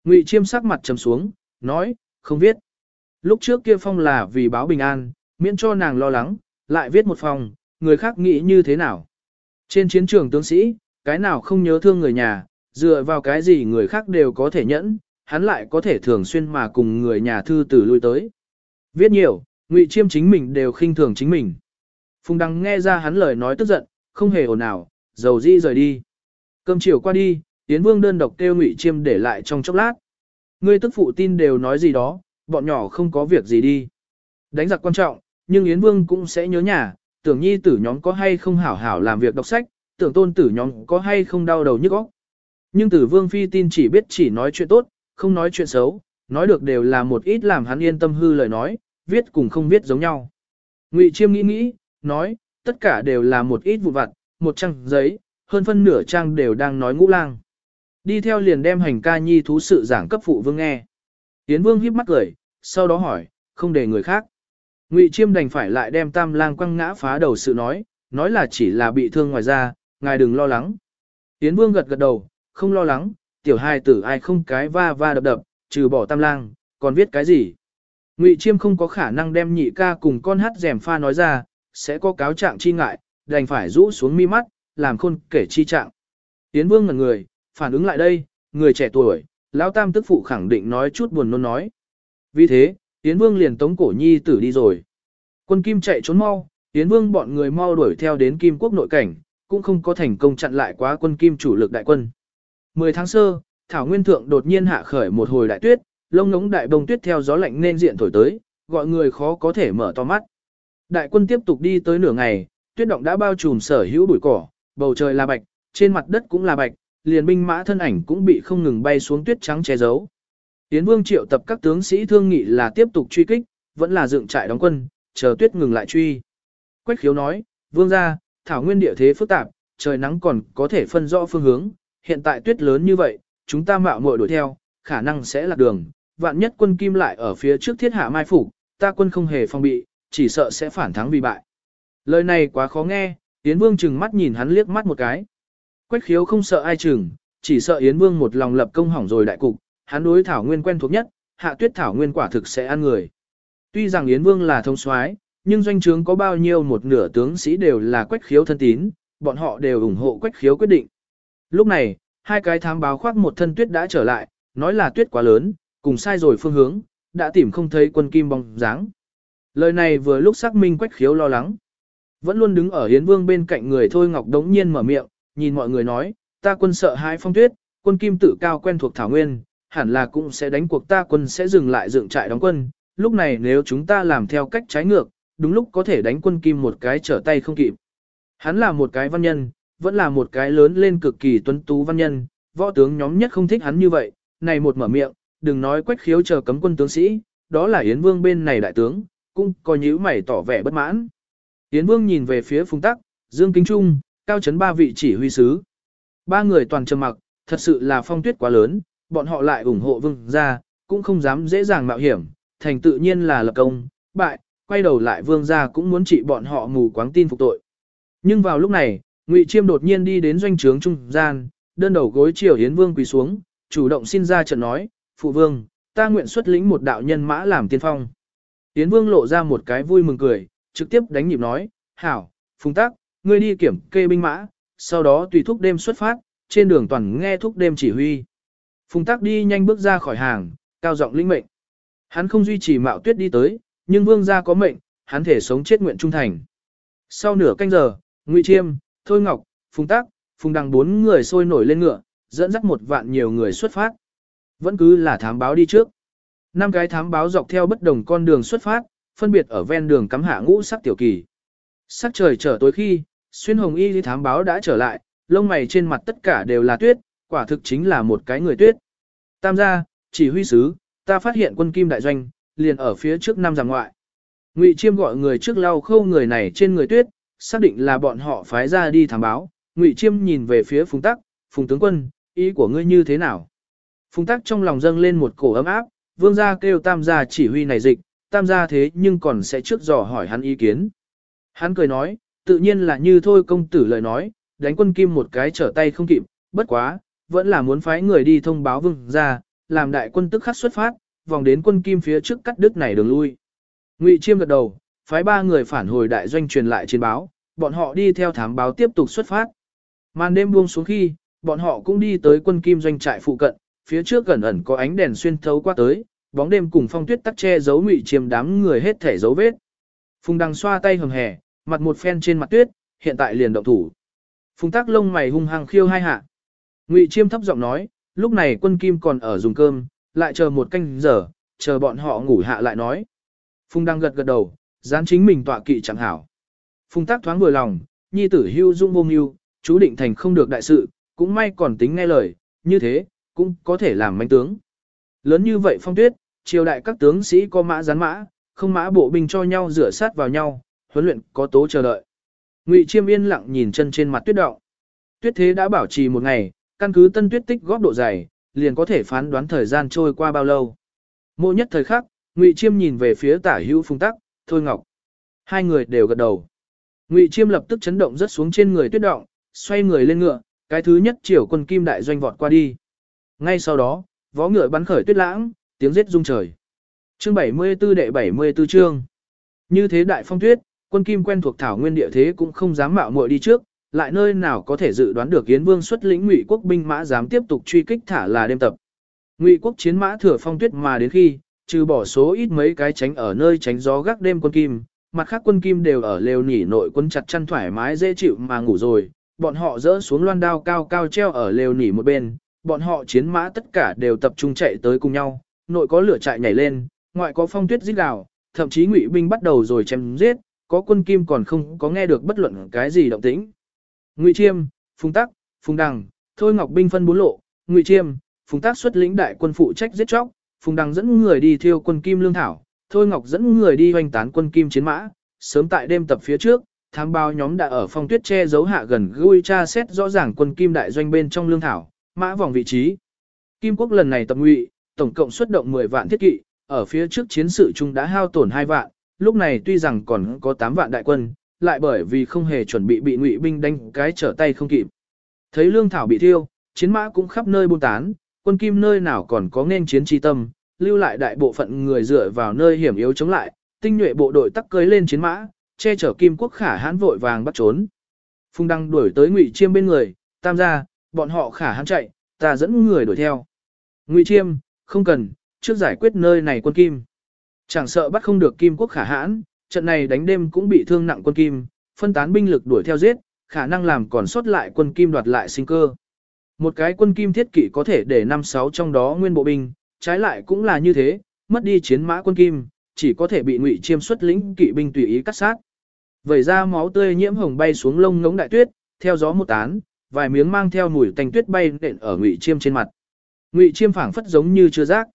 Speaker 1: Ngụy Chiêm sắc mặt trầm xuống, nói, không viết. Lúc trước kia phong là vì báo bình an, miễn cho nàng lo lắng, lại viết một phòng, người khác nghĩ như thế nào? Trên chiến trường tướng sĩ, cái nào không nhớ thương người nhà, dựa vào cái gì người khác đều có thể nhẫn, hắn lại có thể thường xuyên mà cùng người nhà thư tử lui tới. Viết nhiều, ngụy chiêm chính mình đều khinh thường chính mình. Phùng Đăng nghe ra hắn lời nói tức giận, không hề ồn nào, dầu di rời đi. Cơm chiều qua đi, Yến Vương đơn độc kêu ngụy chiêm để lại trong chốc lát. Ngươi tức phụ tin đều nói gì đó, bọn nhỏ không có việc gì đi. Đánh giặc quan trọng, nhưng Yến Vương cũng sẽ nhớ nhà, tưởng nhi tử nhóm có hay không hảo hảo làm việc đọc sách, tưởng tôn tử nhóm có hay không đau đầu nhức óc. Nhưng tử vương phi tin chỉ biết chỉ nói chuyện tốt, không nói chuyện xấu, nói được đều là một ít làm hắn yên tâm hư lời nói, viết cùng không viết giống nhau. Ngụy Chiêm nghĩ nghĩ, nói, tất cả đều là một ít vụ vặt, một trang giấy, hơn phân nửa trang đều đang nói ngũ lang. Đi theo liền đem hành ca nhi thú sự giảng cấp phụ vương nghe. Yến vương híp mắt cười, sau đó hỏi, không để người khác. Ngụy Chiêm đành phải lại đem tam lang quăng ngã phá đầu sự nói, nói là chỉ là bị thương ngoài ra, ngài đừng lo lắng. Yến vương gật gật đầu, không lo lắng, tiểu hai tử ai không cái va va đập đập, trừ bỏ tam lang, còn viết cái gì. Ngụy Chiêm không có khả năng đem nhị ca cùng con hát rèm pha nói ra, sẽ có cáo trạng chi ngại, đành phải rũ xuống mi mắt, làm khôn kể chi trạng. Yến Vương ngẩn người, phản ứng lại đây, người trẻ tuổi, lão tam tức phụ khẳng định nói chút buồn nôn nói. Vì thế, Yến Vương liền tống cổ nhi tử đi rồi. Quân Kim chạy trốn mau, Yến Vương bọn người mau đuổi theo đến Kim quốc nội cảnh, cũng không có thành công chặn lại quá quân Kim chủ lực đại quân. 10 tháng sơ, Thảo Nguyên Thượng đột nhiên hạ khởi một hồi đại tuyết, lông ngống đại bông tuyết theo gió lạnh nên diện thổi tới, gọi người khó có thể mở to mắt. Đại quân tiếp tục đi tới nửa ngày, tuyết động đã bao trùm sở hữu bụi cỏ, bầu trời là bạch, trên mặt đất cũng là bạch, liền binh mã thân ảnh cũng bị không ngừng bay xuống tuyết trắng che giấu. Yến Vương triệu tập các tướng sĩ thương nghị là tiếp tục truy kích, vẫn là dựng trại đóng quân, chờ tuyết ngừng lại truy. Quách khiếu nói, Vương ra, thảo nguyên địa thế phức tạp, trời nắng còn có thể phân rõ phương hướng, hiện tại tuyết lớn như vậy, chúng ta mạo muội đuổi theo, khả năng sẽ lạc đường, vạn nhất quân kim lại ở phía trước thiết hạ mai phủ, ta quân không hề phòng bị, chỉ sợ sẽ phản thắng vì bại. Lời này quá khó nghe, Yến Vương chừng mắt nhìn hắn liếc mắt một cái. Quách khiếu không sợ ai chừng, chỉ sợ Yến Vương một lòng lập công hỏng rồi đại cục, hắn đối thảo nguyên quen thuộc nhất, hạ tuyết thảo nguyên quả thực sẽ ăn người. Tuy rằng Yến Vương là thông soái, nhưng doanh trướng có bao nhiêu một nửa tướng sĩ đều là quách khiếu thân tín, bọn họ đều ủng hộ quách khiếu quyết định. Lúc này, hai cái thám báo khoác một thân tuyết đã trở lại, nói là tuyết quá lớn, cùng sai rồi phương hướng, đã tìm không thấy quân kim bóng dáng. Lời này vừa lúc xác minh quách khiếu lo lắng. Vẫn luôn đứng ở Yến Vương bên cạnh người Thôi Ngọc đống nhiên mở miệng, nhìn mọi người nói, ta quân sợ hai phong tuyết, quân kim tự cao quen thuộc Thảo Nguyên, hẳn là cũng sẽ đánh cuộc ta quân sẽ dừng lại dựng trại đóng quân. Lúc này nếu chúng ta làm theo cách trái ngược, đúng lúc có thể đánh quân kim một cái trở tay không kịp. Hắn là một cái văn nhân, vẫn là một cái lớn lên cực kỳ tuấn tú văn nhân, võ tướng nhóm nhất không thích hắn như vậy, này một mở miệng, đừng nói quách khiếu chờ cấm quân tướng sĩ, đó là Yến Vương bên này đại tướng, cũng có nhíu mày tỏ vẻ bất mãn. Yến Vương nhìn về phía Phùng Tắc, Dương Kính Trung, cao chấn ba vị chỉ huy sứ. Ba người toàn trầm mặc, thật sự là phong tuyết quá lớn, bọn họ lại ủng hộ vương gia, cũng không dám dễ dàng mạo hiểm, thành tự nhiên là lập công, bại, quay đầu lại vương gia cũng muốn trị bọn họ mù quáng tin phục tội. Nhưng vào lúc này, Ngụy Chiêm đột nhiên đi đến doanh trướng trung gian, đơn đầu gối chiều Yến Vương quỳ xuống, chủ động xin ra trận nói, phụ vương, ta nguyện xuất lĩnh một đạo nhân mã làm tiên phong. Yến Vương lộ ra một cái vui mừng cười, trực tiếp đánh nhịp nói, hảo, phùng tác, ngươi đi kiểm kê binh mã, sau đó tùy thúc đêm xuất phát, trên đường toàn nghe thúc đêm chỉ huy. Phùng Tắc đi nhanh bước ra khỏi hàng, cao giọng linh mệnh. Hắn không duy trì mạo tuyết đi tới, nhưng vương gia có mệnh, hắn thể sống chết nguyện trung thành. Sau nửa canh giờ, Ngụy Chiêm, Thôi Ngọc, Phùng Tắc, Phùng Đằng bốn người sôi nổi lên ngựa, dẫn dắt một vạn nhiều người xuất phát. Vẫn cứ là thám báo đi trước. Năm cái thám báo dọc theo bất đồng con đường xuất phát, phân biệt ở ven đường cắm hạ ngũ sắc tiểu kỳ. Sắc trời trở tối khi, xuyên hồng y thám báo đã trở lại, lông mày trên mặt tất cả đều là tuyết, quả thực chính là một cái người tuyết. Tam gia, chỉ huy sứ, ta phát hiện quân kim đại doanh, liền ở phía trước năm giảm ngoại. Ngụy Chiêm gọi người trước lau khâu người này trên người tuyết, xác định là bọn họ phái ra đi thám báo. Ngụy Chiêm nhìn về phía Phùng Tắc, Phùng tướng quân, ý của ngươi như thế nào? Phùng Tắc trong lòng dâng lên một cổ ấm áp, vương gia kêu tam gia chỉ huy này dịch, tam gia thế nhưng còn sẽ trước dò hỏi hắn ý kiến. Hắn cười nói, tự nhiên là như thôi công tử lời nói, đánh quân kim một cái trở tay không kịp, bất quá, vẫn là muốn phái người đi thông báo vương ra làm đại quân tức khắc xuất phát, vòng đến quân kim phía trước cắt đứt này đường lui. Ngụy Chiêm gật đầu, phái ba người phản hồi đại doanh truyền lại trên báo, bọn họ đi theo thám báo tiếp tục xuất phát. Màn đêm buông xuống khi, bọn họ cũng đi tới quân kim doanh trại phụ cận, phía trước gần ẩn có ánh đèn xuyên thấu qua tới, bóng đêm cùng phong tuyết tắc che giấu ngụy chiêm đám người hết thể dấu vết. Phùng đằng xoa tay hầm hè, mặt một phen trên mặt tuyết, hiện tại liền động thủ. Phùng tác lông mày hung hăng khiêu hai hạ. Ngụy chiêm thấp giọng nói, lúc này quân kim còn ở dùng cơm, lại chờ một canh giờ, chờ bọn họ ngủ hạ lại nói. Phùng đang gật gật đầu, dán chính mình tọa kỵ chẳng hảo. Phùng tác thoáng vừa lòng, nhi tử hưu dung vô mưu, chú định thành không được đại sự, cũng may còn tính nghe lời, như thế, cũng có thể làm manh tướng. Lớn như vậy phong tuyết, triều đại các tướng sĩ có mã gián mã, không mã bộ binh cho nhau rửa sát vào nhau, huấn luyện có tố chờ đợi. Ngụy Chiêm yên lặng nhìn chân trên mặt tuyết động. Tuyết thế đã bảo trì một ngày, căn cứ tân tuyết tích góp độ dày, liền có thể phán đoán thời gian trôi qua bao lâu. Mộ nhất thời khắc, Ngụy Chiêm nhìn về phía Tả Hữu Phùng Tắc, Thôi Ngọc. Hai người đều gật đầu. Ngụy Chiêm lập tức chấn động rất xuống trên người tuyết động, xoay người lên ngựa, cái thứ nhất chiều quân kim đại doanh vọt qua đi. Ngay sau đó, vó ngựa bắn khởi tuyết lãng, tiếng giết rung trời. Chương 74 đệ 74 chương. Như thế đại phong tuyết, quân kim quen thuộc thảo nguyên địa thế cũng không dám mạo muội đi trước, lại nơi nào có thể dự đoán được Yến Vương xuất lĩnh Ngụy quốc binh mã dám tiếp tục truy kích thả là đêm tập. Ngụy quốc chiến mã thừa phong tuyết mà đến khi, trừ bỏ số ít mấy cái tránh ở nơi tránh gió gác đêm quân kim, mặt khác quân kim đều ở lều nỉ nội quân chặt chăn thoải mái dễ chịu mà ngủ rồi, bọn họ dỡ xuống loan đao cao cao treo ở lều nỉ một bên, bọn họ chiến mã tất cả đều tập trung chạy tới cùng nhau, nội có lửa chạy nhảy lên, ngoại có phong tuyết rít gào, thậm chí ngụy binh bắt đầu rồi chém giết, có quân kim còn không có nghe được bất luận cái gì động tĩnh. Ngụy Chiêm, Phùng Tắc, Phùng Đằng, Thôi Ngọc binh phân bốn lộ, Ngụy Chiêm, Phùng Tắc xuất lĩnh đại quân phụ trách giết chóc, Phùng Đằng dẫn người đi thiêu quân kim lương thảo, Thôi Ngọc dẫn người đi hoành tán quân kim chiến mã, sớm tại đêm tập phía trước, thám báo nhóm đã ở phong tuyết che giấu hạ gần gui tra xét rõ ràng quân kim đại doanh bên trong lương thảo, mã vòng vị trí. Kim quốc lần này tập ngụy, tổng cộng xuất động 10 vạn thiết kỵ, ở phía trước chiến sự chúng đã hao tổn 2 vạn, lúc này tuy rằng còn có 8 vạn đại quân, lại bởi vì không hề chuẩn bị bị ngụy binh đánh cái trở tay không kịp. Thấy lương thảo bị thiêu, chiến mã cũng khắp nơi buôn tán, quân kim nơi nào còn có nên chiến chi tâm, lưu lại đại bộ phận người dựa vào nơi hiểm yếu chống lại, tinh nhuệ bộ đội tắc cưới lên chiến mã, che chở kim quốc khả hãn vội vàng bắt trốn. phung đăng đuổi tới ngụy chiêm bên người, tam gia, bọn họ khả hãn chạy, ta dẫn người đuổi theo. Ngụy chiêm, không cần, trước giải quyết nơi này quân kim. Chẳng sợ bắt không được kim quốc khả hãn, trận này đánh đêm cũng bị thương nặng quân kim, phân tán binh lực đuổi theo giết, khả năng làm còn sót lại quân kim đoạt lại sinh cơ. Một cái quân kim thiết kỵ có thể để năm sáu trong đó nguyên bộ binh, trái lại cũng là như thế, mất đi chiến mã quân kim, chỉ có thể bị ngụy chiêm xuất lĩnh kỵ binh tùy ý cắt sát. Vẩy ra máu tươi nhiễm hồng bay xuống lông ngống đại tuyết, theo gió một tán, vài miếng mang theo mùi tanh tuyết bay nện ở ngụy chiêm trên mặt. Ngụy chiêm phảng phất giống như chưa giác.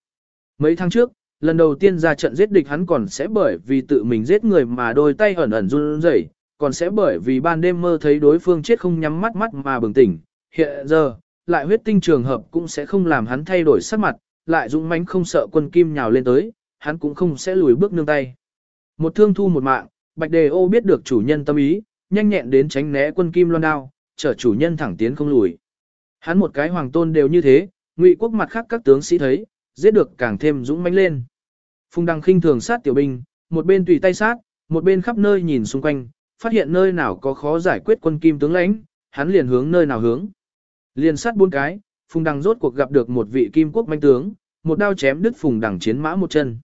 Speaker 1: Mấy tháng trước, lần đầu tiên ra trận giết địch hắn còn sẽ bởi vì tự mình giết người mà đôi tay ẩn ẩn run rẩy, còn sẽ bởi vì ban đêm mơ thấy đối phương chết không nhắm mắt mắt mà bừng tỉnh. Hiện giờ, lại huyết tinh trường hợp cũng sẽ không làm hắn thay đổi sắc mặt, lại dũng mãnh không sợ quân kim nhào lên tới, hắn cũng không sẽ lùi bước nương tay. Một thương thu một mạng, Bạch Đề Ô biết được chủ nhân tâm ý, nhanh nhẹn đến tránh né quân kim loan đao, chở chủ nhân thẳng tiến không lùi. Hắn một cái hoàng tôn đều như thế, ngụy quốc mặt khác các tướng sĩ thấy, giết được càng thêm dũng mãnh lên. Phùng Đăng khinh thường sát tiểu binh, một bên tùy tay sát, một bên khắp nơi nhìn xung quanh, phát hiện nơi nào có khó giải quyết quân kim tướng lãnh, hắn liền hướng nơi nào hướng. Liền sát bốn cái, Phùng Đăng rốt cuộc gặp được một vị kim quốc manh tướng, một đao chém đứt Phùng Đăng chiến mã một chân.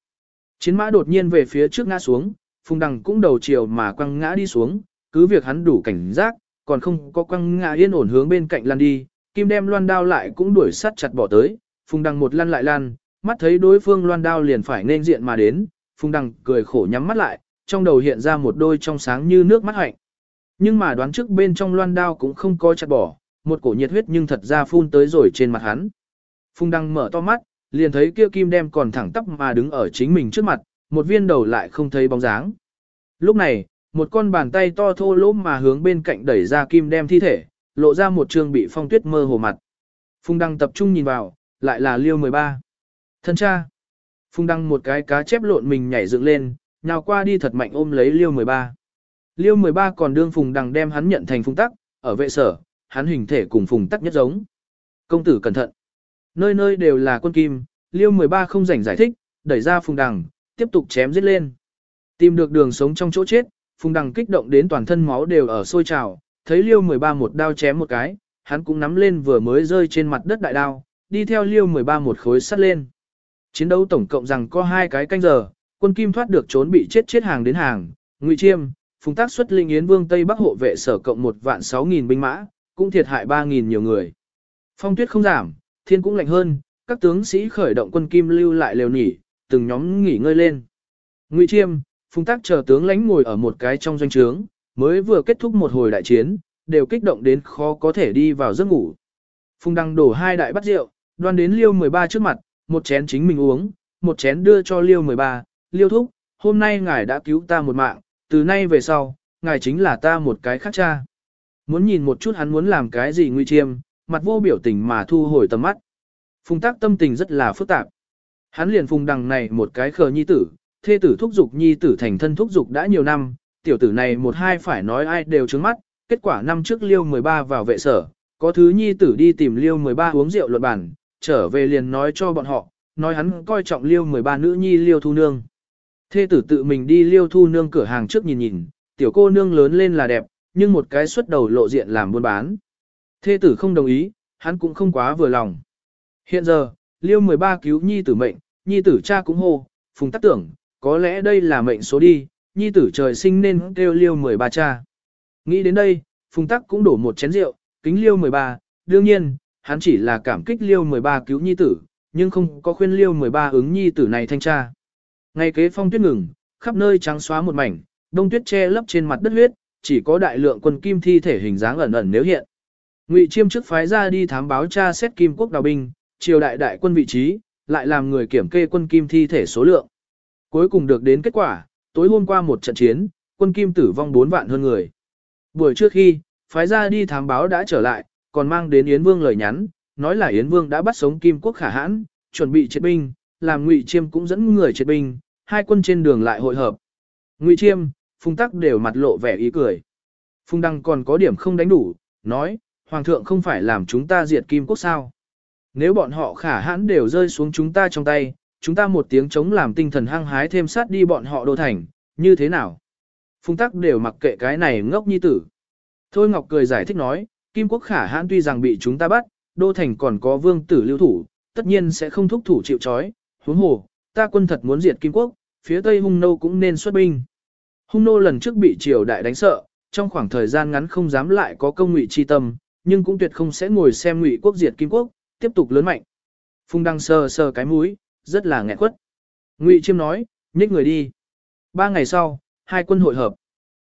Speaker 1: Chiến mã đột nhiên về phía trước ngã xuống, Phùng Đăng cũng đầu chiều mà quăng ngã đi xuống, cứ việc hắn đủ cảnh giác, còn không có quăng ngã yên ổn hướng bên cạnh lăn đi, kim đem loan đao lại cũng đuổi sát chặt bỏ tới, Phùng Đăng một lăn lại lăn, mắt thấy đối phương loan đao liền phải nên diện mà đến, Phùng Đăng cười khổ nhắm mắt lại, trong đầu hiện ra một đôi trong sáng như nước mắt hạnh. Nhưng mà đoán trước bên trong loan đao cũng không có chặt bỏ, một cổ nhiệt huyết nhưng thật ra phun tới rồi trên mặt hắn. Phùng Đăng mở to mắt, liền thấy kia kim đem còn thẳng tắp mà đứng ở chính mình trước mặt, một viên đầu lại không thấy bóng dáng. Lúc này, một con bàn tay to thô lỗ mà hướng bên cạnh đẩy ra kim đem thi thể, lộ ra một trường bị phong tuyết mơ hồ mặt. Phùng Đăng tập trung nhìn vào, lại là liêu 13. Thân cha. Phùng Đăng một cái cá chép lộn mình nhảy dựng lên, nhào qua đi thật mạnh ôm lấy liêu 13. Liêu 13 còn đương Phùng Đăng đem hắn nhận thành Phùng Tắc, ở vệ sở, hắn hình thể cùng Phùng Tắc nhất giống. Công tử cẩn thận. Nơi nơi đều là quân kim, liêu 13 không rảnh giải thích, đẩy ra Phùng Đăng, tiếp tục chém giết lên. Tìm được đường sống trong chỗ chết, Phùng Đăng kích động đến toàn thân máu đều ở sôi trào, thấy liêu 13 một đao chém một cái, hắn cũng nắm lên vừa mới rơi trên mặt đất đại đao, đi theo liêu 13 một khối sắt lên. Chiến đấu tổng cộng rằng có hai cái canh giờ, quân kim thoát được trốn bị chết chết hàng đến hàng, ngụy chiêm, phùng tác xuất linh yến vương Tây Bắc hộ vệ sở cộng một vạn sáu nghìn binh mã, cũng thiệt hại ba nghìn nhiều người. Phong tuyết không giảm, thiên cũng lạnh hơn, các tướng sĩ khởi động quân kim lưu lại lều nghỉ, từng nhóm nghỉ ngơi lên. Ngụy chiêm, phùng tác chờ tướng lãnh ngồi ở một cái trong doanh trướng, mới vừa kết thúc một hồi đại chiến, đều kích động đến khó có thể đi vào giấc ngủ. Phùng đăng đổ hai đại bát rượu, đoan đến liêu 13 trước mặt, một chén chính mình uống, một chén đưa cho Liêu 13, Liêu thúc, hôm nay ngài đã cứu ta một mạng, từ nay về sau, ngài chính là ta một cái khác cha. Muốn nhìn một chút hắn muốn làm cái gì nguy chiêm, mặt vô biểu tình mà thu hồi tầm mắt. Phùng tác tâm tình rất là phức tạp. Hắn liền phùng đằng này một cái khờ nhi tử, thê tử thúc dục nhi tử thành thân thúc dục đã nhiều năm, tiểu tử này một hai phải nói ai đều trứng mắt, kết quả năm trước liêu 13 vào vệ sở, có thứ nhi tử đi tìm liêu 13 uống rượu luận bản, trở về liền nói cho bọn họ, nói hắn coi trọng liêu 13 nữ nhi liêu thu nương. Thê tử tự mình đi liêu thu nương cửa hàng trước nhìn nhìn, tiểu cô nương lớn lên là đẹp, nhưng một cái xuất đầu lộ diện làm buôn bán. Thê tử không đồng ý, hắn cũng không quá vừa lòng. Hiện giờ, liêu 13 cứu nhi tử mệnh, nhi tử cha cũng hô, phùng tắc tưởng, có lẽ đây là mệnh số đi, nhi tử trời sinh nên kêu liêu 13 cha. Nghĩ đến đây, phùng tắc cũng đổ một chén rượu, kính liêu 13, đương nhiên, hắn chỉ là cảm kích liêu 13 cứu nhi tử, nhưng không có khuyên liêu 13 ứng nhi tử này thanh tra. Ngày kế phong tuyết ngừng, khắp nơi trắng xóa một mảnh, đông tuyết che lấp trên mặt đất huyết, chỉ có đại lượng quân kim thi thể hình dáng ẩn ẩn nếu hiện. Ngụy Chiêm trước phái ra đi thám báo tra xét kim quốc đào binh, triều đại đại quân vị trí, lại làm người kiểm kê quân kim thi thể số lượng. Cuối cùng được đến kết quả, tối hôm qua một trận chiến, quân kim tử vong 4 vạn hơn người. Buổi trước khi, phái ra đi thám báo đã trở lại, còn mang đến Yến Vương lời nhắn, nói là Yến Vương đã bắt sống kim quốc khả hãn, chuẩn bị triệt binh, làm Ngụy Chiêm cũng dẫn người triệt binh, hai quân trên đường lại hội hợp. Ngụy Chiêm, Phùng Tắc đều mặt lộ vẻ ý cười. Phùng Đăng còn có điểm không đánh đủ, nói, Hoàng thượng không phải làm chúng ta diệt kim quốc sao. Nếu bọn họ khả hãn đều rơi xuống chúng ta trong tay, chúng ta một tiếng chống làm tinh thần hăng hái thêm sát đi bọn họ đô thành, như thế nào? Phùng Tắc đều mặc kệ cái này ngốc nhi tử. Thôi Ngọc cười giải thích nói, Kim Quốc khả hãn tuy rằng bị chúng ta bắt, đô thành còn có vương tử lưu thủ, tất nhiên sẽ không thúc thủ chịu trói. Huống hồ, ta quân thật muốn diệt Kim Quốc, phía Tây Hung Nô cũng nên xuất binh. Hung Nô lần trước bị triều đại đánh sợ, trong khoảng thời gian ngắn không dám lại có công ngụy chi tâm, nhưng cũng tuyệt không sẽ ngồi xem ngụy quốc diệt Kim Quốc, tiếp tục lớn mạnh. Phùng Đăng sờ sờ cái mũi, rất là nghẹn quất. Ngụy Chiêm nói, nhích người đi. Ba ngày sau, hai quân hội hợp.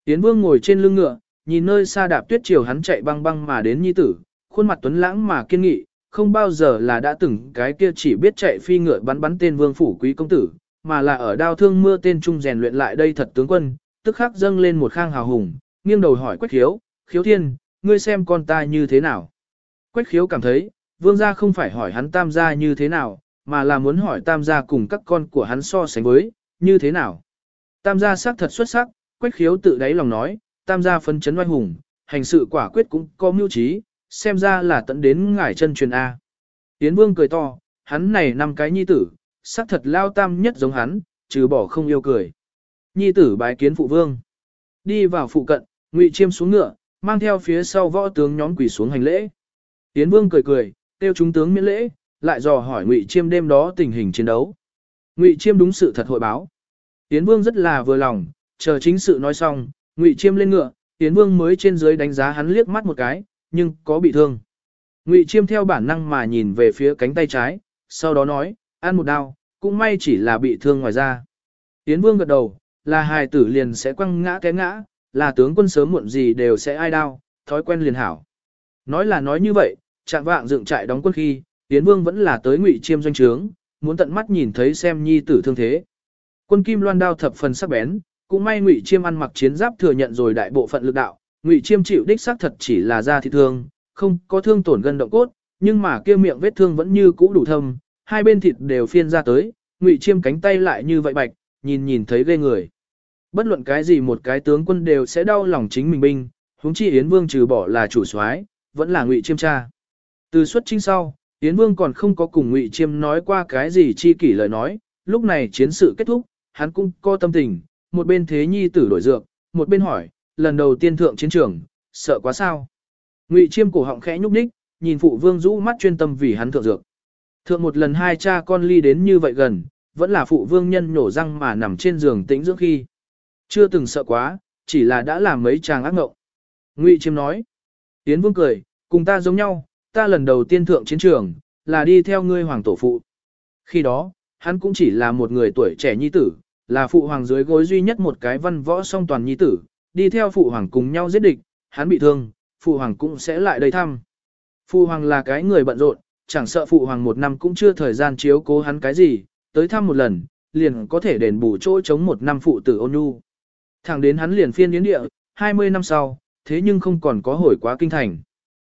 Speaker 1: Tiến Vương ngồi trên lưng ngựa, nhìn nơi xa đạp tuyết chiều hắn chạy băng băng mà đến nhi tử, khuôn mặt tuấn lãng mà kiên nghị, không bao giờ là đã từng cái kia chỉ biết chạy phi ngựa bắn bắn tên vương phủ quý công tử, mà là ở đao thương mưa tên trung rèn luyện lại đây thật tướng quân, tức khắc dâng lên một khang hào hùng, nghiêng đầu hỏi Quách Khiếu, "Khiếu Thiên, ngươi xem con ta như thế nào?" Quách Khiếu cảm thấy, vương gia không phải hỏi hắn tam gia như thế nào, mà là muốn hỏi tam gia cùng các con của hắn so sánh với, như thế nào. Tam gia sắc thật xuất sắc, Quách Khiếu tự đáy lòng nói, tam gia phân chấn oai hùng, hành sự quả quyết cũng có mưu trí, xem ra là tận đến ngải chân truyền A. Tiến vương cười to, hắn này năm cái nhi tử, sắc thật lao tam nhất giống hắn, trừ bỏ không yêu cười. Nhi tử bái kiến phụ vương. Đi vào phụ cận, ngụy chiêm xuống ngựa, mang theo phía sau võ tướng nhóm quỳ xuống hành lễ. Tiến vương cười cười, tiêu chúng tướng miễn lễ, lại dò hỏi ngụy chiêm đêm đó tình hình chiến đấu. Ngụy chiêm đúng sự thật hội báo. Tiến vương rất là vừa lòng, chờ chính sự nói xong, Ngụy Chiêm lên ngựa, Tiến Vương mới trên dưới đánh giá hắn liếc mắt một cái, nhưng có bị thương. Ngụy Chiêm theo bản năng mà nhìn về phía cánh tay trái, sau đó nói, ăn một đao, cũng may chỉ là bị thương ngoài da. Tiến Vương gật đầu, là hài tử liền sẽ quăng ngã té ngã, là tướng quân sớm muộn gì đều sẽ ai đao, thói quen liền hảo. Nói là nói như vậy, trạng vạng dựng trại đóng quân khi, Tiến Vương vẫn là tới Ngụy Chiêm doanh trướng, muốn tận mắt nhìn thấy xem nhi tử thương thế. Quân kim loan đao thập phần sắc bén, cũng may Ngụy Chiêm ăn mặc chiến giáp thừa nhận rồi đại bộ phận lực đạo, Ngụy Chiêm chịu đích xác thật chỉ là da thịt thương, không có thương tổn gân động cốt, nhưng mà kia miệng vết thương vẫn như cũ đủ thâm, hai bên thịt đều phiên ra tới, Ngụy Chiêm cánh tay lại như vậy bạch, nhìn nhìn thấy ghê người. Bất luận cái gì một cái tướng quân đều sẽ đau lòng chính mình binh, huống chi Yến Vương trừ bỏ là chủ soái, vẫn là Ngụy Chiêm cha. Từ xuất chinh sau, Yến Vương còn không có cùng Ngụy Chiêm nói qua cái gì chi kỷ lời nói, lúc này chiến sự kết thúc, hắn cũng có tâm tình, một bên thế nhi tử đổi dược, một bên hỏi, lần đầu tiên thượng chiến trường, sợ quá sao? Ngụy Chiêm cổ họng khẽ nhúc nhích, nhìn phụ vương rũ mắt chuyên tâm vì hắn thượng dược. Thượng một lần hai cha con ly đến như vậy gần, vẫn là phụ vương nhân nổ răng mà nằm trên giường tĩnh dưỡng khi. Chưa từng sợ quá, chỉ là đã làm mấy chàng ác ngộng. Ngụy Chiêm nói. Tiến vương cười, cùng ta giống nhau, ta lần đầu tiên thượng chiến trường, là đi theo ngươi hoàng tổ phụ. Khi đó, hắn cũng chỉ là một người tuổi trẻ nhi tử, là phụ hoàng dưới gối duy nhất một cái văn võ song toàn nhi tử, đi theo phụ hoàng cùng nhau giết địch, hắn bị thương, phụ hoàng cũng sẽ lại đây thăm. Phụ hoàng là cái người bận rộn, chẳng sợ phụ hoàng một năm cũng chưa thời gian chiếu cố hắn cái gì, tới thăm một lần, liền có thể đền bù chỗ chống một năm phụ tử ôn nhu. Thẳng đến hắn liền phiên yến địa, 20 năm sau, thế nhưng không còn có hồi quá kinh thành.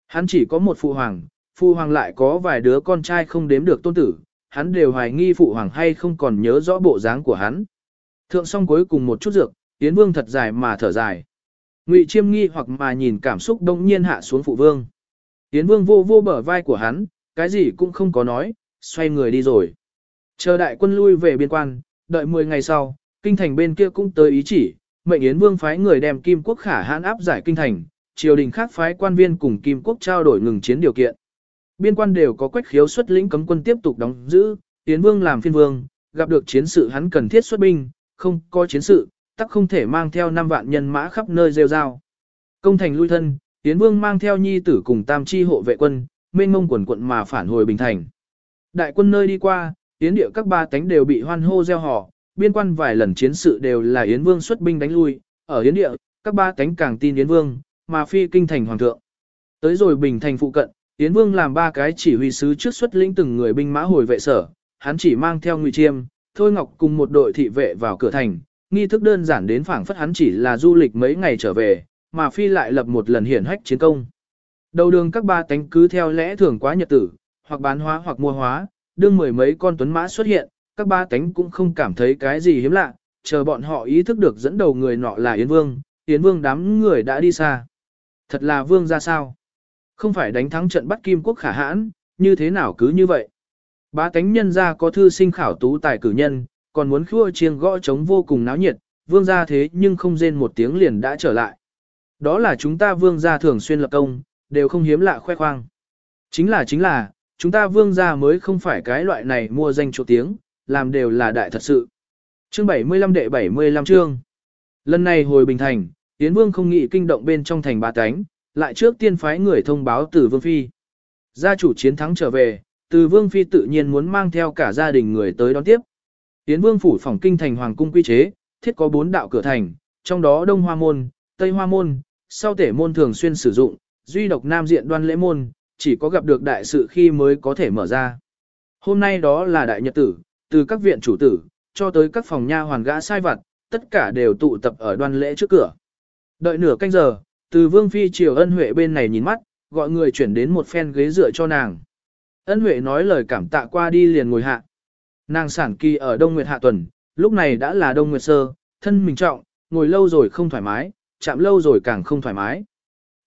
Speaker 1: Hắn chỉ có một phụ hoàng, phụ hoàng lại có vài đứa con trai không đếm được tôn tử, hắn đều hoài nghi phụ hoàng hay không còn nhớ rõ bộ dáng của hắn. Thượng xong cuối cùng một chút dược, Yến Vương thật dài mà thở dài. Ngụy Chiêm nghi hoặc mà nhìn cảm xúc đông nhiên hạ xuống phụ vương. Yến Vương vô vô bờ vai của hắn, cái gì cũng không có nói, xoay người đi rồi. Chờ đại quân lui về biên quan, đợi 10 ngày sau, kinh thành bên kia cũng tới ý chỉ, mệnh Yến Vương phái người đem Kim Quốc khả hãn áp giải kinh thành, triều đình khác phái quan viên cùng Kim Quốc trao đổi ngừng chiến điều kiện. Biên quan đều có quách khiếu xuất lĩnh cấm quân tiếp tục đóng giữ, Yến Vương làm phiên vương, gặp được chiến sự hắn cần thiết xuất binh, không có chiến sự, tắc không thể mang theo 5 vạn nhân mã khắp nơi rêu rao. Công thành lui thân, Yến Vương mang theo nhi tử cùng tam chi hộ vệ quân, mênh mông quần quận mà phản hồi Bình Thành. Đại quân nơi đi qua, Yến địa các ba tánh đều bị hoan hô gieo hò. biên quan vài lần chiến sự đều là Yến Vương xuất binh đánh lui, ở Yến địa, các ba tánh càng tin Yến Vương, mà phi kinh thành hoàng thượng. Tới rồi Bình Thành phụ cận, Yến Vương làm ba cái chỉ huy sứ trước xuất lĩnh từng người binh mã hồi vệ sở, hắn chỉ mang theo Ngụy Chiêm, Thôi Ngọc cùng một đội thị vệ vào cửa thành, nghi thức đơn giản đến phảng phất hắn chỉ là du lịch mấy ngày trở về, mà phi lại lập một lần hiển hách chiến công. Đầu đường các ba tánh cứ theo lẽ thường quá nhật tử, hoặc bán hóa hoặc mua hóa, đương mười mấy con tuấn mã xuất hiện, các ba tánh cũng không cảm thấy cái gì hiếm lạ, chờ bọn họ ý thức được dẫn đầu người nọ là Yến Vương, Yến Vương đám người đã đi xa. Thật là Vương ra sao? Không phải đánh thắng trận bắt Kim Quốc khả hãn, như thế nào cứ như vậy? Ba tánh nhân ra có thư sinh khảo tú tài cử nhân, còn muốn khua chiêng gõ trống vô cùng náo nhiệt, vương gia thế nhưng không rên một tiếng liền đã trở lại. Đó là chúng ta vương gia thường xuyên lập công, đều không hiếm lạ khoe khoang. Chính là chính là, chúng ta vương gia mới không phải cái loại này mua danh chỗ tiếng, làm đều là đại thật sự. Chương 75 đệ 75 chương. Lần này hồi Bình Thành, Yến Vương không nghĩ kinh động bên trong thành ba cánh, lại trước tiên phái người thông báo từ Vương Phi. Gia chủ chiến thắng trở về, từ Vương Phi tự nhiên muốn mang theo cả gia đình người tới đón tiếp. Tiến Vương phủ phòng kinh thành hoàng cung quy chế, thiết có bốn đạo cửa thành, trong đó Đông Hoa môn, Tây Hoa môn, sau tể môn thường xuyên sử dụng, duy độc nam diện đoan lễ môn, chỉ có gặp được đại sự khi mới có thể mở ra. Hôm nay đó là đại nhật tử, từ các viện chủ tử, cho tới các phòng nha hoàn gã sai vặt, tất cả đều tụ tập ở đoan lễ trước cửa. Đợi nửa canh giờ, từ Vương Phi Triều Ân Huệ bên này nhìn mắt, gọi người chuyển đến một phen ghế dựa cho nàng. Ân Huệ nói lời cảm tạ qua đi liền ngồi hạ. Nàng sản kỳ ở Đông Nguyệt Hạ Tuần, lúc này đã là Đông Nguyệt Sơ, thân mình trọng, ngồi lâu rồi không thoải mái, chạm lâu rồi càng không thoải mái.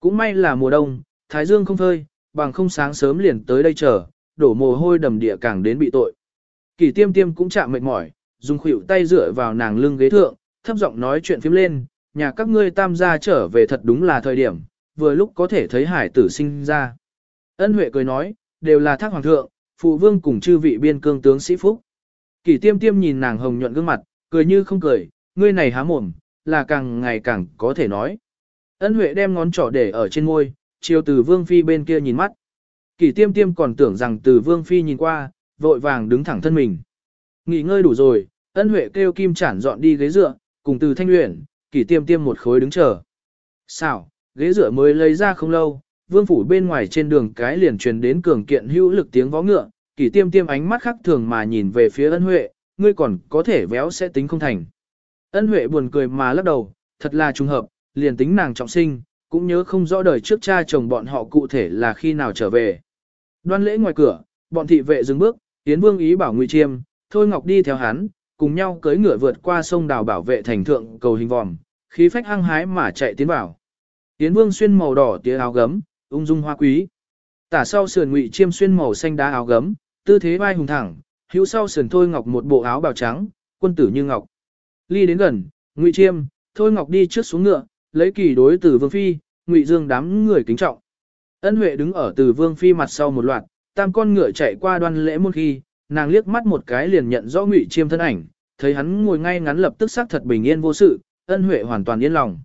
Speaker 1: Cũng may là mùa đông, Thái Dương không phơi, bằng không sáng sớm liền tới đây chờ, đổ mồ hôi đầm địa càng đến bị tội. Kỳ tiêm tiêm cũng chạm mệt mỏi, dùng khuỷu tay dựa vào nàng lưng ghế thượng, thấp giọng nói chuyện phím lên, nhà các ngươi tam gia trở về thật đúng là thời điểm, vừa lúc có thể thấy hải tử sinh ra. Ân Huệ cười nói, đều là thác hoàng thượng, phụ vương cùng chư vị biên cương tướng sĩ phúc. Kỷ tiêm tiêm nhìn nàng hồng nhuận gương mặt, cười như không cười, ngươi này há mồm, là càng ngày càng có thể nói. Ân Huệ đem ngón trỏ để ở trên môi, chiều từ Vương Phi bên kia nhìn mắt. Kỷ tiêm tiêm còn tưởng rằng từ Vương Phi nhìn qua, vội vàng đứng thẳng thân mình. Nghỉ ngơi đủ rồi, ân Huệ kêu Kim Chản dọn đi ghế dựa, cùng từ Thanh luyện, kỷ tiêm tiêm một khối đứng chờ. Xảo, ghế dựa mới lấy ra không lâu, Vương Phủ bên ngoài trên đường cái liền truyền đến cường kiện hữu lực tiếng vó ngựa, kỳ tiêm tiêm ánh mắt khác thường mà nhìn về phía ân huệ, ngươi còn có thể véo sẽ tính không thành. Ân huệ buồn cười mà lắc đầu, thật là trùng hợp, liền tính nàng trọng sinh, cũng nhớ không rõ đời trước cha chồng bọn họ cụ thể là khi nào trở về. Đoan lễ ngoài cửa, bọn thị vệ dừng bước, tiến vương ý bảo ngụy chiêm, thôi ngọc đi theo hắn, cùng nhau cưỡi ngựa vượt qua sông đào bảo vệ thành thượng cầu hình vòm, khí phách hăng hái mà chạy tiến vào. Tiến vương xuyên màu đỏ tía áo gấm, ung dung hoa quý. Tả sau sườn ngụy chiêm xuyên màu xanh đá áo gấm, Tư thế vai hùng thẳng, hữu sau sườn Thôi Ngọc một bộ áo bào trắng, quân tử như ngọc. Ly đến gần, Ngụy Chiêm, Thôi Ngọc đi trước xuống ngựa, lấy kỳ đối từ Vương Phi, Ngụy Dương đám người kính trọng. Ân Huệ đứng ở từ Vương Phi mặt sau một loạt, tam con ngựa chạy qua đoan lễ môn khi, nàng liếc mắt một cái liền nhận rõ Ngụy Chiêm thân ảnh, thấy hắn ngồi ngay ngắn lập tức xác thật bình yên vô sự, Ân Huệ hoàn toàn yên lòng.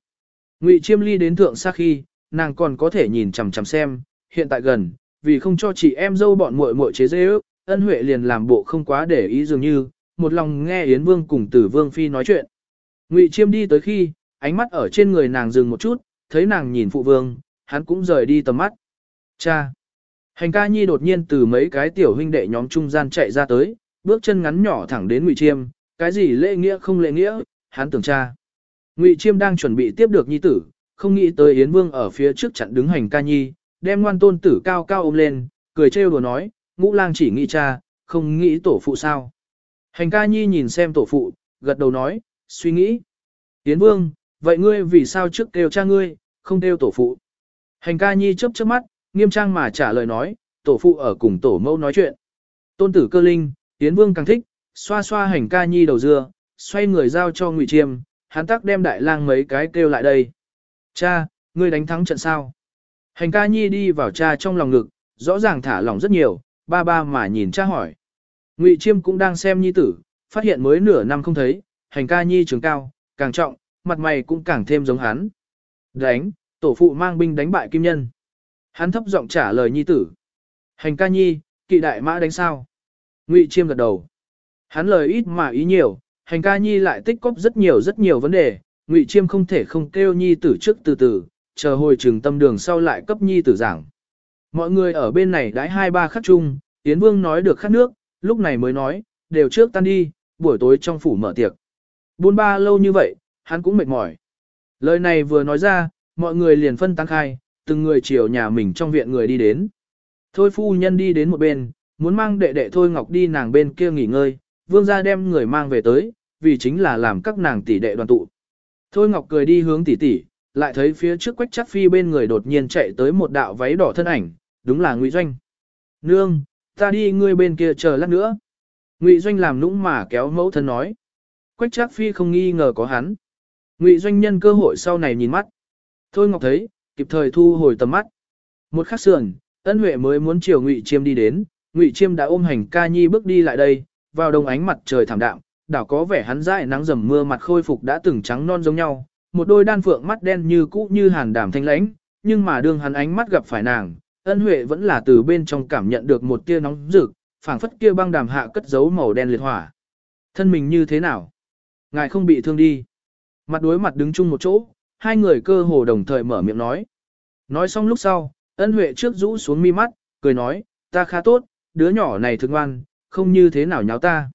Speaker 1: Ngụy Chiêm ly đến thượng xa khi, nàng còn có thể nhìn chằm chằm xem, hiện tại gần, vì không cho chị em dâu bọn muội muội chế dễ ước, ân huệ liền làm bộ không quá để ý dường như, một lòng nghe Yến Vương cùng tử Vương Phi nói chuyện. Ngụy Chiêm đi tới khi, ánh mắt ở trên người nàng dừng một chút, thấy nàng nhìn phụ vương, hắn cũng rời đi tầm mắt. Cha! Hành ca nhi đột nhiên từ mấy cái tiểu huynh đệ nhóm trung gian chạy ra tới, bước chân ngắn nhỏ thẳng đến Ngụy Chiêm, cái gì lễ nghĩa không lễ nghĩa, hắn tưởng cha. Ngụy Chiêm đang chuẩn bị tiếp được nhi tử, không nghĩ tới Yến Vương ở phía trước chặn đứng hành ca nhi, đem ngoan tôn tử cao cao ôm lên, cười trêu đùa nói, ngũ lang chỉ nghĩ cha, không nghĩ tổ phụ sao. Hành ca nhi nhìn xem tổ phụ, gật đầu nói, suy nghĩ. Yến Vương, vậy ngươi vì sao trước kêu cha ngươi, không kêu tổ phụ? Hành ca nhi chớp chớp mắt, nghiêm trang mà trả lời nói, tổ phụ ở cùng tổ mẫu nói chuyện. Tôn tử cơ linh, Yến Vương càng thích, xoa xoa hành ca nhi đầu dưa, xoay người giao cho Ngụy Chiêm, hắn tác đem đại lang mấy cái kêu lại đây. Cha, ngươi đánh thắng trận sao? Hành ca nhi đi vào cha trong lòng ngực, rõ ràng thả lòng rất nhiều, ba ba mà nhìn cha hỏi. Ngụy Chiêm cũng đang xem nhi tử, phát hiện mới nửa năm không thấy, hành ca nhi trường cao, càng trọng, mặt mày cũng càng thêm giống hắn. Đánh, tổ phụ mang binh đánh bại kim nhân. Hắn thấp giọng trả lời nhi tử. Hành ca nhi, kỵ đại mã đánh sao? Ngụy Chiêm gật đầu. Hắn lời ít mà ý nhiều, hành ca nhi lại tích cóp rất nhiều rất nhiều vấn đề, Ngụy Chiêm không thể không kêu nhi tử trước từ từ, chờ hồi trường tâm đường sau lại cấp nhi tử giảng. Mọi người ở bên này đãi hai ba khắc chung, Yến Vương nói được khát nước, lúc này mới nói, đều trước tan đi, buổi tối trong phủ mở tiệc. Buôn ba lâu như vậy, hắn cũng mệt mỏi. Lời này vừa nói ra, mọi người liền phân tăng khai, từng người chiều nhà mình trong viện người đi đến. Thôi phu nhân đi đến một bên, muốn mang đệ đệ Thôi Ngọc đi nàng bên kia nghỉ ngơi, vương gia đem người mang về tới, vì chính là làm các nàng tỷ đệ đoàn tụ. Thôi Ngọc cười đi hướng tỷ tỷ, lại thấy phía trước quách chắc phi bên người đột nhiên chạy tới một đạo váy đỏ thân ảnh, đúng là Ngụy Doanh. Nương, ta đi ngươi bên kia chờ lát nữa. Ngụy Doanh làm nũng mà kéo mẫu thân nói. Quách chắc phi không nghi ngờ có hắn. Ngụy Doanh nhân cơ hội sau này nhìn mắt. Thôi Ngọc thấy, kịp thời thu hồi tầm mắt. Một khắc sườn, ân huệ mới muốn chiều Ngụy Chiêm đi đến, Ngụy Chiêm đã ôm hành ca nhi bước đi lại đây, vào đồng ánh mặt trời thảm đạm, đảo có vẻ hắn dại nắng dầm mưa mặt khôi phục đã từng trắng non giống nhau, một đôi đan phượng mắt đen như cũ như hàn đảm thanh lãnh, nhưng mà đương hắn ánh mắt gặp phải nàng, ân huệ vẫn là từ bên trong cảm nhận được một tia nóng rực, phảng phất kia băng đàm hạ cất giấu màu đen liệt hỏa. Thân mình như thế nào? Ngài không bị thương đi. Mặt đối mặt đứng chung một chỗ, hai người cơ hồ đồng thời mở miệng nói. Nói xong lúc sau, ân huệ trước rũ xuống mi mắt, cười nói, ta khá tốt, đứa nhỏ này thương ngoan, không như thế nào nháo ta.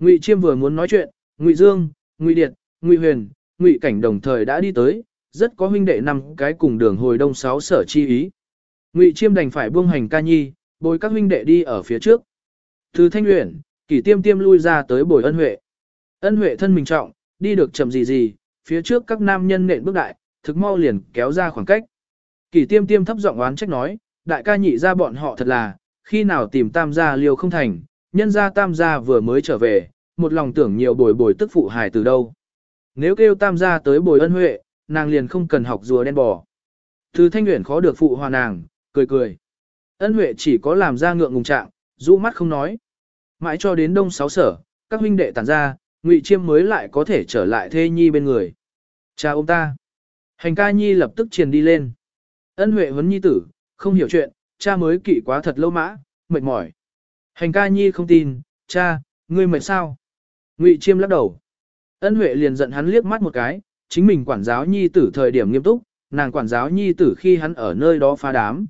Speaker 1: Ngụy Chiêm vừa muốn nói chuyện, Ngụy Dương, Ngụy Điệt, Ngụy Huyền, Ngụy Cảnh đồng thời đã đi tới, rất có huynh đệ năm cái cùng đường hồi đông sáu sở chi ý. Ngụy Chiêm đành phải buông hành ca nhi, bồi các huynh đệ đi ở phía trước. Từ Thanh Uyển, Kỷ Tiêm Tiêm lui ra tới bồi Ân Huệ. Ân Huệ thân mình trọng, đi được chậm gì gì, phía trước các nam nhân nện bước đại, thực mau liền kéo ra khoảng cách. Kỷ Tiêm Tiêm thấp giọng oán trách nói, đại ca nhị ra bọn họ thật là, khi nào tìm tam gia liều không thành, nhân gia tam gia vừa mới trở về, một lòng tưởng nhiều bồi bồi tức phụ hài từ đâu. Nếu kêu tam gia tới bồi ân huệ, nàng liền không cần học rùa đen bò. Từ thanh nguyện khó được phụ hòa nàng, cười cười. Ân huệ chỉ có làm ra ngượng ngùng trạng, rũ mắt không nói. Mãi cho đến đông sáu sở, các huynh đệ tản ra, ngụy chiêm mới lại có thể trở lại thê nhi bên người. Cha ông ta. Hành ca nhi lập tức truyền đi lên. Ân huệ huấn nhi tử, không hiểu chuyện, cha mới kỵ quá thật lâu mã, mệt mỏi. Hành ca nhi không tin, cha, ngươi mệt sao? Ngụy chiêm lắc đầu. Ân Huệ liền giận hắn liếc mắt một cái, chính mình quản giáo nhi tử thời điểm nghiêm túc, nàng quản giáo nhi tử khi hắn ở nơi đó phá đám.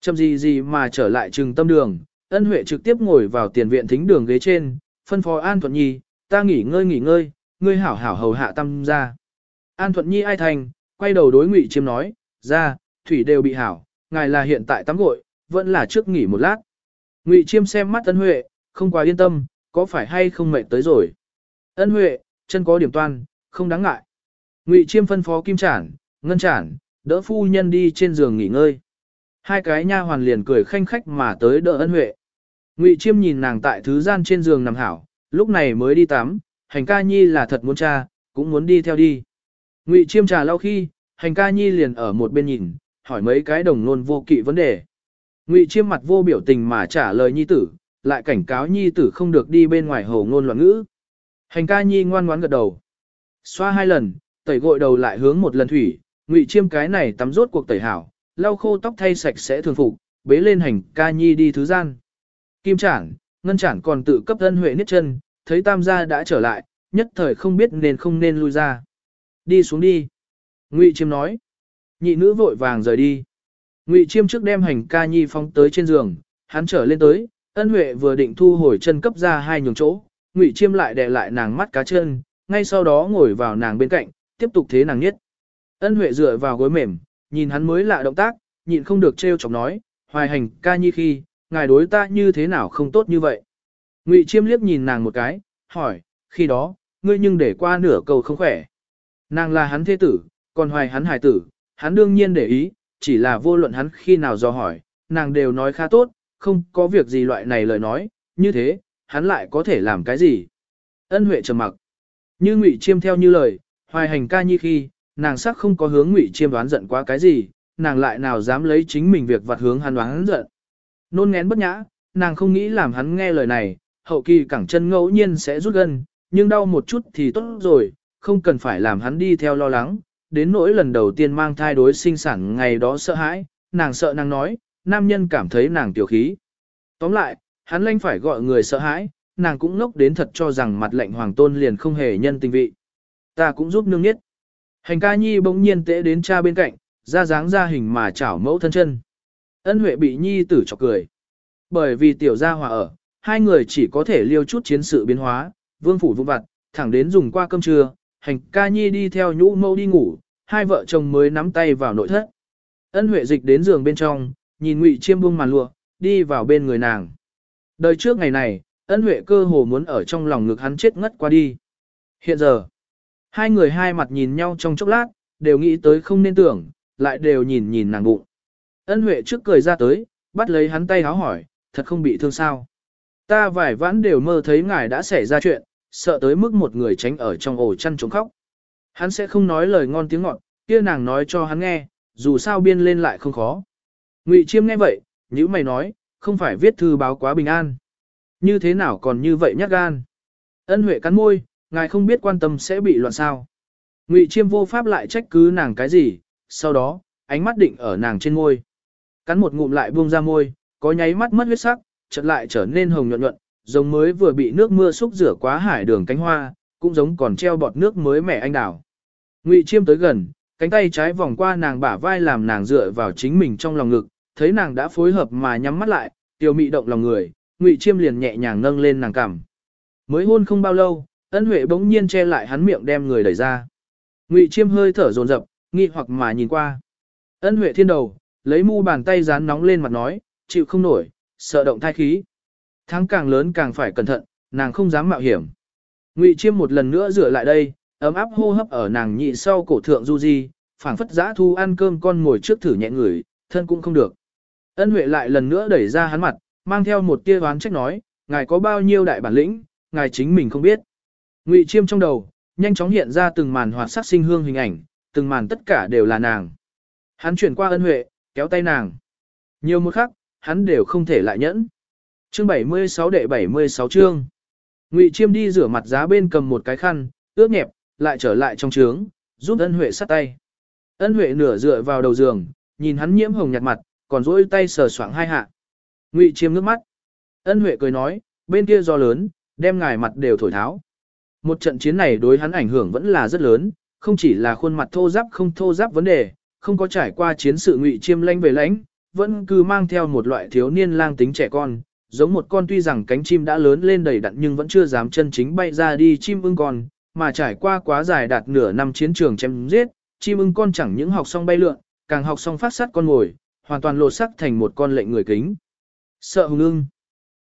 Speaker 1: Chầm gì gì mà trở lại trừng tâm đường, ân Huệ trực tiếp ngồi vào tiền viện thính đường ghế trên, phân phó An Thuận Nhi, ta nghỉ ngơi nghỉ ngơi, ngươi hảo hảo hầu hạ tâm ra. An Thuận Nhi ai thành, quay đầu đối Ngụy Chiêm nói, ra, thủy đều bị hảo, ngài là hiện tại tắm gội, vẫn là trước nghỉ một lát. Ngụy Chiêm xem mắt Ân Huệ, không quá yên tâm, có phải hay không mệt tới rồi. Ân Huệ, chân có điểm toan, không đáng ngại. Ngụy Chiêm phân phó Kim Trản, Ngân Trản, đỡ phu nhân đi trên giường nghỉ ngơi. Hai cái nha hoàn liền cười khanh khách mà tới đỡ Ân Huệ. Ngụy Chiêm nhìn nàng tại thứ gian trên giường nằm hảo, lúc này mới đi tắm, hành ca nhi là thật muốn cha, cũng muốn đi theo đi. Ngụy Chiêm trà lau khi, hành ca nhi liền ở một bên nhìn, hỏi mấy cái đồng luôn vô kỵ vấn đề. Ngụy Chiêm mặt vô biểu tình mà trả lời nhi tử, lại cảnh cáo nhi tử không được đi bên ngoài hồ ngôn loạn ngữ. Hành ca nhi ngoan ngoãn gật đầu. Xoa hai lần, tẩy gội đầu lại hướng một lần thủy, ngụy chiêm cái này tắm rốt cuộc tẩy hảo, lau khô tóc thay sạch sẽ thường phục, bế lên hành ca nhi đi thứ gian. Kim chản, ngân chản còn tự cấp thân huệ niết chân, thấy tam gia đã trở lại, nhất thời không biết nên không nên lui ra. Đi xuống đi. Ngụy chiêm nói. Nhị nữ vội vàng rời đi. Ngụy chiêm trước đem hành ca nhi phóng tới trên giường, hắn trở lên tới, ân huệ vừa định thu hồi chân cấp ra hai nhường chỗ, ngụy chiêm lại đè lại nàng mắt cá chân, ngay sau đó ngồi vào nàng bên cạnh, tiếp tục thế nàng nhất. Ân huệ dựa vào gối mềm, nhìn hắn mới lạ động tác, nhịn không được trêu chọc nói, hoài hành ca nhi khi, ngài đối ta như thế nào không tốt như vậy. Ngụy chiêm liếc nhìn nàng một cái, hỏi, khi đó, ngươi nhưng để qua nửa câu không khỏe. Nàng là hắn thế tử, còn hoài hắn hài tử, hắn đương nhiên để ý, chỉ là vô luận hắn khi nào do hỏi, nàng đều nói khá tốt, không có việc gì loại này lời nói, như thế, hắn lại có thể làm cái gì. Ân Huệ trầm mặc. Như Ngụy Chiêm theo như lời, hoài hành ca nhi khi, nàng sắc không có hướng Ngụy Chiêm đoán giận quá cái gì, nàng lại nào dám lấy chính mình việc vặt hướng hắn đoán giận. Nôn ngén bất nhã, nàng không nghĩ làm hắn nghe lời này, hậu kỳ cẳng chân ngẫu nhiên sẽ rút gân, nhưng đau một chút thì tốt rồi, không cần phải làm hắn đi theo lo lắng. Đến nỗi lần đầu tiên mang thai đối sinh sản ngày đó sợ hãi, nàng sợ nàng nói, nam nhân cảm thấy nàng tiểu khí. Tóm lại, hắn lanh phải gọi người sợ hãi, nàng cũng ngốc đến thật cho rằng mặt lệnh hoàng tôn liền không hề nhân tình vị. Ta cũng giúp nương nhất. Hành ca nhi bỗng nhiên tễ đến cha bên cạnh, ra dáng ra hình mà chảo mẫu thân chân. Ân huệ bị nhi tử chọc cười. Bởi vì tiểu gia hòa ở, hai người chỉ có thể liêu chút chiến sự biến hóa, vương phủ vụn vặt, thẳng đến dùng qua cơm trưa, hành ca nhi đi theo nhũ mâu đi ngủ, hai vợ chồng mới nắm tay vào nội thất. Ân huệ dịch đến giường bên trong, nhìn ngụy chiêm buông màn lụa, đi vào bên người nàng. Đời trước ngày này, ân huệ cơ hồ muốn ở trong lòng ngực hắn chết ngất qua đi. Hiện giờ, hai người hai mặt nhìn nhau trong chốc lát, đều nghĩ tới không nên tưởng, lại đều nhìn nhìn nàng bụng. Ân huệ trước cười ra tới, bắt lấy hắn tay háo hỏi, thật không bị thương sao. Ta vải vãn đều mơ thấy ngài đã xảy ra chuyện, sợ tới mức một người tránh ở trong ổ chăn trống khóc. Hắn sẽ không nói lời ngon tiếng ngọt, kia nàng nói cho hắn nghe, dù sao biên lên lại không khó. Ngụy Chiêm nghe vậy, nhữ mày nói, không phải viết thư báo quá bình an. Như thế nào còn như vậy nhát gan. Ân Huệ cắn môi, ngài không biết quan tâm sẽ bị loạn sao. Ngụy Chiêm vô pháp lại trách cứ nàng cái gì, sau đó, ánh mắt định ở nàng trên môi. Cắn một ngụm lại buông ra môi, có nháy mắt mất huyết sắc, chợt lại trở nên hồng nhuận nhuận, giống mới vừa bị nước mưa xúc rửa quá hải đường cánh hoa, cũng giống còn treo bọt nước mới mẻ anh đào. Ngụy Chiêm tới gần, cánh tay trái vòng qua nàng bả vai làm nàng dựa vào chính mình trong lòng ngực, thấy nàng đã phối hợp mà nhắm mắt lại, tiểu mị động lòng người, Ngụy Chiêm liền nhẹ nhàng nâng lên nàng cằm. Mới hôn không bao lâu, Ân Huệ bỗng nhiên che lại hắn miệng đem người đẩy ra. Ngụy Chiêm hơi thở dồn dập, nghi hoặc mà nhìn qua. Ân Huệ thiên đầu, lấy mu bàn tay dán nóng lên mặt nói, chịu không nổi, sợ động thai khí. Tháng càng lớn càng phải cẩn thận, nàng không dám mạo hiểm. Ngụy Chiêm một lần nữa rửa lại đây, ấm áp hô hấp ở nàng nhị sau cổ thượng du di, phảng phất giã thu ăn cơm con ngồi trước thử nhẹ người, thân cũng không được. Ân Huệ lại lần nữa đẩy ra hắn mặt, mang theo một tia oán trách nói, ngài có bao nhiêu đại bản lĩnh, ngài chính mình không biết. Ngụy Chiêm trong đầu, nhanh chóng hiện ra từng màn hoạt sắc sinh hương hình ảnh, từng màn tất cả đều là nàng. Hắn chuyển qua Ân Huệ, kéo tay nàng. Nhiều một khắc, hắn đều không thể lại nhẫn. Chương 76 đệ 76 chương. Ngụy Chiêm đi rửa mặt giá bên cầm một cái khăn, ướt nhẹp, lại trở lại trong trướng, giúp Ân Huệ sát tay. Ân Huệ nửa dựa vào đầu giường, nhìn hắn nhiễm hồng nhạt mặt, còn duỗi tay sờ soạng hai hạ. Ngụy Chiêm nước mắt. Ân Huệ cười nói, bên kia do lớn, đem ngài mặt đều thổi tháo. Một trận chiến này đối hắn ảnh hưởng vẫn là rất lớn, không chỉ là khuôn mặt thô giáp không thô giáp vấn đề, không có trải qua chiến sự Ngụy Chiêm lanh về lãnh, vẫn cứ mang theo một loại thiếu niên lang tính trẻ con, giống một con tuy rằng cánh chim đã lớn lên đầy đặn nhưng vẫn chưa dám chân chính bay ra đi chim ưng con, mà trải qua quá dài đạt nửa năm chiến trường chém giết, chim ưng con chẳng những học xong bay lượn, càng học xong phát sát con ngồi, hoàn toàn lột sắc thành một con lệnh người kính. Sợ hùng ưng.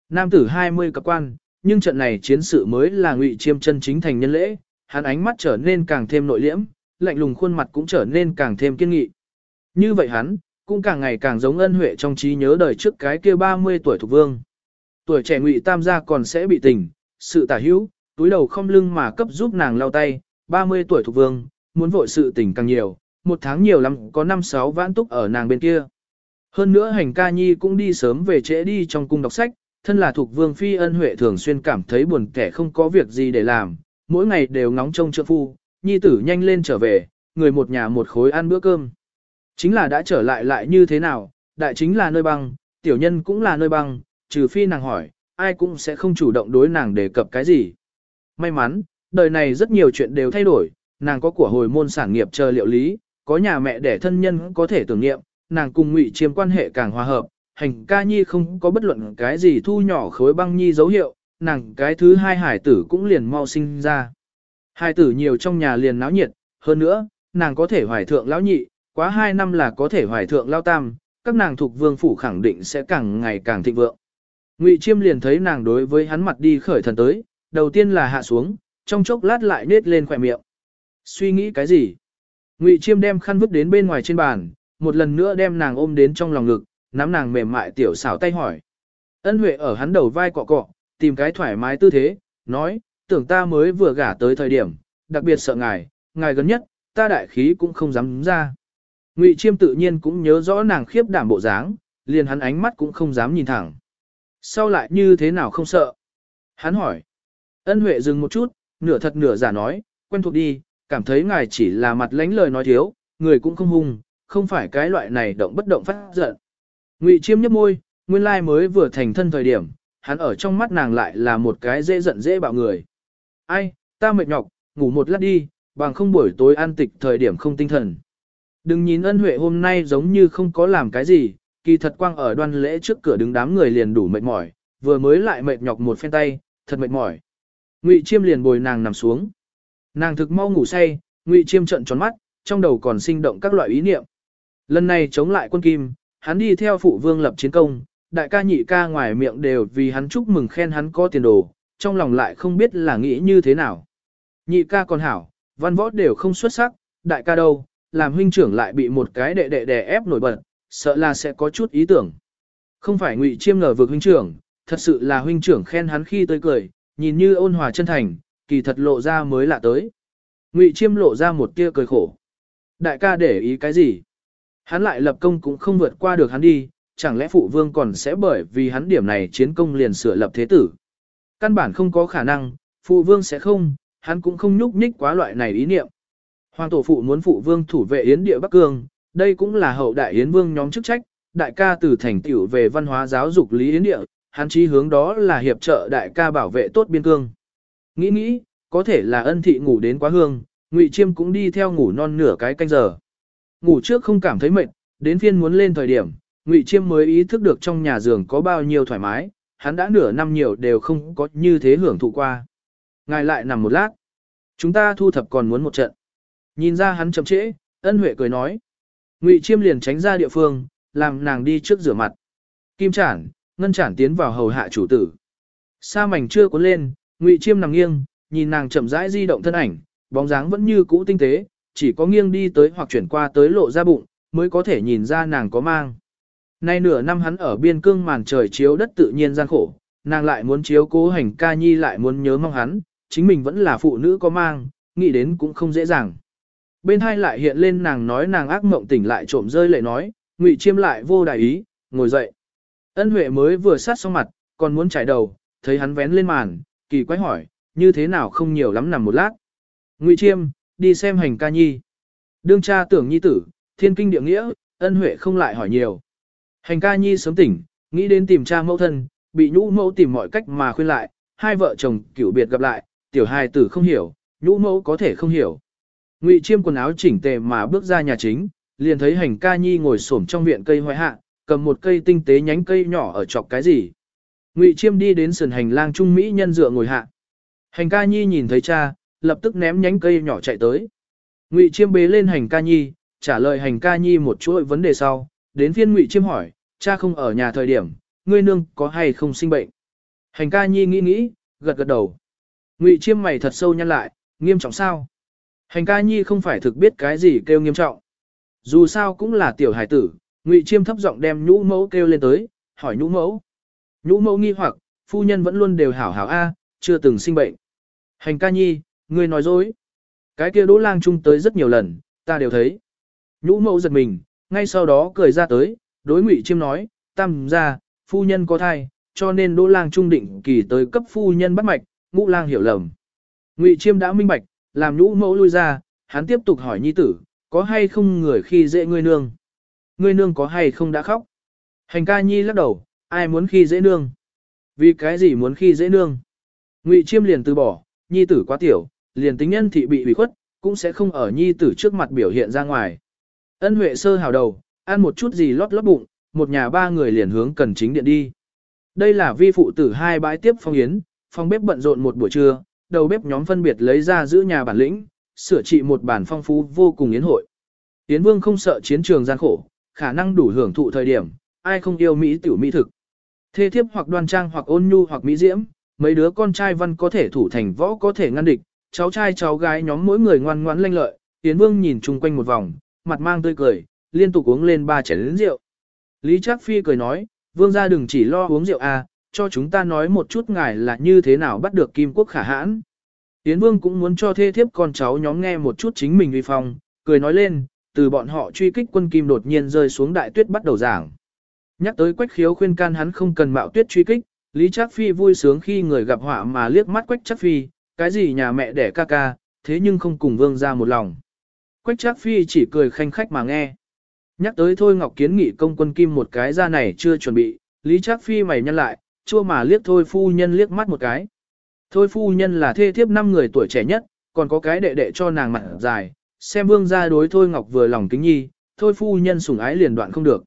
Speaker 1: Nam tử 20 cập quan, nhưng trận này chiến sự mới là ngụy chiêm chân chính thành nhân lễ, hắn ánh mắt trở nên càng thêm nội liễm, lạnh lùng khuôn mặt cũng trở nên càng thêm kiên nghị. Như vậy hắn, cũng càng ngày càng giống ân huệ trong trí nhớ đời trước cái kia 30 tuổi thuộc vương. Tuổi trẻ ngụy tam gia còn sẽ bị tình, sự tả hữu, túi đầu không lưng mà cấp giúp nàng lau tay, 30 tuổi thuộc vương, muốn vội sự tình càng nhiều, một tháng nhiều lắm có 5-6 vãn túc ở nàng bên kia. Hơn nữa hành ca nhi cũng đi sớm về trễ đi trong cung đọc sách, thân là thuộc vương phi ân huệ thường xuyên cảm thấy buồn kẻ không có việc gì để làm, mỗi ngày đều ngóng trông trợ phu, nhi tử nhanh lên trở về, người một nhà một khối ăn bữa cơm. Chính là đã trở lại lại như thế nào, đại chính là nơi băng, tiểu nhân cũng là nơi băng, trừ phi nàng hỏi, ai cũng sẽ không chủ động đối nàng đề cập cái gì. May mắn, đời này rất nhiều chuyện đều thay đổi, nàng có của hồi môn sản nghiệp chờ liệu lý, có nhà mẹ để thân nhân có thể tưởng niệm, nàng cùng ngụy chiêm quan hệ càng hòa hợp, hành ca nhi không có bất luận cái gì thu nhỏ khối băng nhi dấu hiệu, nàng cái thứ hai hải tử cũng liền mau sinh ra. Hải tử nhiều trong nhà liền náo nhiệt, hơn nữa, nàng có thể hoài thượng lão nhị, quá hai năm là có thể hoài thượng lao tam, các nàng thuộc vương phủ khẳng định sẽ càng ngày càng thịnh vượng. Ngụy Chiêm liền thấy nàng đối với hắn mặt đi khởi thần tới, đầu tiên là hạ xuống, trong chốc lát lại nết lên khỏe miệng. Suy nghĩ cái gì? Ngụy Chiêm đem khăn vứt đến bên ngoài trên bàn, một lần nữa đem nàng ôm đến trong lòng ngực, nắm nàng mềm mại tiểu xảo tay hỏi. Ân Huệ ở hắn đầu vai cọ cọ, tìm cái thoải mái tư thế, nói, tưởng ta mới vừa gả tới thời điểm, đặc biệt sợ ngài, ngài gần nhất, ta đại khí cũng không dám ra. Ngụy Chiêm tự nhiên cũng nhớ rõ nàng khiếp đảm bộ dáng, liền hắn ánh mắt cũng không dám nhìn thẳng. Sau lại như thế nào không sợ? Hắn hỏi. Ân Huệ dừng một chút, nửa thật nửa giả nói, quen thuộc đi, cảm thấy ngài chỉ là mặt lánh lời nói thiếu, người cũng không hung, không phải cái loại này động bất động phát giận. Ngụy Chiêm nhấp môi, nguyên lai mới vừa thành thân thời điểm, hắn ở trong mắt nàng lại là một cái dễ giận dễ bạo người. Ai, ta mệt nhọc, ngủ một lát đi, bằng không buổi tối an tịch thời điểm không tinh thần. Đừng nhìn ân huệ hôm nay giống như không có làm cái gì, kỳ thật quang ở đoan lễ trước cửa đứng đám người liền đủ mệt mỏi, vừa mới lại mệt nhọc một phen tay, thật mệt mỏi. Ngụy Chiêm liền bồi nàng nằm xuống. Nàng thực mau ngủ say, Ngụy Chiêm trợn tròn mắt, trong đầu còn sinh động các loại ý niệm. Lần này chống lại quân kim, hắn đi theo phụ vương lập chiến công, đại ca nhị ca ngoài miệng đều vì hắn chúc mừng khen hắn có tiền đồ, trong lòng lại không biết là nghĩ như thế nào. Nhị ca còn hảo, văn võ đều không xuất sắc, đại ca đâu, làm huynh trưởng lại bị một cái đệ đệ đè ép nổi bật, sợ là sẽ có chút ý tưởng. Không phải ngụy chiêm ngờ vực huynh trưởng, thật sự là huynh trưởng khen hắn khi tươi cười, nhìn như ôn hòa chân thành, kỳ thật lộ ra mới lạ tới. Ngụy chiêm lộ ra một tia cười khổ. Đại ca để ý cái gì? Hắn lại lập công cũng không vượt qua được hắn đi, chẳng lẽ phụ vương còn sẽ bởi vì hắn điểm này chiến công liền sửa lập thế tử. Căn bản không có khả năng, phụ vương sẽ không, hắn cũng không nhúc nhích quá loại này ý niệm. Hoàng tổ phụ muốn phụ vương thủ vệ yến địa Bắc Cương, đây cũng là hậu đại yến vương nhóm chức trách, đại ca từ thành tiểu về văn hóa giáo dục lý yến địa, hắn chí hướng đó là hiệp trợ đại ca bảo vệ tốt biên cương. Nghĩ nghĩ, có thể là ân thị ngủ đến quá hương, Ngụy Chiêm cũng đi theo ngủ non nửa cái canh giờ. Ngủ trước không cảm thấy mệt, đến phiên muốn lên thời điểm, Ngụy Chiêm mới ý thức được trong nhà giường có bao nhiêu thoải mái, hắn đã nửa năm nhiều đều không có như thế hưởng thụ qua. Ngài lại nằm một lát. Chúng ta thu thập còn muốn một trận. Nhìn ra hắn chậm trễ, ân huệ cười nói. Ngụy Chiêm liền tránh ra địa phương, làm nàng đi trước rửa mặt. Kim Trản, ngân Trản tiến vào hầu hạ chủ tử. Sa mảnh chưa cuốn lên, Ngụy Chiêm nằm nghiêng, nhìn nàng chậm rãi di động thân ảnh, bóng dáng vẫn như cũ tinh tế, chỉ có nghiêng đi tới hoặc chuyển qua tới lộ ra bụng, mới có thể nhìn ra nàng có mang. Nay nửa năm hắn ở biên cương màn trời chiếu đất tự nhiên gian khổ, nàng lại muốn chiếu cố hành ca nhi lại muốn nhớ mong hắn, chính mình vẫn là phụ nữ có mang, nghĩ đến cũng không dễ dàng. Bên hai lại hiện lên nàng nói nàng ác mộng tỉnh lại trộm rơi lệ nói, ngụy chiêm lại vô đại ý, ngồi dậy. Ân Huệ mới vừa sát xong mặt, còn muốn chải đầu, thấy hắn vén lên màn, kỳ quái hỏi, như thế nào không nhiều lắm nằm một lát. Ngụy chiêm, đi xem hành ca nhi. Đương cha tưởng nhi tử, thiên kinh địa nghĩa, ân Huệ không lại hỏi nhiều. Hành ca nhi sớm tỉnh, nghĩ đến tìm cha mẫu thân, bị nhũ mẫu tìm mọi cách mà khuyên lại, hai vợ chồng cửu biệt gặp lại, tiểu hài tử không hiểu, nhũ mẫu có thể không hiểu. Ngụy chiêm quần áo chỉnh tề mà bước ra nhà chính, liền thấy hành ca nhi ngồi xổm trong viện cây hoại hạ, cầm một cây tinh tế nhánh cây nhỏ ở chọc cái gì. Ngụy chiêm đi đến sườn hành lang trung Mỹ nhân dựa ngồi hạ. Hành ca nhi nhìn thấy cha, lập tức ném nhánh cây nhỏ chạy tới. Ngụy chiêm bế lên hành ca nhi, trả lời hành ca nhi một chuỗi vấn đề sau, đến phiên Ngụy chiêm hỏi, cha không ở nhà thời điểm, ngươi nương có hay không sinh bệnh. Hành ca nhi nghĩ nghĩ, gật gật đầu. Ngụy chiêm mày thật sâu nhăn lại, nghiêm trọng sao? Hành ca nhi không phải thực biết cái gì kêu nghiêm trọng. Dù sao cũng là tiểu hải tử, Ngụy chiêm thấp giọng đem nhũ mẫu kêu lên tới, hỏi nhũ mẫu. Nhũ mẫu nghi hoặc, phu nhân vẫn luôn đều hảo hảo a, chưa từng sinh bệnh. Hành ca nhi, ngươi nói dối. Cái kia đỗ lang chung tới rất nhiều lần, ta đều thấy. Nhũ mẫu giật mình, ngay sau đó cười ra tới, đối ngụy chiêm nói, tam ra, phu nhân có thai, cho nên đỗ lang trung định kỳ tới cấp phu nhân bắt mạch, ngũ lang hiểu lầm. Ngụy chiêm đã minh bạch, làm nhũ mẫu lui ra, hắn tiếp tục hỏi nhi tử, có hay không người khi dễ ngươi nương? Ngươi nương có hay không đã khóc? Hành ca nhi lắc đầu, ai muốn khi dễ nương? Vì cái gì muốn khi dễ nương? Ngụy chiêm liền từ bỏ, nhi tử quá tiểu, liền tính nhân thị bị ủy khuất, cũng sẽ không ở nhi tử trước mặt biểu hiện ra ngoài. Ân Huệ sơ hào đầu, ăn một chút gì lót lót bụng, một nhà ba người liền hướng cần chính điện đi. Đây là vi phụ tử hai bãi tiếp phong yến, phòng bếp bận rộn một buổi trưa, đầu bếp nhóm phân biệt lấy ra giữ nhà bản lĩnh, sửa trị một bản phong phú vô cùng yến hội. Yến Vương không sợ chiến trường gian khổ, khả năng đủ hưởng thụ thời điểm, ai không yêu mỹ tiểu mỹ thực. Thê thiếp hoặc đoan trang hoặc ôn nhu hoặc mỹ diễm, mấy đứa con trai văn có thể thủ thành võ có thể ngăn địch, cháu trai cháu gái nhóm mỗi người ngoan ngoãn lanh lợi, Yến Vương nhìn chung quanh một vòng, mặt mang tươi cười, liên tục uống lên ba chén rượu. Lý Trác Phi cười nói, Vương gia đừng chỉ lo uống rượu à, cho chúng ta nói một chút ngài là như thế nào bắt được Kim Quốc khả hãn. Yến Vương cũng muốn cho thê thiếp con cháu nhóm nghe một chút chính mình uy phong, cười nói lên, từ bọn họ truy kích quân Kim đột nhiên rơi xuống đại tuyết bắt đầu giảng. Nhắc tới quách khiếu khuyên can hắn không cần mạo tuyết truy kích, Lý Trác Phi vui sướng khi người gặp họa mà liếc mắt quách Trác Phi, cái gì nhà mẹ đẻ ca ca, thế nhưng không cùng vương ra một lòng. Quách Trác Phi chỉ cười khanh khách mà nghe. Nhắc tới thôi Ngọc kiến nghị công quân Kim một cái ra này chưa chuẩn bị, Lý Trác Phi mày nhăn lại, chua mà liếc thôi phu nhân liếc mắt một cái. Thôi phu nhân là thê thiếp năm người tuổi trẻ nhất, còn có cái đệ đệ cho nàng mặt dài, xem vương gia đối Thôi Ngọc vừa lòng kính nhi, Thôi phu nhân sủng ái liền đoạn không được.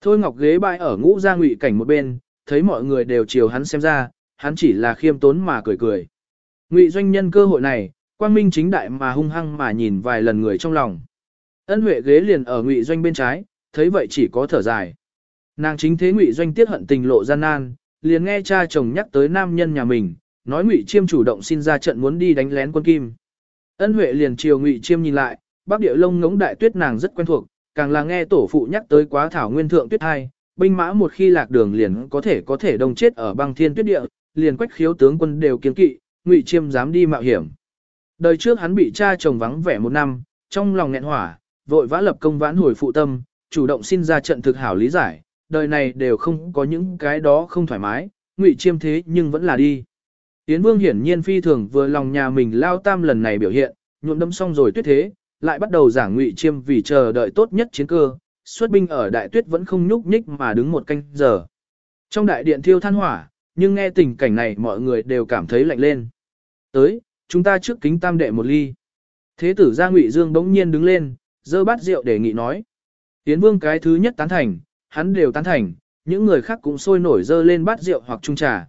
Speaker 1: Thôi Ngọc ghế bãi ở ngũ gia ngụy cảnh một bên, thấy mọi người đều chiều hắn xem ra, hắn chỉ là khiêm tốn mà cười cười. Ngụy doanh nhân cơ hội này, quang minh chính đại mà hung hăng mà nhìn vài lần người trong lòng. Ân Huệ ghế liền ở Ngụy doanh bên trái, thấy vậy chỉ có thở dài. Nàng chính thế Ngụy doanh tiết hận tình lộ gian nan, liền nghe cha chồng nhắc tới nam nhân nhà mình, nói Ngụy Chiêm chủ động xin ra trận muốn đi đánh lén quân Kim. Ân Huệ liền chiều Ngụy Chiêm nhìn lại, Bắc Địa lông ngống đại tuyết nàng rất quen thuộc, càng là nghe tổ phụ nhắc tới quá thảo nguyên thượng tuyết hai, binh mã một khi lạc đường liền có thể có thể đông chết ở băng thiên tuyết địa, liền quách khiếu tướng quân đều kiên kỵ, Ngụy Chiêm dám đi mạo hiểm. Đời trước hắn bị cha chồng vắng vẻ một năm, trong lòng nghẹn hỏa, vội vã lập công vãn hồi phụ tâm, chủ động xin ra trận thực hảo lý giải, đời này đều không có những cái đó không thoải mái, Ngụy Chiêm thế nhưng vẫn là đi. Tiến Vương hiển nhiên phi thường vừa lòng nhà mình lao tam lần này biểu hiện, nhuộm đâm xong rồi tuyết thế, lại bắt đầu giảng Ngụy Chiêm vì chờ đợi tốt nhất chiến cơ, xuất binh ở đại tuyết vẫn không nhúc nhích mà đứng một canh giờ. Trong đại điện thiêu than hỏa, nhưng nghe tình cảnh này mọi người đều cảm thấy lạnh lên. Tới, chúng ta trước kính tam đệ một ly. Thế tử gia Ngụy Dương bỗng nhiên đứng lên, dơ bát rượu để nghị nói. Tiến vương cái thứ nhất tán thành, hắn đều tán thành, những người khác cũng sôi nổi dơ lên bát rượu hoặc chung trà.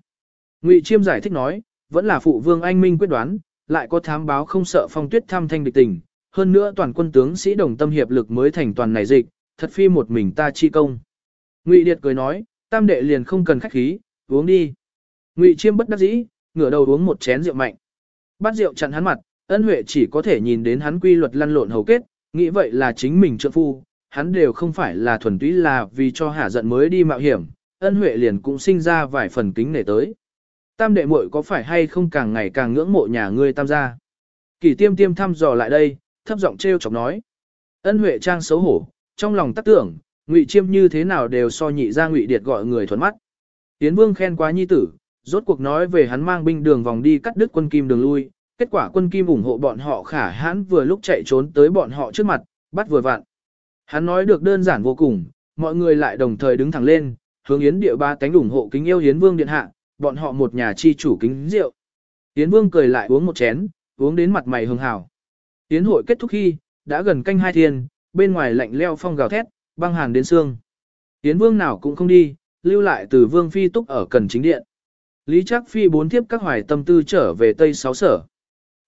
Speaker 1: Ngụy Chiêm giải thích nói, vẫn là phụ vương anh minh quyết đoán, lại có thám báo không sợ phong tuyết tham thanh địch tình, hơn nữa toàn quân tướng sĩ đồng tâm hiệp lực mới thành toàn này dịch, thật phi một mình ta chi công. Ngụy Điệt cười nói, tam đệ liền không cần khách khí, uống đi. Ngụy Chiêm bất đắc dĩ, ngửa đầu uống một chén rượu mạnh. Bát rượu chặn hắn mặt, ân huệ chỉ có thể nhìn đến hắn quy luật lăn lộn hầu kết, nghĩ vậy là chính mình trợ phu, hắn đều không phải là thuần túy là vì cho hạ giận mới đi mạo hiểm, ân huệ liền cũng sinh ra vài phần kính nể tới. Tam đệ muội có phải hay không càng ngày càng ngưỡng mộ nhà ngươi tam gia? Kỳ tiêm tiêm thăm dò lại đây, thấp giọng trêu chọc nói. Ân huệ trang xấu hổ, trong lòng tắc tưởng, ngụy chiêm như thế nào đều so nhị ra ngụy điệt gọi người thuần mắt. Tiến vương khen quá nhi tử, rốt cuộc nói về hắn mang binh đường vòng đi cắt đứt quân kim đường lui, kết quả quân kim ủng hộ bọn họ khả hãn vừa lúc chạy trốn tới bọn họ trước mặt, bắt vừa vặn. Hắn nói được đơn giản vô cùng, mọi người lại đồng thời đứng thẳng lên, hướng yến địa ba cánh ủng hộ kính yêu yến vương điện hạ, bọn họ một nhà chi chủ kính rượu. Yến vương cười lại uống một chén, uống đến mặt mày hưng hào. Yến hội kết thúc khi, đã gần canh hai thiên, bên ngoài lạnh leo phong gào thét, băng hàn đến xương. Yến vương nào cũng không đi, lưu lại từ vương phi túc ở cần chính điện. Lý Trác Phi bốn tiếp các hoài tâm tư trở về Tây Sáu Sở.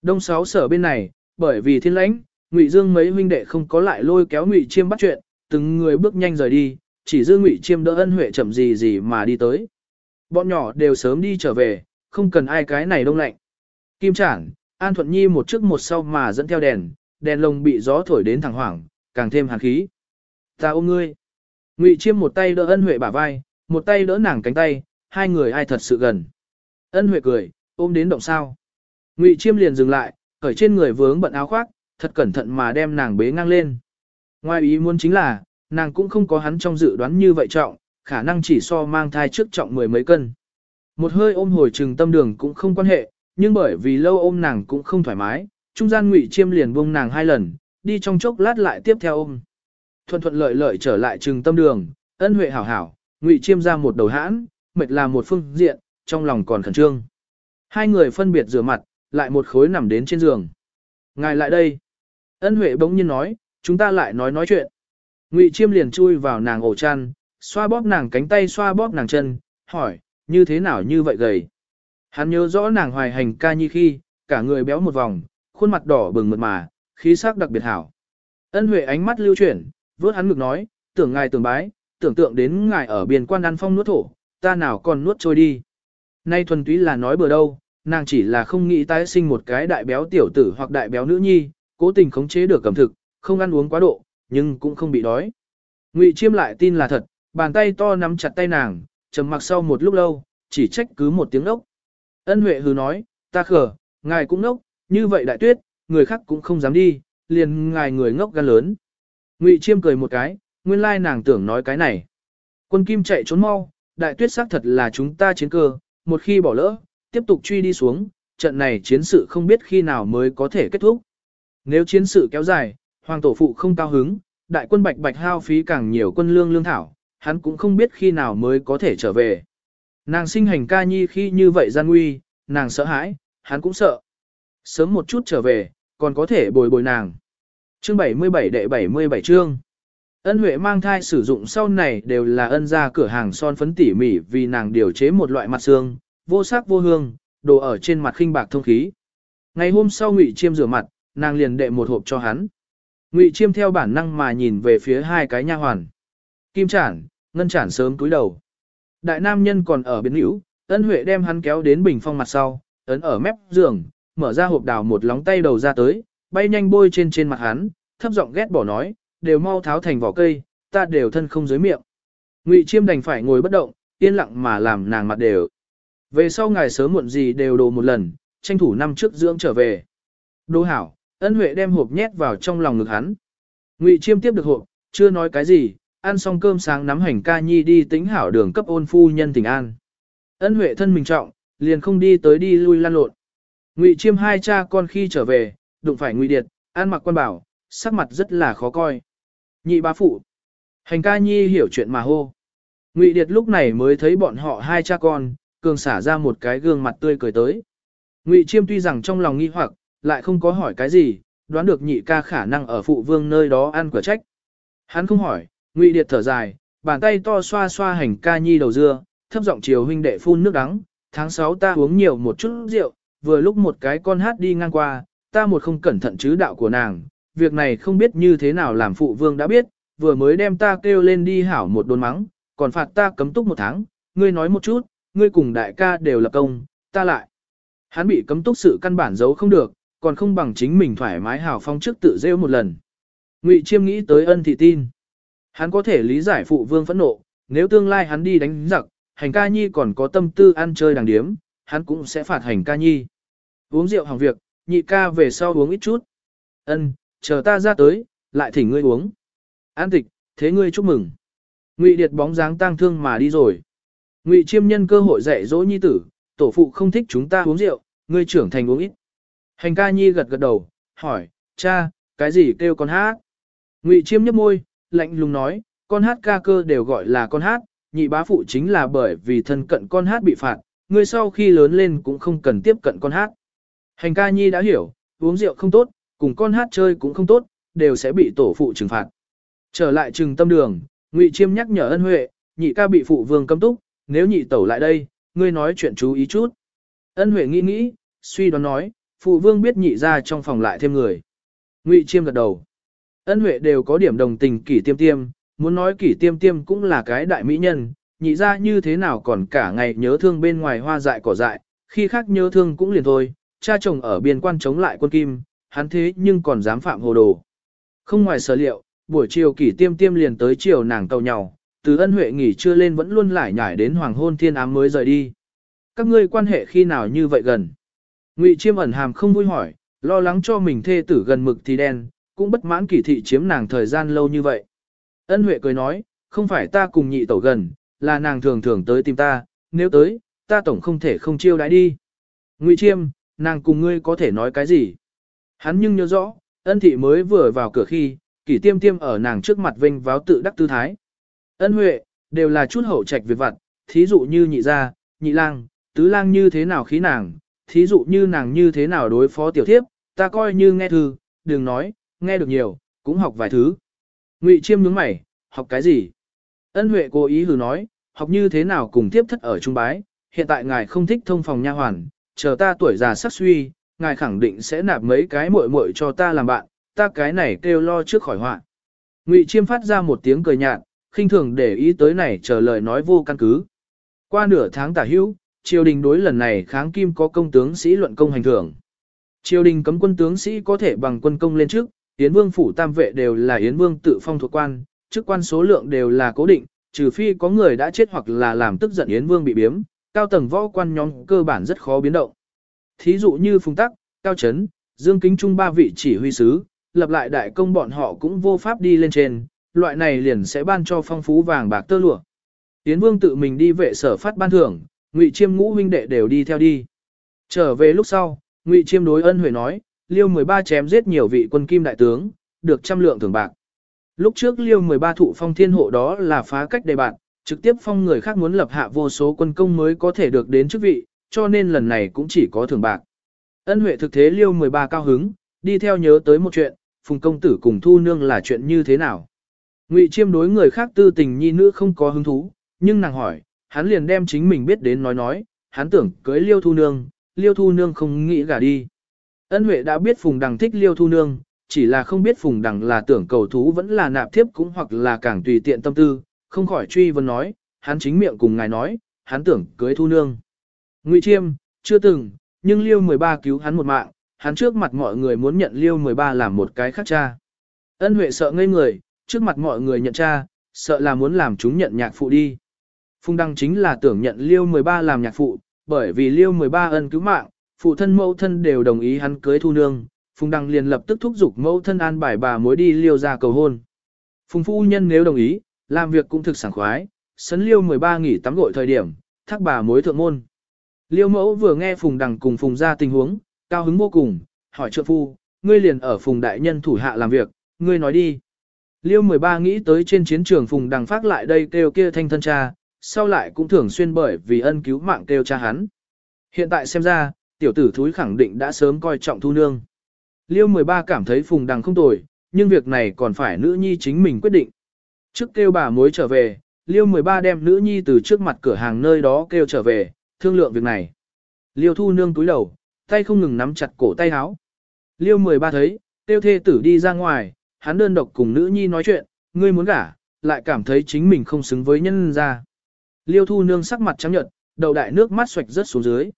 Speaker 1: Đông Sáu Sở bên này, bởi vì thiên lãnh, Ngụy Dương mấy huynh đệ không có lại lôi kéo Ngụy Chiêm bắt chuyện, từng người bước nhanh rời đi, chỉ dư Ngụy Chiêm đỡ ân huệ chậm gì gì mà đi tới. Bọn nhỏ đều sớm đi trở về, không cần ai cái này đông lạnh. Kim Trản, An Thuận Nhi một trước một sau mà dẫn theo đèn, đèn lồng bị gió thổi đến thẳng hoảng, càng thêm hàn khí. Ta ôm ngươi. Ngụy Chiêm một tay đỡ ân huệ bả vai, một tay đỡ nàng cánh tay, hai người ai thật sự gần. Ân Huệ cười, ôm đến động sao. Ngụy Chiêm liền dừng lại, ở trên người vướng bận áo khoác, thật cẩn thận mà đem nàng bế ngang lên. Ngoài ý muốn chính là, nàng cũng không có hắn trong dự đoán như vậy trọng, khả năng chỉ so mang thai trước trọng mười mấy cân. Một hơi ôm hồi trừng tâm đường cũng không quan hệ, nhưng bởi vì lâu ôm nàng cũng không thoải mái, trung gian Ngụy Chiêm liền buông nàng hai lần, đi trong chốc lát lại tiếp theo ôm. Thuận thuận lợi lợi trở lại trừng tâm đường, ân huệ hảo hảo, Ngụy Chiêm ra một đầu hãn, mệt là một phương diện, trong lòng còn khẩn trương. Hai người phân biệt rửa mặt, lại một khối nằm đến trên giường. Ngài lại đây. Ân Huệ bỗng nhiên nói, chúng ta lại nói nói chuyện. Ngụy Chiêm liền chui vào nàng ổ chăn, xoa bóp nàng cánh tay xoa bóp nàng chân, hỏi, như thế nào như vậy gầy. Hắn nhớ rõ nàng hoài hành ca nhi khi, cả người béo một vòng, khuôn mặt đỏ bừng mượt mà, khí sắc đặc biệt hảo. Ân Huệ ánh mắt lưu chuyển, vớt hắn ngực nói, tưởng ngài tưởng bái, tưởng tượng đến ngài ở biên quan ăn phong nuốt thổ, ta nào còn nuốt trôi đi. Nay thuần túy là nói bừa đâu, nàng chỉ là không nghĩ tái sinh một cái đại béo tiểu tử hoặc đại béo nữ nhi, cố tình khống chế được cẩm thực, không ăn uống quá độ, nhưng cũng không bị đói. Ngụy Chiêm lại tin là thật, bàn tay to nắm chặt tay nàng, trầm mặc sau một lúc lâu, chỉ trách cứ một tiếng ốc. Ân Huệ hừ nói, ta khờ, ngài cũng ngốc, như vậy đại tuyết, người khác cũng không dám đi, liền ngài người ngốc gan lớn. Ngụy Chiêm cười một cái, nguyên lai nàng tưởng nói cái này. Quân Kim chạy trốn mau, đại tuyết xác thật là chúng ta chiến cơ, một khi bỏ lỡ, tiếp tục truy đi xuống, trận này chiến sự không biết khi nào mới có thể kết thúc. Nếu chiến sự kéo dài, hoàng tổ phụ không cao hứng, đại quân bạch bạch hao phí càng nhiều quân lương lương thảo, hắn cũng không biết khi nào mới có thể trở về. Nàng sinh hành ca nhi khi như vậy gian nguy, nàng sợ hãi, hắn cũng sợ. Sớm một chút trở về, còn có thể bồi bồi nàng. Chương 77 đệ 77 chương. Ân Huệ mang thai sử dụng sau này đều là ân ra cửa hàng son phấn tỉ mỉ vì nàng điều chế một loại mặt xương, vô sắc vô hương, đồ ở trên mặt khinh bạc thông khí. Ngày hôm sau Ngụy Chiêm rửa mặt, nàng liền đệ một hộp cho hắn. Ngụy Chiêm theo bản năng mà nhìn về phía hai cái nha hoàn. Kim Trản, Ngân Trản sớm cúi đầu. Đại nam nhân còn ở biến hữu, Ân Huệ đem hắn kéo đến bình phong mặt sau, ấn ở mép giường, mở ra hộp đào một lóng tay đầu ra tới, bay nhanh bôi trên trên mặt hắn, thấp giọng ghét bỏ nói, đều mau tháo thành vỏ cây, ta đều thân không dưới miệng. Ngụy Chiêm đành phải ngồi bất động, yên lặng mà làm nàng mặt đều. Về sau ngày sớm muộn gì đều đồ một lần, tranh thủ năm trước dưỡng trở về. Đô hảo, ân huệ đem hộp nhét vào trong lòng ngực hắn. Ngụy Chiêm tiếp được hộp, chưa nói cái gì, ăn xong cơm sáng nắm hành ca nhi đi tính hảo đường cấp ôn phu nhân tình an. Ân huệ thân mình trọng, liền không đi tới đi lui lan lộn. Ngụy Chiêm hai cha con khi trở về, đụng phải Ngụy Điệt, an mặc quan bảo, sắc mặt rất là khó coi. Nhị bá phụ. Hành ca nhi hiểu chuyện mà hô. Ngụy Điệt lúc này mới thấy bọn họ hai cha con, cường xả ra một cái gương mặt tươi cười tới. Ngụy Chiêm tuy rằng trong lòng nghi hoặc, lại không có hỏi cái gì, đoán được nhị ca khả năng ở phụ vương nơi đó ăn quả trách. Hắn không hỏi, Ngụy Điệt thở dài, bàn tay to xoa xoa hành ca nhi đầu dưa, thấp giọng chiều huynh đệ phun nước đắng, tháng 6 ta uống nhiều một chút rượu, vừa lúc một cái con hát đi ngang qua, ta một không cẩn thận chứ đạo của nàng, việc này không biết như thế nào làm phụ vương đã biết, vừa mới đem ta kêu lên đi hảo một đồn mắng, còn phạt ta cấm túc một tháng, ngươi nói một chút, ngươi cùng đại ca đều là công, ta lại. Hắn bị cấm túc sự căn bản giấu không được, còn không bằng chính mình thoải mái hào phong trước tự rêu một lần. Ngụy Chiêm nghĩ tới ân thị tin. Hắn có thể lý giải phụ vương phẫn nộ, nếu tương lai hắn đi đánh giặc, hành ca nhi còn có tâm tư ăn chơi đàng điếm, hắn cũng sẽ phạt hành ca nhi. Uống rượu hàng việc, nhị ca về sau uống ít chút. Ân, chờ ta ra tới, lại thỉnh ngươi uống. An tịch, thế ngươi chúc mừng. Ngụy Điệt bóng dáng tang thương mà đi rồi. Ngụy Chiêm nhân cơ hội dạy dỗ nhi tử, tổ phụ không thích chúng ta uống rượu, ngươi trưởng thành uống ít. Hành ca nhi gật gật đầu, hỏi, cha, cái gì kêu con hát? Ngụy Chiêm nhấp môi, lạnh lùng nói, con hát ca cơ đều gọi là con hát, nhị bá phụ chính là bởi vì thân cận con hát bị phạt, ngươi sau khi lớn lên cũng không cần tiếp cận con hát. Hành ca nhi đã hiểu, uống rượu không tốt, cùng con hát chơi cũng không tốt, đều sẽ bị tổ phụ trừng phạt. Trở lại trừng tâm đường, Ngụy Chiêm nhắc nhở ân huệ, nhị ca bị phụ vương cấm túc, nếu nhị tẩu lại đây, ngươi nói chuyện chú ý chút. Ân huệ nghĩ nghĩ, suy đoán nói, phụ vương biết nhị ra trong phòng lại thêm người. Ngụy Chiêm gật đầu. Ân huệ đều có điểm đồng tình kỷ tiêm tiêm, muốn nói kỷ tiêm tiêm cũng là cái đại mỹ nhân, nhị ra như thế nào còn cả ngày nhớ thương bên ngoài hoa dại cỏ dại, khi khác nhớ thương cũng liền thôi, cha chồng ở biên quan chống lại quân kim, hắn thế nhưng còn dám phạm hồ đồ. Không ngoài sở liệu, buổi chiều kỷ tiêm tiêm liền tới chiều nàng tàu nhau, từ ân huệ nghỉ trưa lên vẫn luôn lải nhải đến hoàng hôn thiên ám mới rời đi. Các ngươi quan hệ khi nào như vậy gần? Ngụy chiêm ẩn hàm không vui hỏi, lo lắng cho mình thê tử gần mực thì đen, cũng bất mãn kỷ thị chiếm nàng thời gian lâu như vậy. Ân huệ cười nói, không phải ta cùng nhị tẩu gần, là nàng thường thường tới tìm ta, nếu tới, ta tổng không thể không chiêu đãi đi. Ngụy chiêm, nàng cùng ngươi có thể nói cái gì? Hắn nhưng nhớ rõ, ân thị mới vừa vào cửa khi, kỷ tiêm tiêm ở nàng trước mặt vinh váo tự đắc tư thái. Ân huệ, đều là chút hậu trạch việc vặt, thí dụ như nhị gia, nhị lang, tứ lang như thế nào khí nàng, thí dụ như nàng như thế nào đối phó tiểu thiếp, ta coi như nghe thư, đừng nói, nghe được nhiều, cũng học vài thứ. Ngụy chiêm nhướng mày, học cái gì? Ân Huệ cố ý hừ nói, học như thế nào cùng tiếp thất ở trung bái, hiện tại ngài không thích thông phòng nha hoàn, chờ ta tuổi già sắc suy, ngài khẳng định sẽ nạp mấy cái muội muội cho ta làm bạn, ta cái này kêu lo trước khỏi họa. Ngụy Chiêm phát ra một tiếng cười nhạt, khinh thường để ý tới này chờ lời nói vô căn cứ. Qua nửa tháng tả hữu, triều đình đối lần này kháng kim có công tướng sĩ luận công hành thưởng. Triều đình cấm quân tướng sĩ có thể bằng quân công lên trước, Yến Vương phủ tam vệ đều là Yến Vương tự phong thuộc quan, chức quan số lượng đều là cố định, trừ phi có người đã chết hoặc là làm tức giận Yến Vương bị biếm, cao tầng võ quan nhóm cơ bản rất khó biến động. Thí dụ như Phùng Tắc, Cao Trấn, Dương Kính Trung ba vị chỉ huy sứ, lập lại đại công bọn họ cũng vô pháp đi lên trên, loại này liền sẽ ban cho phong phú vàng bạc tơ lụa. Yến Vương tự mình đi vệ sở phát ban thưởng, Ngụy Chiêm ngũ huynh đệ đều đi theo đi. Trở về lúc sau, Ngụy Chiêm đối ân huệ nói, Liêu 13 chém giết nhiều vị quân kim đại tướng, được trăm lượng thưởng bạc. Lúc trước Liêu 13 thụ phong thiên hộ đó là phá cách đề bạn, trực tiếp phong người khác muốn lập hạ vô số quân công mới có thể được đến chức vị, cho nên lần này cũng chỉ có thưởng bạc. Ân Huệ thực thế Liêu 13 cao hứng, đi theo nhớ tới một chuyện, Phùng công tử cùng Thu nương là chuyện như thế nào. Ngụy Chiêm đối người khác tư tình nhi nữ không có hứng thú, nhưng nàng hỏi, hắn liền đem chính mình biết đến nói nói, hắn tưởng cưới Liêu Thu nương, Liêu Thu nương không nghĩ gả đi. Ân Huệ đã biết Phùng Đằng thích Liêu Thu nương, chỉ là không biết Phùng Đằng là tưởng cầu thú vẫn là nạp thiếp cũng hoặc là càng tùy tiện tâm tư, không khỏi truy vấn nói, hắn chính miệng cùng ngài nói, hắn tưởng cưới Thu nương. Ngụy Chiêm, chưa từng, nhưng Liêu 13 cứu hắn một mạng, hắn trước mặt mọi người muốn nhận Liêu 13 làm một cái khác cha. Ân Huệ sợ ngây người, trước mặt mọi người nhận cha, sợ là muốn làm chúng nhận nhạc phụ đi. Phùng Đăng chính là tưởng nhận Liêu 13 làm nhạc phụ, bởi vì Liêu 13 ân cứu mạng, phụ thân mẫu thân đều đồng ý hắn cưới thu nương. Phùng Đăng liền lập tức thúc giục mẫu thân an bài bà mối đi Liêu ra cầu hôn. Phùng phu nhân nếu đồng ý, làm việc cũng thực sảng khoái, sấn Liêu 13 nghỉ tắm gội thời điểm, thác bà mối thượng môn. Liêu mẫu vừa nghe Phùng Đăng cùng Phùng ra tình huống, cao hứng vô cùng, hỏi trượng phu, ngươi liền ở Phùng đại nhân thủ hạ làm việc, ngươi nói đi. Liêu 13 nghĩ tới trên chiến trường Phùng Đằng phát lại đây kêu kia thanh thân cha, sau lại cũng thường xuyên bởi vì ân cứu mạng kêu cha hắn. Hiện tại xem ra, tiểu tử thúi khẳng định đã sớm coi trọng thu nương. Liêu 13 cảm thấy Phùng Đằng không tồi, nhưng việc này còn phải nữ nhi chính mình quyết định. Trước kêu bà mối trở về, Liêu 13 đem nữ nhi từ trước mặt cửa hàng nơi đó kêu trở về, thương lượng việc này. Liêu thu nương túi đầu, tay không ngừng nắm chặt cổ tay áo. Liêu 13 thấy, tiêu thê tử đi ra ngoài, hắn đơn độc cùng nữ nhi nói chuyện, ngươi muốn gả, lại cảm thấy chính mình không xứng với nhân ra. Liêu thu nương sắc mặt trắng nhợt, đầu đại nước mắt xoạch rớt xuống dưới.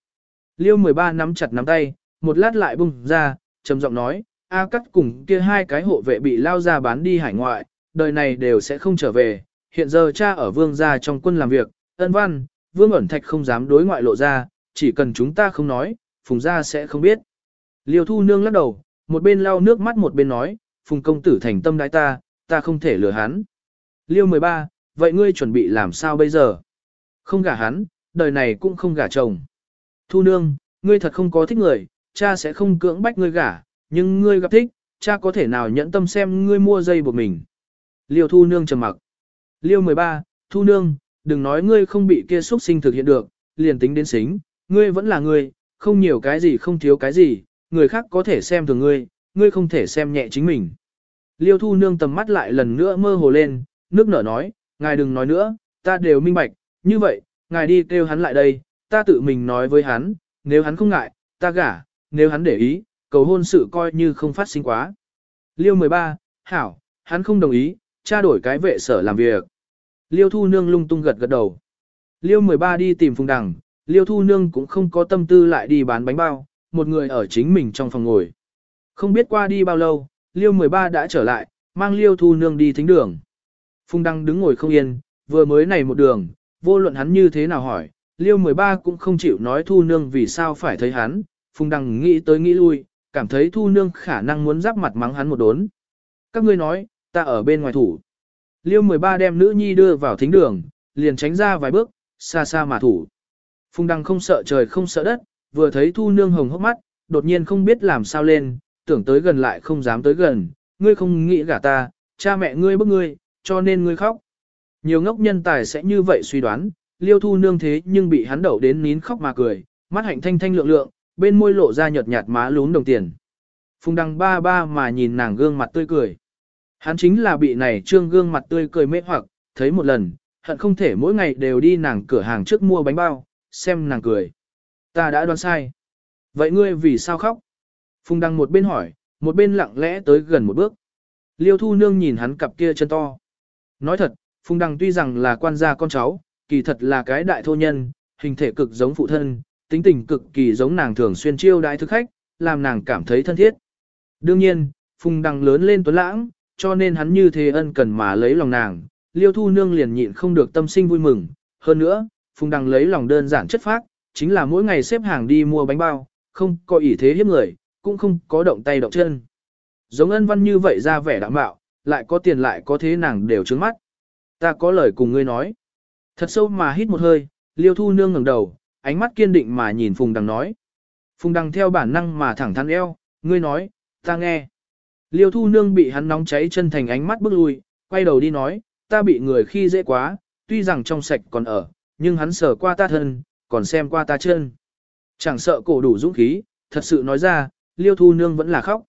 Speaker 1: Liêu 13 nắm chặt nắm tay, một lát lại bung ra, trầm giọng nói, A cắt cùng kia hai cái hộ vệ bị lao ra bán đi hải ngoại, đời này đều sẽ không trở về. Hiện giờ cha ở vương gia trong quân làm việc, ân văn, vương ẩn thạch không dám đối ngoại lộ ra, chỉ cần chúng ta không nói, phùng gia sẽ không biết. Liêu thu nương lắc đầu, một bên lau nước mắt một bên nói, phùng công tử thành tâm đái ta, ta không thể lừa hắn. Liêu 13, vậy ngươi chuẩn bị làm sao bây giờ? Không gả hắn, đời này cũng không gả chồng. Thu nương, ngươi thật không có thích người, cha sẽ không cưỡng bách ngươi gả, nhưng ngươi gặp thích, cha có thể nào nhẫn tâm xem ngươi mua dây buộc mình. Liêu thu nương trầm mặc. Liêu 13, thu nương, đừng nói ngươi không bị kia xuất sinh thực hiện được, liền tính đến xính, ngươi vẫn là ngươi, không nhiều cái gì không thiếu cái gì, người khác có thể xem thường ngươi, ngươi không thể xem nhẹ chính mình. Liêu thu nương tầm mắt lại lần nữa mơ hồ lên, nước nở nói, ngài đừng nói nữa, ta đều minh bạch, như vậy, ngài đi kêu hắn lại đây, ta tự mình nói với hắn, nếu hắn không ngại, ta gả, nếu hắn để ý, cầu hôn sự coi như không phát sinh quá. Liêu 13, Hảo, hắn không đồng ý, tra đổi cái vệ sở làm việc. Liêu Thu Nương lung tung gật gật đầu. Liêu 13 đi tìm Phùng Đằng, Liêu Thu Nương cũng không có tâm tư lại đi bán bánh bao, một người ở chính mình trong phòng ngồi. Không biết qua đi bao lâu, Liêu 13 đã trở lại, mang Liêu Thu Nương đi thính đường. Phùng Đăng đứng ngồi không yên, vừa mới này một đường, vô luận hắn như thế nào hỏi, Liêu 13 cũng không chịu nói Thu Nương vì sao phải thấy hắn, Phùng Đăng nghĩ tới nghĩ lui, cảm thấy Thu Nương khả năng muốn giáp mặt mắng hắn một đốn. Các ngươi nói, ta ở bên ngoài thủ. Liêu 13 đem nữ nhi đưa vào thính đường, liền tránh ra vài bước, xa xa mà thủ. Phùng Đăng không sợ trời không sợ đất, vừa thấy Thu Nương hồng hốc mắt, đột nhiên không biết làm sao lên, tưởng tới gần lại không dám tới gần, ngươi không nghĩ gả ta, cha mẹ ngươi bức ngươi, cho nên ngươi khóc. Nhiều ngốc nhân tài sẽ như vậy suy đoán, Liêu Thu Nương thế nhưng bị hắn đậu đến nín khóc mà cười, mắt hạnh thanh thanh lượng lượng, bên môi lộ ra nhợt nhạt má lún đồng tiền. Phùng Đăng ba ba mà nhìn nàng gương mặt tươi cười. Hắn chính là bị này trương gương mặt tươi cười mê hoặc, thấy một lần, hận không thể mỗi ngày đều đi nàng cửa hàng trước mua bánh bao, xem nàng cười. Ta đã đoán sai. Vậy ngươi vì sao khóc? Phùng Đăng một bên hỏi, một bên lặng lẽ tới gần một bước. Liêu Thu Nương nhìn hắn cặp kia chân to. Nói thật, Phùng Đăng tuy rằng là quan gia con cháu, kỳ thật là cái đại thô nhân, hình thể cực giống phụ thân, tính tình cực kỳ giống nàng thường xuyên chiêu đãi thức khách, làm nàng cảm thấy thân thiết. Đương nhiên, Phùng Đăng lớn lên tuấn lãng, cho nên hắn như thế ân cần mà lấy lòng nàng, Liêu Thu Nương liền nhịn không được tâm sinh vui mừng. Hơn nữa, Phùng Đăng lấy lòng đơn giản chất phác, chính là mỗi ngày xếp hàng đi mua bánh bao, không có ý thế hiếp người, cũng không có động tay động chân. Giống ân văn như vậy ra vẻ đảm bạo, lại có tiền lại có thế nàng đều trướng mắt. Ta có lời cùng ngươi nói. Thật sâu mà hít một hơi, Liêu Thu Nương ngẩng đầu, ánh mắt kiên định mà nhìn Phùng Đằng nói. Phùng Đằng theo bản năng mà thẳng thắn eo, ngươi nói, ta nghe. Liêu Thu Nương bị hắn nóng cháy chân thành ánh mắt bước lui, quay đầu đi nói, ta bị người khi dễ quá, tuy rằng trong sạch còn ở, nhưng hắn sờ qua ta thân, còn xem qua ta chân. Chẳng sợ cổ đủ dũng khí, thật sự nói ra, Liêu Thu Nương vẫn là khóc.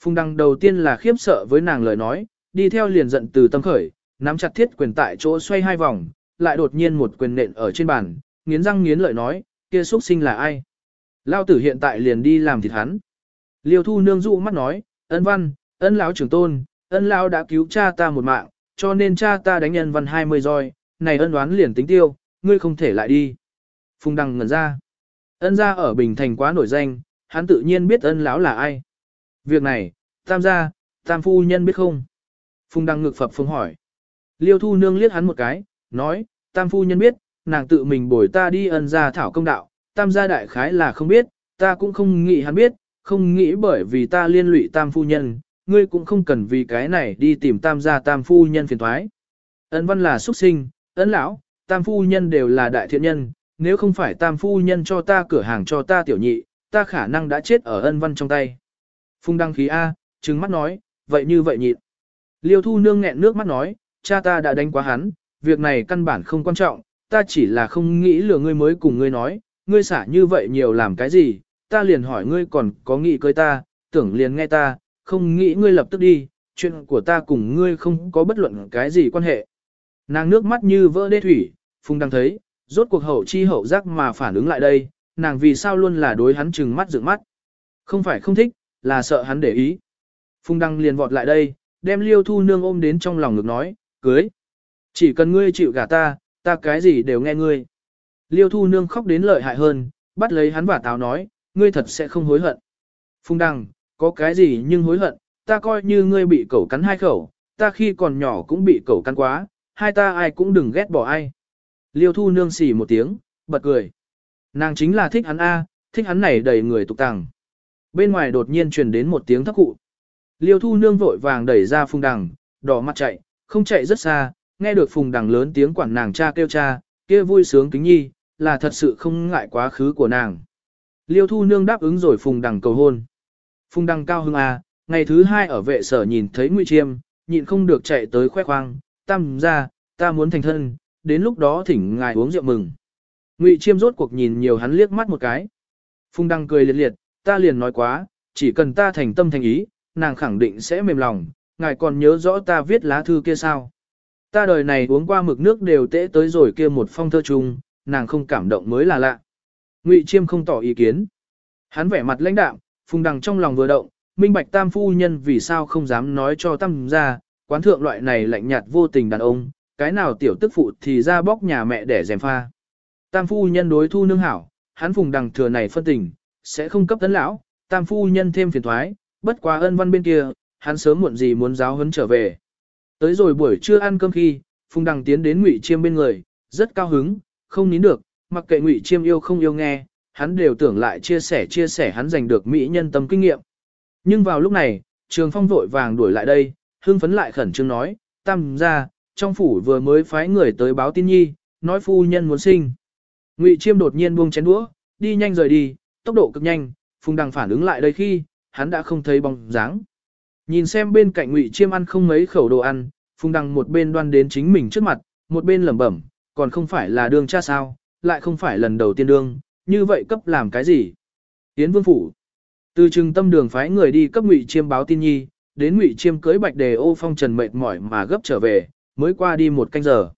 Speaker 1: Phùng Đăng đầu tiên là khiếp sợ với nàng lời nói, đi theo liền giận từ tâm khởi, nắm chặt thiết quyền tại chỗ xoay hai vòng, lại đột nhiên một quyền nện ở trên bàn, nghiến răng nghiến lợi nói, kia xuất sinh là ai? Lao tử hiện tại liền đi làm thịt hắn. Liêu Thu Nương dụ mắt nói, ân văn, ân lão trưởng tôn, ân lão đã cứu cha ta một mạng, cho nên cha ta đánh ân văn 20 roi, này ân đoán liền tính tiêu, ngươi không thể lại đi. Phùng Đăng ngẩn ra. Ân gia ở Bình Thành quá nổi danh, hắn tự nhiên biết ân lão là ai. Việc này, tam gia, tam phu nhân biết không? Phùng Đăng ngực phập phùng hỏi. Liêu Thu Nương liếc hắn một cái, nói, tam phu nhân biết, nàng tự mình bồi ta đi ân gia thảo công đạo, tam gia đại khái là không biết, ta cũng không nghĩ hắn biết, không nghĩ bởi vì ta liên lụy tam phu nhân, ngươi cũng không cần vì cái này đi tìm tam gia tam phu nhân phiền thoái. Ân văn là xuất sinh, ân lão, tam phu nhân đều là đại thiện nhân, nếu không phải tam phu nhân cho ta cửa hàng cho ta tiểu nhị, ta khả năng đã chết ở ân văn trong tay. Phung đăng khí A, trừng mắt nói, vậy như vậy nhịn. Liêu thu nương nghẹn nước mắt nói, cha ta đã đánh quá hắn, việc này căn bản không quan trọng, ta chỉ là không nghĩ lừa ngươi mới cùng ngươi nói, ngươi xả như vậy nhiều làm cái gì, ta liền hỏi ngươi còn có nghĩ cưới ta, tưởng liền nghe ta, không nghĩ ngươi lập tức đi, chuyện của ta cùng ngươi không có bất luận cái gì quan hệ. Nàng nước mắt như vỡ đê thủy, Phùng đang thấy, rốt cuộc hậu chi hậu giác mà phản ứng lại đây, nàng vì sao luôn là đối hắn trừng mắt dựng mắt. Không phải không thích, là sợ hắn để ý. Phùng Đăng liền vọt lại đây, đem Liêu Thu Nương ôm đến trong lòng ngực nói, cưới. Chỉ cần ngươi chịu gả ta, ta cái gì đều nghe ngươi. Liêu Thu Nương khóc đến lợi hại hơn, bắt lấy hắn và táo nói, ngươi thật sẽ không hối hận. phung đằng có cái gì nhưng hối hận, ta coi như ngươi bị cẩu cắn hai khẩu, ta khi còn nhỏ cũng bị cẩu cắn quá, hai ta ai cũng đừng ghét bỏ ai. Liêu Thu Nương xỉ một tiếng, bật cười. Nàng chính là thích hắn A, thích hắn này đầy người tục tàng. Bên ngoài đột nhiên truyền đến một tiếng thắc cụ. Liêu Thu Nương vội vàng đẩy ra phung đằng, đỏ mặt chạy, không chạy rất xa, nghe được phùng đằng lớn tiếng quản nàng cha kêu cha, kia vui sướng kính nhi, là thật sự không ngại quá khứ của nàng. Liêu Thu Nương đáp ứng rồi phùng đằng cầu hôn. Phùng đằng cao hưng à, ngày thứ hai ở vệ sở nhìn thấy Ngụy Chiêm, nhịn không được chạy tới khoe khoang, tam ra, ta muốn thành thân, đến lúc đó thỉnh ngài uống rượu mừng. Ngụy Chiêm rốt cuộc nhìn nhiều hắn liếc mắt một cái. Phùng Đằng cười liệt liệt, ta liền nói quá, chỉ cần ta thành tâm thành ý, nàng khẳng định sẽ mềm lòng, ngài còn nhớ rõ ta viết lá thư kia sao. Ta đời này uống qua mực nước đều tễ tới rồi kia một phong thơ chung, nàng không cảm động mới là lạ. Ngụy Chiêm không tỏ ý kiến. Hắn vẻ mặt lãnh đạm, Phùng đằng trong lòng vừa động, minh bạch tam phu nhân vì sao không dám nói cho tam ra, quán thượng loại này lạnh nhạt vô tình đàn ông, cái nào tiểu tức phụ thì ra bóc nhà mẹ để dèm pha. Tam phu nhân đối thu nương hảo, hắn phùng đằng thừa này phân tình, sẽ không cấp tấn lão, tam phu nhân thêm phiền thoái, bất quá ân văn bên kia, hắn sớm muộn gì muốn giáo huấn trở về. Tới rồi buổi trưa ăn cơm khi, phùng đằng tiến đến ngụy chiêm bên người, rất cao hứng, không nín được, mặc kệ ngụy chiêm yêu không yêu nghe, hắn đều tưởng lại chia sẻ chia sẻ hắn giành được mỹ nhân tâm kinh nghiệm. Nhưng vào lúc này, trường phong vội vàng đuổi lại đây, hưng phấn lại khẩn trương nói, tam ra, trong phủ vừa mới phái người tới báo tin nhi, nói phu nhân muốn sinh. Ngụy Chiêm đột nhiên buông chén đũa, đi nhanh rời đi, tốc độ cực nhanh, Phùng Đằng phản ứng lại đây khi, hắn đã không thấy bóng dáng. Nhìn xem bên cạnh Ngụy Chiêm ăn không mấy khẩu đồ ăn, Phùng Đằng một bên đoan đến chính mình trước mặt, một bên lẩm bẩm, còn không phải là đương cha sao, lại không phải lần đầu tiên đương, như vậy cấp làm cái gì? Yến Vương phủ. Từ trừng tâm đường phái người đi cấp Ngụy Chiêm báo tin nhi, đến Ngụy Chiêm cưới Bạch Đề Ô Phong Trần mệt mỏi mà gấp trở về, mới qua đi một canh giờ.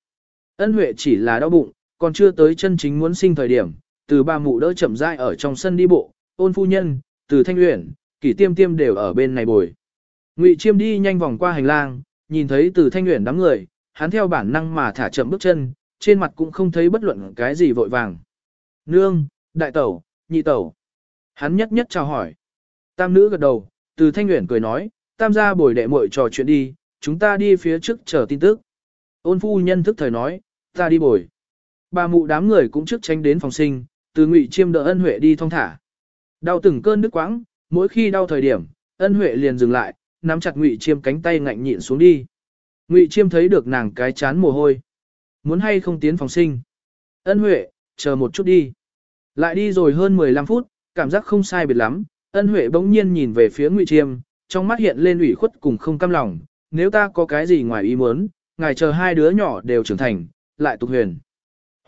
Speaker 1: Ân Huệ chỉ là đau bụng, còn chưa tới chân chính muốn sinh thời điểm, từ ba mụ đỡ chậm rãi ở trong sân đi bộ, ôn phu nhân, từ thanh luyện, kỷ tiêm tiêm đều ở bên này bồi. Ngụy Chiêm đi nhanh vòng qua hành lang, nhìn thấy từ thanh Uyển đám người, hắn theo bản năng mà thả chậm bước chân, trên mặt cũng không thấy bất luận cái gì vội vàng. Nương, đại tẩu, nhị tẩu. Hắn nhất nhất chào hỏi. Tam nữ gật đầu, từ thanh Uyển cười nói, tam gia bồi đệ muội trò chuyện đi, chúng ta đi phía trước chờ tin tức. Ôn phu nhân thức thời nói, ta đi bồi. Bà mụ đám người cũng trước tránh đến phòng sinh, từ ngụy chiêm đỡ ân huệ đi thong thả. Đau từng cơn đứt quãng, mỗi khi đau thời điểm, ân huệ liền dừng lại, nắm chặt ngụy chiêm cánh tay ngạnh nhịn xuống đi. Ngụy chiêm thấy được nàng cái chán mồ hôi. Muốn hay không tiến phòng sinh. Ân huệ, chờ một chút đi. Lại đi rồi hơn 15 phút, cảm giác không sai biệt lắm, ân huệ bỗng nhiên nhìn về phía ngụy chiêm, trong mắt hiện lên ủy khuất cùng không cam lòng, nếu ta có cái gì ngoài ý muốn, ngài chờ hai đứa nhỏ đều trưởng thành, lại tục huyền.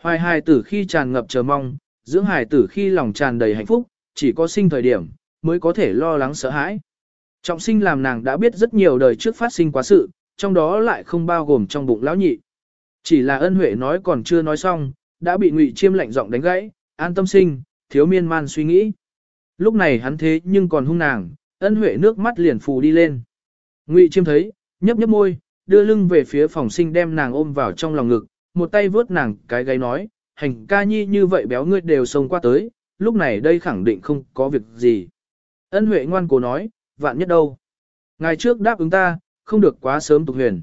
Speaker 1: Hoài hài tử khi tràn ngập chờ mong, dưỡng hài tử khi lòng tràn đầy hạnh phúc, chỉ có sinh thời điểm, mới có thể lo lắng sợ hãi. Trọng sinh làm nàng đã biết rất nhiều đời trước phát sinh quá sự, trong đó lại không bao gồm trong bụng lão nhị. Chỉ là ân huệ nói còn chưa nói xong, đã bị ngụy chiêm lạnh giọng đánh gãy, an tâm sinh, thiếu miên man suy nghĩ. Lúc này hắn thế nhưng còn hung nàng, ân huệ nước mắt liền phù đi lên. Ngụy chiêm thấy, nhấp nhấp môi, đưa lưng về phía phòng sinh đem nàng ôm vào trong lòng ngực, một tay vớt nàng cái gáy nói, hành ca nhi như vậy béo ngươi đều xông qua tới, lúc này đây khẳng định không có việc gì. Ân Huệ ngoan cố nói, vạn nhất đâu. Ngày trước đáp ứng ta, không được quá sớm tục huyền.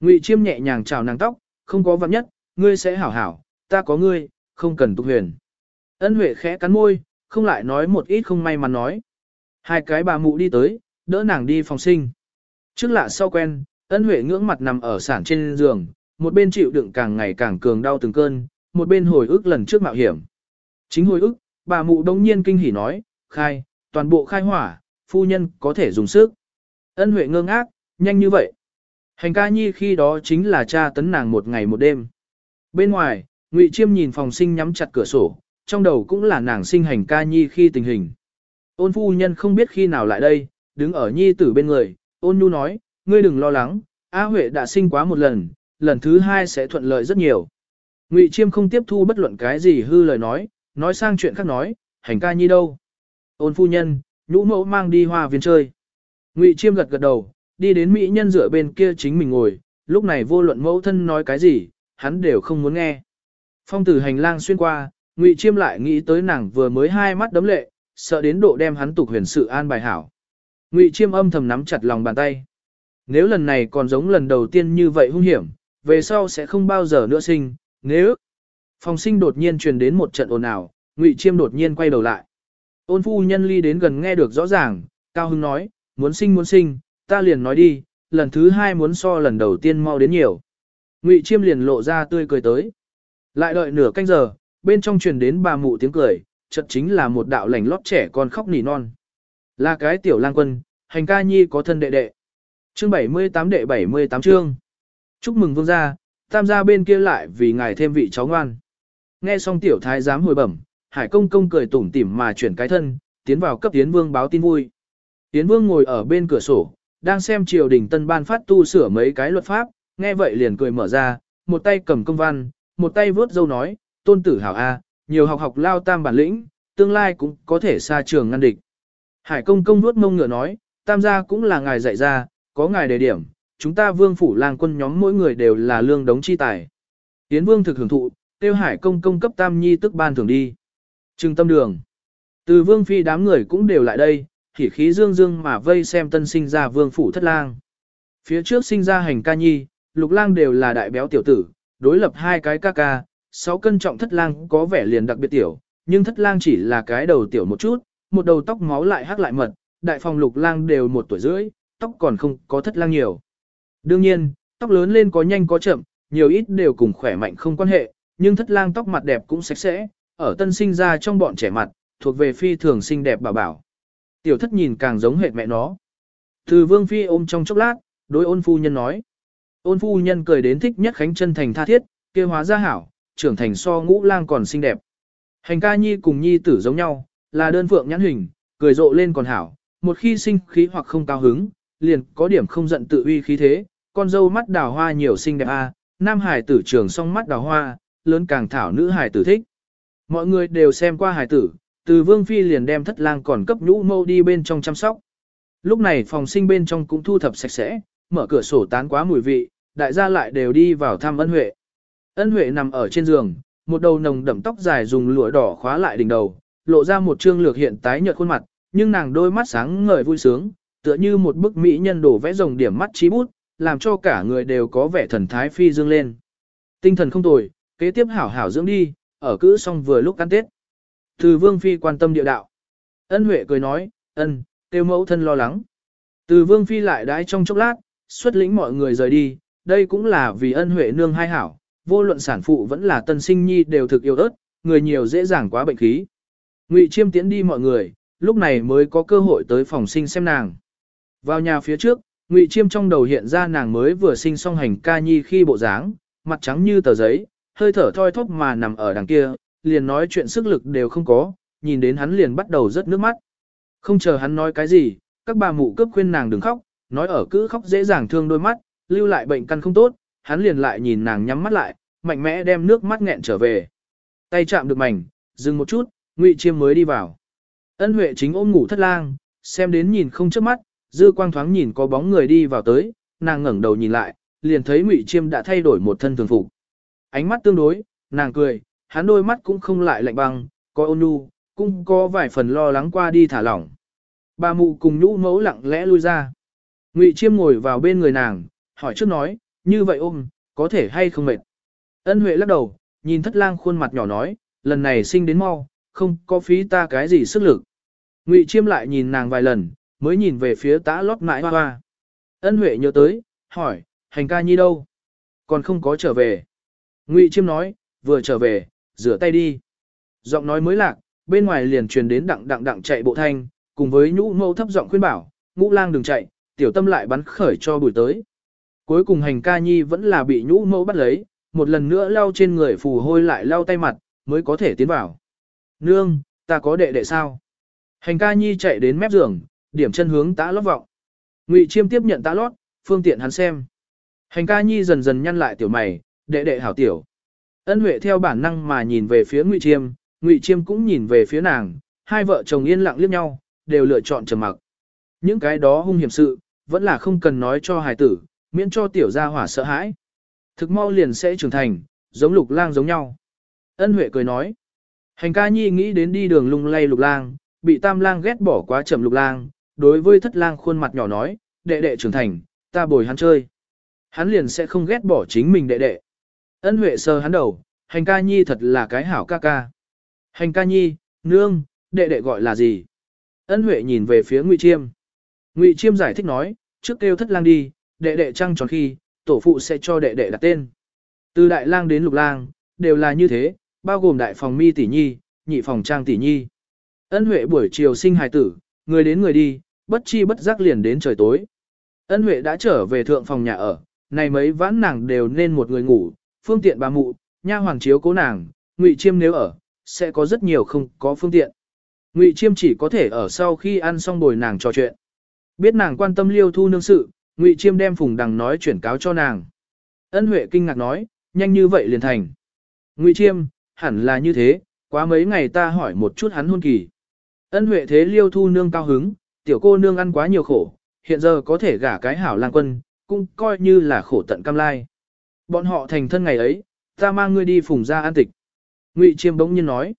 Speaker 1: Ngụy Chiêm nhẹ nhàng chào nàng tóc, không có vạn nhất, ngươi sẽ hảo hảo, ta có ngươi, không cần tục huyền. Ân Huệ khẽ cắn môi, không lại nói một ít không may mà nói. Hai cái bà mụ đi tới, đỡ nàng đi phòng sinh. Trước lạ sau quen, ân Huệ ngưỡng mặt nằm ở sản trên giường, một bên chịu đựng càng ngày càng cường đau từng cơn, một bên hồi ức lần trước mạo hiểm. Chính hồi ức, bà mụ đông nhiên kinh hỉ nói, khai, toàn bộ khai hỏa, phu nhân có thể dùng sức. Ân Huệ ngơ ngác, nhanh như vậy. Hành ca nhi khi đó chính là cha tấn nàng một ngày một đêm. Bên ngoài, Ngụy Chiêm nhìn phòng sinh nhắm chặt cửa sổ, trong đầu cũng là nàng sinh hành ca nhi khi tình hình. Ôn phu nhân không biết khi nào lại đây, đứng ở nhi tử bên người, ôn nhu nói, ngươi đừng lo lắng, A Huệ đã sinh quá một lần, lần thứ hai sẽ thuận lợi rất nhiều. Ngụy Chiêm không tiếp thu bất luận cái gì hư lời nói, nói sang chuyện khác nói, hành ca nhi đâu. Ôn phu nhân, nhũ mẫu mang đi hoa viên chơi. Ngụy Chiêm gật gật đầu, đi đến mỹ nhân dựa bên kia chính mình ngồi, lúc này vô luận mẫu thân nói cái gì, hắn đều không muốn nghe. Phong tử hành lang xuyên qua, Ngụy Chiêm lại nghĩ tới nàng vừa mới hai mắt đấm lệ, sợ đến độ đem hắn tục huyền sự an bài hảo. Ngụy Chiêm âm thầm nắm chặt lòng bàn tay. Nếu lần này còn giống lần đầu tiên như vậy hung hiểm, về sau sẽ không bao giờ nữa sinh, nếu... Phòng sinh đột nhiên truyền đến một trận ồn ào, Ngụy Chiêm đột nhiên quay đầu lại. Ôn phu nhân ly đến gần nghe được rõ ràng, Cao Hưng nói, muốn sinh muốn sinh, ta liền nói đi, lần thứ hai muốn so lần đầu tiên mau đến nhiều. Ngụy Chiêm liền lộ ra tươi cười tới. Lại đợi nửa canh giờ, bên trong truyền đến bà mụ tiếng cười, chợt chính là một đạo lành lót trẻ con khóc nỉ non. Là cái tiểu lang quân, hành ca nhi có thân đệ đệ. Chương 78 đệ 78 chương. Chúc mừng vương gia, tam gia bên kia lại vì ngài thêm vị cháu ngoan. Nghe xong tiểu thái giám hồi bẩm, hải công công cười tủm tỉm mà chuyển cái thân, tiến vào cấp tiến vương báo tin vui. Tiến vương ngồi ở bên cửa sổ, đang xem triều đình tân ban phát tu sửa mấy cái luật pháp, nghe vậy liền cười mở ra, một tay cầm công văn, một tay vớt dâu nói, tôn tử hảo A, nhiều học học lao tam bản lĩnh, tương lai cũng có thể xa trường ngăn địch. Hải công công nuốt mông ngựa nói, tam gia cũng là ngài dạy ra, có ngài đề điểm, chúng ta vương phủ lang quân nhóm mỗi người đều là lương đống chi tài. Tiến vương thực hưởng thụ, tiêu hải công công cấp tam nhi tức ban thường đi. Trưng tâm đường. Từ vương phi đám người cũng đều lại đây, khỉ khí dương dương mà vây xem tân sinh ra vương phủ thất lang. Phía trước sinh ra hành ca nhi, lục lang đều là đại béo tiểu tử, đối lập hai cái ca ca, sáu cân trọng thất lang có vẻ liền đặc biệt tiểu, nhưng thất lang chỉ là cái đầu tiểu một chút, một đầu tóc máu lại hắc lại mật, đại phòng lục lang đều một tuổi rưỡi, tóc còn không có thất lang nhiều. Đương nhiên, tóc lớn lên có nhanh có chậm, nhiều ít đều cùng khỏe mạnh không quan hệ, nhưng thất lang tóc mặt đẹp cũng sạch sẽ, ở tân sinh ra trong bọn trẻ mặt, thuộc về phi thường xinh đẹp bảo bảo. Tiểu thất nhìn càng giống hệt mẹ nó. Từ vương phi ôm trong chốc lát, đối ôn phu nhân nói. Ôn phu nhân cười đến thích nhất khánh chân thành tha thiết, kia hóa ra hảo, trưởng thành so ngũ lang còn xinh đẹp. Hành ca nhi cùng nhi tử giống nhau, là đơn phượng nhãn hình, cười rộ lên còn hảo, một khi sinh khí hoặc không cao hứng, liền có điểm không giận tự uy khí thế, con dâu mắt đào hoa nhiều xinh đẹp a, nam hải tử trường song mắt đào hoa, lớn càng thảo nữ hải tử thích. Mọi người đều xem qua hải tử, từ vương phi liền đem thất lang còn cấp nhũ mâu đi bên trong chăm sóc. Lúc này phòng sinh bên trong cũng thu thập sạch sẽ, mở cửa sổ tán quá mùi vị, đại gia lại đều đi vào thăm ân huệ. Ân huệ nằm ở trên giường, một đầu nồng đậm tóc dài dùng lụa đỏ khóa lại đỉnh đầu, lộ ra một trương lược hiện tái nhợt khuôn mặt, nhưng nàng đôi mắt sáng ngời vui sướng, tựa như một bức mỹ nhân đổ vẽ rồng điểm mắt trí bút, làm cho cả người đều có vẻ thần thái phi dương lên. Tinh thần không tồi, kế tiếp hảo hảo dưỡng đi, ở cữ xong vừa lúc ăn Tết. Từ vương phi quan tâm địa đạo. Ân Huệ cười nói, ân, tiêu mẫu thân lo lắng. Từ vương phi lại đãi trong chốc lát, xuất lĩnh mọi người rời đi, đây cũng là vì ân Huệ nương hai hảo, vô luận sản phụ vẫn là tân sinh nhi đều thực yêu ớt, người nhiều dễ dàng quá bệnh khí. Ngụy Chiêm tiến đi mọi người, lúc này mới có cơ hội tới phòng sinh xem nàng. Vào nhà phía trước, Ngụy Chiêm trong đầu hiện ra nàng mới vừa sinh xong hành ca nhi khi bộ dáng, mặt trắng như tờ giấy, hơi thở thoi thóp mà nằm ở đằng kia, liền nói chuyện sức lực đều không có, nhìn đến hắn liền bắt đầu rớt nước mắt. Không chờ hắn nói cái gì, các bà mụ cấp khuyên nàng đừng khóc, nói ở cứ khóc dễ dàng thương đôi mắt, lưu lại bệnh căn không tốt, hắn liền lại nhìn nàng nhắm mắt lại, mạnh mẽ đem nước mắt nghẹn trở về. Tay chạm được mảnh, dừng một chút, Ngụy Chiêm mới đi vào. Ân Huệ chính ôm ngủ thất lang, xem đến nhìn không chớp mắt, dư quang thoáng nhìn có bóng người đi vào tới, nàng ngẩng đầu nhìn lại, liền thấy Ngụy Chiêm đã thay đổi một thân thường phục. Ánh mắt tương đối, nàng cười, hắn đôi mắt cũng không lại lạnh băng, có ôn nhu, cũng có vài phần lo lắng qua đi thả lỏng. Bà mụ cùng nhũ mẫu lặng lẽ lui ra. Ngụy Chiêm ngồi vào bên người nàng, hỏi trước nói, như vậy ôm, có thể hay không mệt. Ân Huệ lắc đầu, nhìn thất lang khuôn mặt nhỏ nói, lần này sinh đến mau, không có phí ta cái gì sức lực. Ngụy Chiêm lại nhìn nàng vài lần, mới nhìn về phía tã lót mãi hoa hoa. Ân Huệ nhớ tới, hỏi, hành ca nhi đâu? Còn không có trở về. Ngụy Chiêm nói, vừa trở về, rửa tay đi. Giọng nói mới lạc, bên ngoài liền truyền đến đặng đặng đặng chạy bộ thanh, cùng với nhũ mâu thấp giọng khuyên bảo, ngũ lang đừng chạy, tiểu tâm lại bắn khởi cho buổi tới. Cuối cùng hành ca nhi vẫn là bị nhũ mâu bắt lấy, một lần nữa lau trên người phù hôi lại lau tay mặt, mới có thể tiến vào. Nương, ta có đệ đệ sao? Hành ca nhi chạy đến mép giường, điểm chân hướng tã lót vọng. Ngụy chiêm tiếp nhận tã lót, phương tiện hắn xem. Hành ca nhi dần dần nhăn lại tiểu mày, đệ đệ hảo tiểu. Ân Huệ theo bản năng mà nhìn về phía Ngụy Chiêm, Ngụy Chiêm cũng nhìn về phía nàng, hai vợ chồng yên lặng liếc nhau, đều lựa chọn trầm mặc. Những cái đó hung hiểm sự, vẫn là không cần nói cho hài tử, miễn cho tiểu gia hỏa sợ hãi. Thực mau liền sẽ trưởng thành, giống lục lang giống nhau. Ân Huệ cười nói. Hành ca nhi nghĩ đến đi đường lung lay lục lang, bị tam lang ghét bỏ quá chậm lục lang, đối với thất lang khuôn mặt nhỏ nói, đệ đệ trưởng thành, ta bồi hắn chơi. Hắn liền sẽ không ghét bỏ chính mình đệ đệ. Ân Huệ sờ hắn đầu, hành ca nhi thật là cái hảo ca ca. Hành ca nhi, nương, đệ đệ gọi là gì? Ân Huệ nhìn về phía Ngụy Chiêm. Ngụy Chiêm giải thích nói, trước kêu thất lang đi, đệ đệ trăng tròn khi, tổ phụ sẽ cho đệ đệ đặt tên. Từ đại lang đến lục lang, đều là như thế, bao gồm đại phòng mi tỷ nhi, nhị phòng trang tỷ nhi. Ân Huệ buổi chiều sinh hài tử, người đến người đi, bất chi bất giác liền đến trời tối. Ân Huệ đã trở về thượng phòng nhà ở, này mấy vãn nàng đều nên một người ngủ, phương tiện bà mụ, nha hoàng chiếu cố nàng, Ngụy Chiêm nếu ở, sẽ có rất nhiều không có phương tiện. Ngụy Chiêm chỉ có thể ở sau khi ăn xong bồi nàng trò chuyện. Biết nàng quan tâm liêu thu nương sự, Ngụy Chiêm đem phùng đằng nói chuyển cáo cho nàng. Ân Huệ kinh ngạc nói, nhanh như vậy liền thành. Ngụy Chiêm, hẳn là như thế, quá mấy ngày ta hỏi một chút hắn hôn kỳ. Ân Huệ thế liêu thu nương cao hứng, tiểu cô nương ăn quá nhiều khổ, hiện giờ có thể gả cái hảo lang quân, cũng coi như là khổ tận cam lai. Bọn họ thành thân ngày ấy, ta mang ngươi đi phùng ra an tịch. Ngụy Chiêm bỗng nhiên nói.